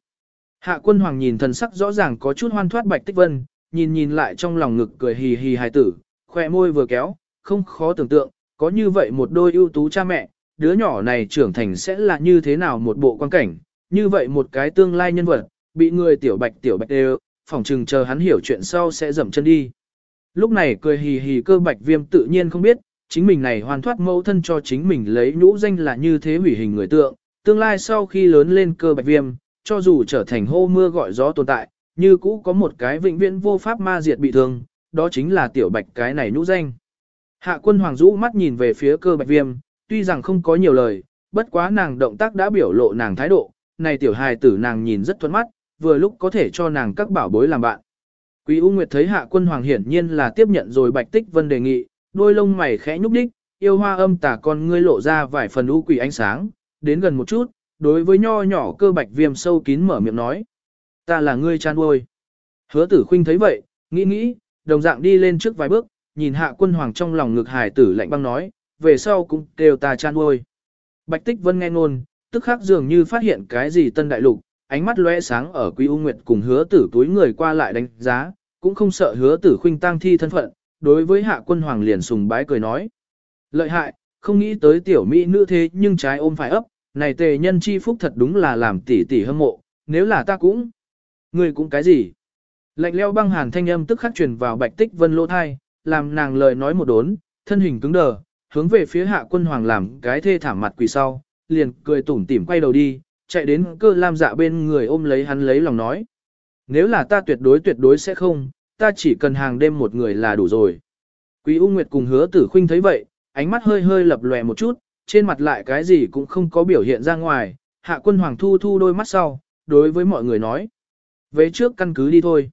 Hạ quân hoàng nhìn thần sắc rõ ràng có chút hoan thoát bạch tích vân, nhìn nhìn lại trong lòng ngực cười hì hì hài tử, khoe môi vừa kéo, không khó tưởng tượng, có như vậy một đôi ưu tú cha mẹ, đứa nhỏ này trưởng thành sẽ là như thế nào một bộ quan cảnh, như vậy một cái tương lai nhân vật, bị người tiểu bạch tiểu bạch đều, phỏng chừng chờ hắn hiểu chuyện sau sẽ dậm chân đi. Lúc này cười hì hì cơ bạch viêm tự nhiên không biết, chính mình này hoàn thoát mẫu thân cho chính mình lấy nhũ danh là như thế hủy hình người tượng, tương lai sau khi lớn lên cơ bạch viêm, cho dù trở thành hô mưa gọi gió tồn tại, như cũ có một cái vĩnh viễn vô pháp ma diệt bị thương, đó chính là tiểu bạch cái này nhũ danh. Hạ quân hoàng rũ mắt nhìn về phía cơ bạch viêm, tuy rằng không có nhiều lời, bất quá nàng động tác đã biểu lộ nàng thái độ, này tiểu hài tử nàng nhìn rất thuận mắt, vừa lúc có thể cho nàng các bảo bối làm bạn. Quý U Nguyệt thấy hạ quân hoàng hiển nhiên là tiếp nhận rồi bạch tích vân đề nghị, đôi lông mày khẽ nhúc đích, yêu hoa âm tả con ngươi lộ ra vài phần u quỷ ánh sáng, đến gần một chút, đối với nho nhỏ cơ bạch viêm sâu kín mở miệng nói. Ta là ngươi chan uôi. Hứa tử Khinh thấy vậy, nghĩ nghĩ, đồng dạng đi lên trước vài bước, nhìn hạ quân hoàng trong lòng ngực hải tử lạnh băng nói, về sau cũng kêu ta chan uôi. Bạch tích vân nghe ngôn, tức khắc dường như phát hiện cái gì tân đại lục, ánh mắt lóe sáng ở quý u nguyệt cùng hứa tử túi người qua lại đánh giá, cũng không sợ hứa tử Khinh tăng thi thân phận, đối với hạ quân hoàng liền sùng bái cười nói. Lợi hại, không nghĩ tới tiểu mỹ nữ thế nhưng trái ôm phải ấp, này tề nhân chi phúc thật đúng là làm tỷ tỷ hâm mộ, nếu là ta cũng, người cũng cái gì. Lạnh leo băng hàn thanh âm tức khắc truyền vào bạch tích vân lô thai, làm nàng lời nói một đốn, thân hình cứng đờ, hướng về phía hạ quân hoàng làm cái thê thảm mặt quỳ sau, liền cười tủm tỉm quay đầu đi, chạy đến cơ lam dạ bên người ôm lấy hắn lấy lòng nói. Nếu là ta tuyệt đối tuyệt đối sẽ không, ta chỉ cần hàng đêm một người là đủ rồi. Quý U Nguyệt cùng hứa tử khuynh thấy vậy, ánh mắt hơi hơi lập lòe một chút, trên mặt lại cái gì cũng không có biểu hiện ra ngoài, hạ quân hoàng thu thu đôi mắt sau, đối với mọi người nói. Về trước căn cứ đi thôi.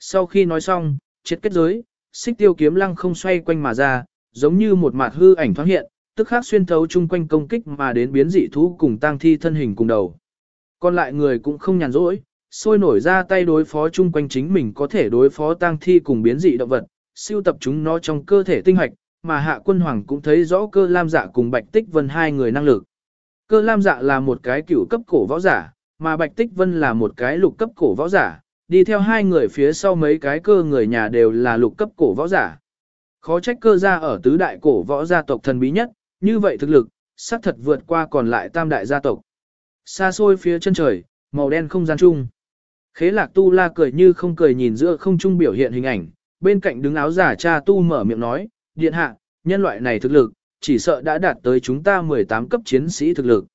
Sau khi nói xong, triệt kết giới, xích tiêu kiếm lăng không xoay quanh mà ra, giống như một mặt hư ảnh thoáng hiện, tức khắc xuyên thấu chung quanh công kích mà đến biến dị thú cùng tang thi thân hình cùng đầu. Còn lại người cũng không nhàn rỗi, sôi nổi ra tay đối phó chung quanh chính mình có thể đối phó tang thi cùng biến dị động vật, siêu tập chúng nó trong cơ thể tinh hoạch, mà hạ quân hoàng cũng thấy rõ cơ lam dạ cùng bạch tích vân hai người năng lực. Cơ lam dạ là một cái cửu cấp cổ võ giả, mà bạch tích vân là một cái lục cấp cổ võ giả, đi theo hai người phía sau mấy cái cơ người nhà đều là lục cấp cổ võ giả. Khó trách cơ gia ở tứ đại cổ võ gia tộc thần bí nhất, như vậy thực lực, xác thật vượt qua còn lại tam đại gia tộc. Xa xôi phía chân trời, màu đen không gian chung. Khế lạc tu la cười như không cười nhìn giữa không trung biểu hiện hình ảnh, bên cạnh đứng áo giả cha tu mở miệng nói, điện hạ, nhân loại này thực lực, chỉ sợ đã đạt tới chúng ta 18 cấp chiến sĩ thực lực.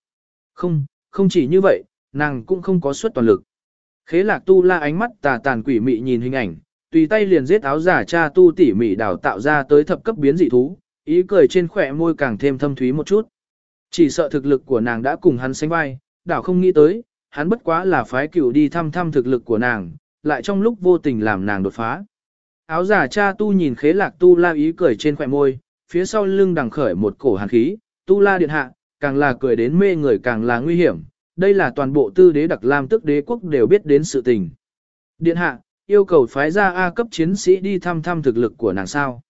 Không, không chỉ như vậy, nàng cũng không có suất toàn lực. Khế lạc tu la ánh mắt tà tàn quỷ mị nhìn hình ảnh, tùy tay liền giết áo giả cha tu tỉ mỉ đào tạo ra tới thập cấp biến dị thú, ý cười trên khỏe môi càng thêm thâm thúy một chút. Chỉ sợ thực lực của nàng đã cùng hắn sánh vai, đảo không nghĩ tới, hắn bất quá là phái cựu đi thăm thăm thực lực của nàng, lại trong lúc vô tình làm nàng đột phá. Áo giả cha tu nhìn khế lạc tu la ý cười trên khỏe môi, phía sau lưng đằng khởi một cổ hàn khí, tu la điện hạ, càng là cười đến mê người càng là nguy hiểm, đây là toàn bộ tư đế đặc lam tức đế quốc đều biết đến sự tình. Điện hạ, yêu cầu phái ra A cấp chiến sĩ đi thăm thăm thực lực của nàng sao.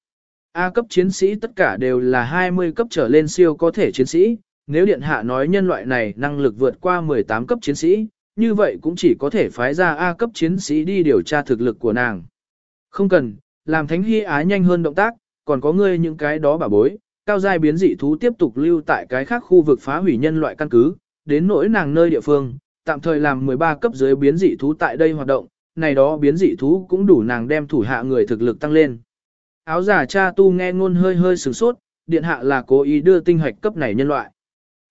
A cấp chiến sĩ tất cả đều là 20 cấp trở lên siêu có thể chiến sĩ, nếu điện hạ nói nhân loại này năng lực vượt qua 18 cấp chiến sĩ, như vậy cũng chỉ có thể phái ra A cấp chiến sĩ đi điều tra thực lực của nàng. Không cần, làm thánh hy á nhanh hơn động tác, còn có ngươi những cái đó bà bối, cao giai biến dị thú tiếp tục lưu tại cái khác khu vực phá hủy nhân loại căn cứ, đến nỗi nàng nơi địa phương, tạm thời làm 13 cấp dưới biến dị thú tại đây hoạt động, này đó biến dị thú cũng đủ nàng đem thủ hạ người thực lực tăng lên. Áo giả cha tu nghe ngôn hơi hơi sửng sốt, điện hạ là cố ý đưa tinh hoạch cấp này nhân loại.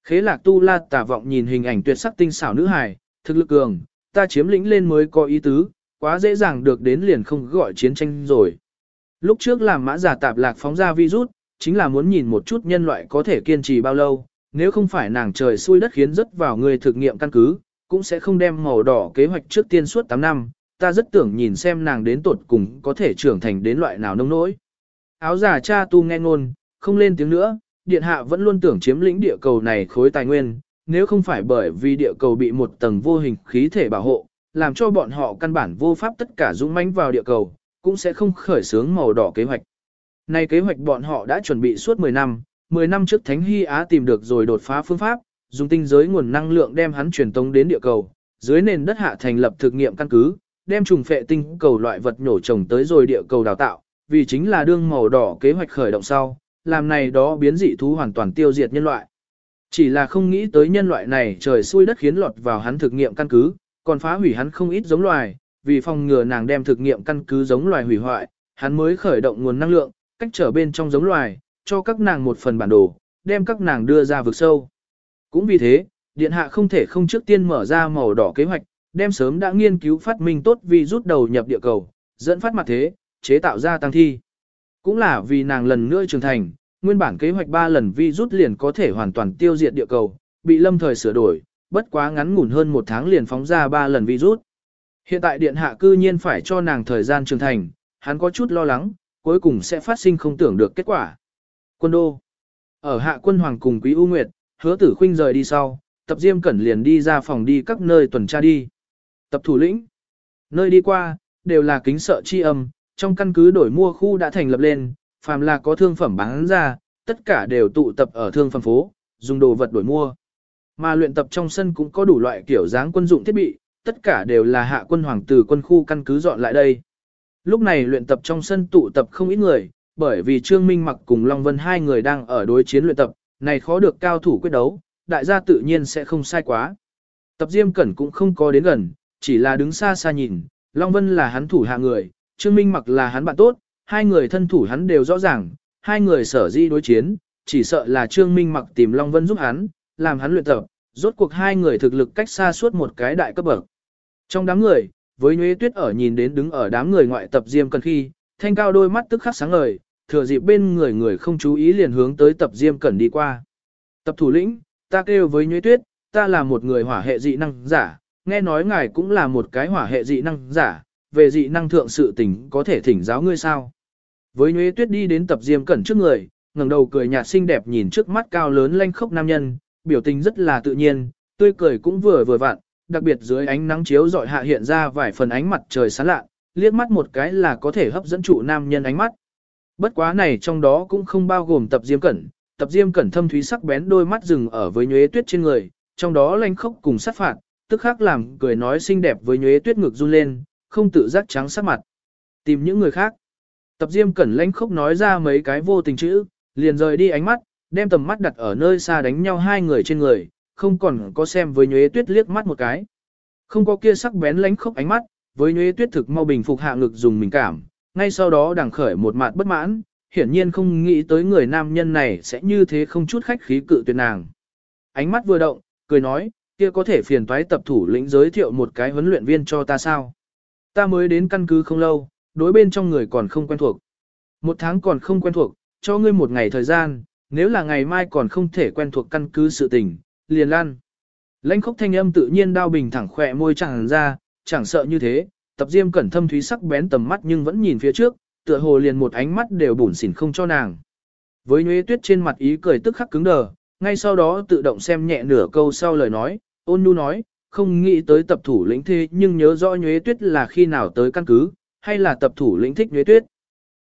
Khế lạc tu la tả vọng nhìn hình ảnh tuyệt sắc tinh xảo nữ hài, thực lực cường, ta chiếm lĩnh lên mới có ý tứ, quá dễ dàng được đến liền không gọi chiến tranh rồi. Lúc trước làm mã giả tạp lạc phóng ra virus, chính là muốn nhìn một chút nhân loại có thể kiên trì bao lâu, nếu không phải nàng trời xui đất khiến rất vào người thực nghiệm căn cứ, cũng sẽ không đem màu đỏ kế hoạch trước tiên suốt 8 năm, ta rất tưởng nhìn xem nàng đến tột cùng có thể trưởng thành đến loại nào nông nỗi. Áo giả cha tu nghe ngôn, không lên tiếng nữa, điện hạ vẫn luôn tưởng chiếm lĩnh địa cầu này khối tài nguyên, nếu không phải bởi vì địa cầu bị một tầng vô hình khí thể bảo hộ, làm cho bọn họ căn bản vô pháp tất cả dũng mãnh vào địa cầu, cũng sẽ không khởi xướng màu đỏ kế hoạch. Nay kế hoạch bọn họ đã chuẩn bị suốt 10 năm, 10 năm trước Thánh Hy Á tìm được rồi đột phá phương pháp, dùng tinh giới nguồn năng lượng đem hắn truyền tống đến địa cầu, dưới nền đất hạ thành lập thực nghiệm căn cứ, đem trùng phệ tinh cầu loại vật nhổ trồng tới rồi địa cầu đào tạo, vì chính là đương màu đỏ kế hoạch khởi động sau, làm này đó biến dị thú hoàn toàn tiêu diệt nhân loại. Chỉ là không nghĩ tới nhân loại này trời xui đất khiến lọt vào hắn thực nghiệm căn cứ, còn phá hủy hắn không ít giống loài, vì phòng ngừa nàng đem thực nghiệm căn cứ giống loài hủy hoại, hắn mới khởi động nguồn năng lượng, cách trở bên trong giống loài, cho các nàng một phần bản đồ, đem các nàng đưa ra vực sâu. Cũng vì thế, điện hạ không thể không trước tiên mở ra màu đỏ kế hoạch, đem sớm đã nghiên cứu phát minh tốt vì rút đầu nhập địa cầu, dẫn phát mặt thế, chế tạo ra tăng thi. Cũng là vì nàng lần nữa trưởng thành, nguyên bản kế hoạch 3 lần vi rút liền có thể hoàn toàn tiêu diệt địa cầu, bị lâm thời sửa đổi, bất quá ngắn ngủn hơn một tháng liền phóng ra ba lần virus. Hiện tại điện hạ cư nhiên phải cho nàng thời gian trưởng thành, hắn có chút lo lắng, cuối cùng sẽ phát sinh không tưởng được kết quả. Quân đô. Ở hạ quân hoàng cùng quý U Nguyệt, hứa tử khuynh rời đi sau, tập diêm cẩn liền đi ra phòng đi các nơi tuần tra đi. Tập thủ lĩnh, nơi đi qua, đều là kính sợ chi âm, trong căn cứ đổi mua khu đã thành lập lên, phàm là có thương phẩm bán ra, tất cả đều tụ tập ở thương phẩm phố, dùng đồ vật đổi mua. Mà luyện tập trong sân cũng có đủ loại kiểu dáng quân dụng thiết bị, tất cả đều là hạ quân hoàng từ quân khu căn cứ dọn lại đây. Lúc này luyện tập trong sân tụ tập không ít người, bởi vì Trương Minh mặc cùng Long Vân hai người đang ở đối chiến luyện tập, này khó được cao thủ quyết đấu, đại gia tự nhiên sẽ không sai quá. Tập Diêm Cẩn cũng không có đến gần, chỉ là đứng xa xa nhìn, Long Vân là hắn thủ hạ người, Trương Minh mặc là hắn bạn tốt, hai người thân thủ hắn đều rõ ràng, hai người sở di đối chiến, chỉ sợ là Trương Minh mặc tìm Long Vân giúp hắn, làm hắn luyện tập, rốt cuộc hai người thực lực cách xa suốt một cái đại cấp bậc. Trong đám người, với Nhuế Tuyết ở nhìn đến đứng ở đám người ngoại tập Diêm Cẩn khi, thanh cao đôi mắt tức khắc sáng ngời, thừa dịp bên người người không chú ý liền hướng tới tập Diêm Cẩn đi qua. Tập thủ lĩnh, ta kêu với Nhuế Tuyết, ta là một người hỏa hệ dị năng giả, nghe nói ngài cũng là một cái hỏa hệ dị năng giả, về dị năng thượng sự tình có thể thỉnh giáo ngươi sao. Với Nhuế Tuyết đi đến tập Diêm Cẩn trước người, ngẩng đầu cười nhạt xinh đẹp nhìn trước mắt cao lớn lanh khốc nam nhân, biểu tình rất là tự nhiên, tươi cười cũng vừa vừa vặn, đặc biệt dưới ánh nắng chiếu dọi hạ hiện ra vài phần ánh mặt trời sáng lạ, liếc mắt một cái là có thể hấp dẫn trụ nam nhân ánh mắt. Bất quá này trong đó cũng không bao gồm tập Diêm Cẩn, tập Diêm Cẩn thâm thúy sắc bén đôi mắt rừng ở với Nhuế Tuyết trên người, trong đó lanh khốc cùng sát phạt, tức khắc làm cười nói xinh đẹp với Nhuế Tuyết ngực run lên, không tự giác trắng sắc mặt. Tìm những người khác. Tập Diêm Cẩn lanh khốc nói ra mấy cái vô tình chữ, liền rời đi ánh mắt, đem tầm mắt đặt ở nơi xa đánh nhau hai người trên người, không còn có xem với nhuế tuyết liếc mắt một cái. Không có kia sắc bén lánh khốc ánh mắt, với nhuế tuyết thực mau bình phục hạ ngực dùng mình cảm, ngay sau đó đằng khởi một mặt bất mãn, hiển nhiên không nghĩ tới người nam nhân này sẽ như thế không chút khách khí cự tuyệt nàng. Ánh mắt vừa động, cười nói, kia có thể phiền toái tập thủ lĩnh giới thiệu một cái huấn luyện viên cho ta sao. Ta mới đến căn cứ không lâu, đối bên trong người còn không quen thuộc. Một tháng còn không quen thuộc, cho ngươi một ngày thời gian, nếu là ngày mai còn không thể quen thuộc căn cứ sự tình, liền lan. Lãnh khốc thanh âm tự nhiên đao bình thẳng khỏe môi chẳng ra, chẳng sợ như thế, tập diêm cẩn thâm thúy sắc bén tầm mắt nhưng vẫn nhìn phía trước, tựa hồ liền một ánh mắt đều bủn xỉn không cho nàng. Với nhuế tuyết trên mặt ý cười tức khắc cứng đờ, ngay sau đó tự động xem nhẹ nửa câu sau lời nói, ôn nhu nói, không nghĩ tới tập thủ lĩnh thế nhưng nhớ rõ nhuế tuyết là khi nào tới căn cứ, hay là tập thủ lĩnh thích nhuế tuyết.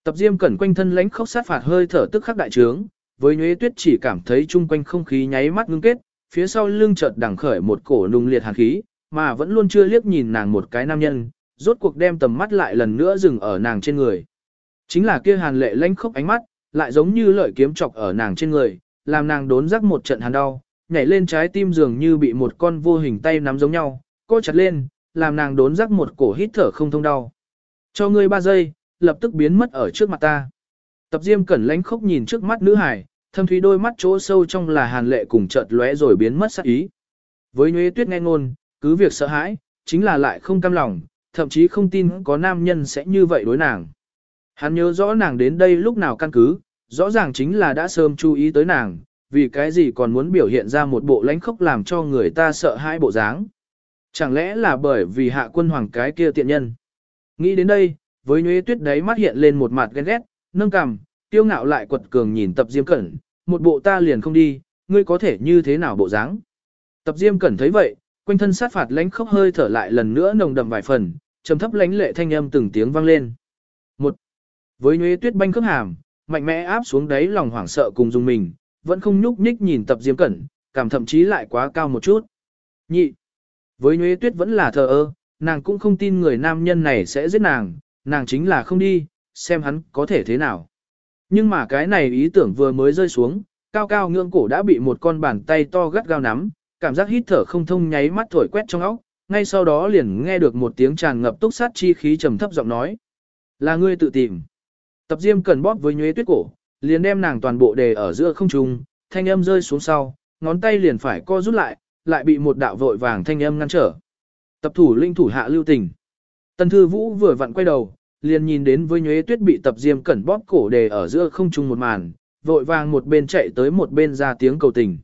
Tập diêm cẩn quanh thân lãnh khốc sát phạt hơi thở tức khắc đại trướng, với nhuế tuyết chỉ cảm thấy chung quanh không khí nháy mắt ngưng kết, phía sau lưng chợt đằng khởi một cổ nung liệt hàn khí, mà vẫn luôn chưa liếc nhìn nàng một cái nam nhân, rốt cuộc đem tầm mắt lại lần nữa dừng ở nàng trên người. Chính là kia hàn lệ lanh khốc ánh mắt, lại giống như lợi kiếm chọc ở nàng trên người, làm nàng đốn rắc một trận hàn đau, nhảy lên trái tim dường như bị một con vô hình tay nắm giống nhau, cô chặt lên, làm nàng đốn rắc một cổ hít thở không thông đau. Cho ngươi ba giây, lập tức biến mất ở trước mặt ta. Tập Diêm Cẩn lánh khóc nhìn trước mắt nữ hải, thâm thúy đôi mắt chỗ sâu trong là hàn lệ cùng chợt lóe rồi biến mất sát ý. Với Nhuế Tuyết nghe ngôn, cứ việc sợ hãi, chính là lại không cam lòng, thậm chí không tin có nam nhân sẽ như vậy đối nàng. Hắn nhớ rõ nàng đến đây lúc nào căn cứ, rõ ràng chính là đã sớm chú ý tới nàng, vì cái gì còn muốn biểu hiện ra một bộ lãnh khóc làm cho người ta sợ hãi bộ dáng. Chẳng lẽ là bởi vì hạ quân hoàng cái kia tiện nhân. Nghĩ đến đây, với nhuế tuyết đấy mắt hiện lên một mặt ghen ghét, nâng cằm, tiêu ngạo lại quật cường nhìn tập diêm cẩn, một bộ ta liền không đi, ngươi có thể như thế nào bộ dáng. Tập diêm cẩn thấy vậy, quanh thân sát phạt lãnh khốc hơi thở lại lần nữa nồng đậm vài phần, trầm thấp lãnh lệ thanh âm từng tiếng vang lên. Một, với nhuế tuyết banh cước hàm, mạnh mẽ áp xuống đáy lòng hoảng sợ cùng dùng mình, vẫn không nhúc nhích nhìn tập diêm cẩn, cảm thậm chí lại quá cao một chút. Nhị, với nhuế tuyết vẫn là thờ ơ, nàng cũng không tin người nam nhân này sẽ giết nàng, nàng chính là không đi, xem hắn có thể thế nào. Nhưng mà cái này ý tưởng vừa mới rơi xuống, cao cao ngưỡng cổ đã bị một con bàn tay to gắt gao nắm, cảm giác hít thở không thông nháy mắt thổi quét trong óc, ngay sau đó liền nghe được một tiếng tràn ngập túc sát chi khí trầm thấp giọng nói. Là ngươi tự tìm. Tập diêm cần bóp với nhuế tuyết cổ, liền đem nàng toàn bộ đề ở giữa không trung, thanh âm rơi xuống sau, ngón tay liền phải co rút lại, lại bị một đạo vội vàng thanh âm ngăn trở. Tập thủ linh thủ hạ lưu tình. Tần Thư Vũ vừa vặn quay đầu, liền nhìn đến với nhuế tuyết bị tập diêm cẩn bóp cổ đề ở giữa không trung một màn, vội vàng một bên chạy tới một bên ra tiếng cầu tình.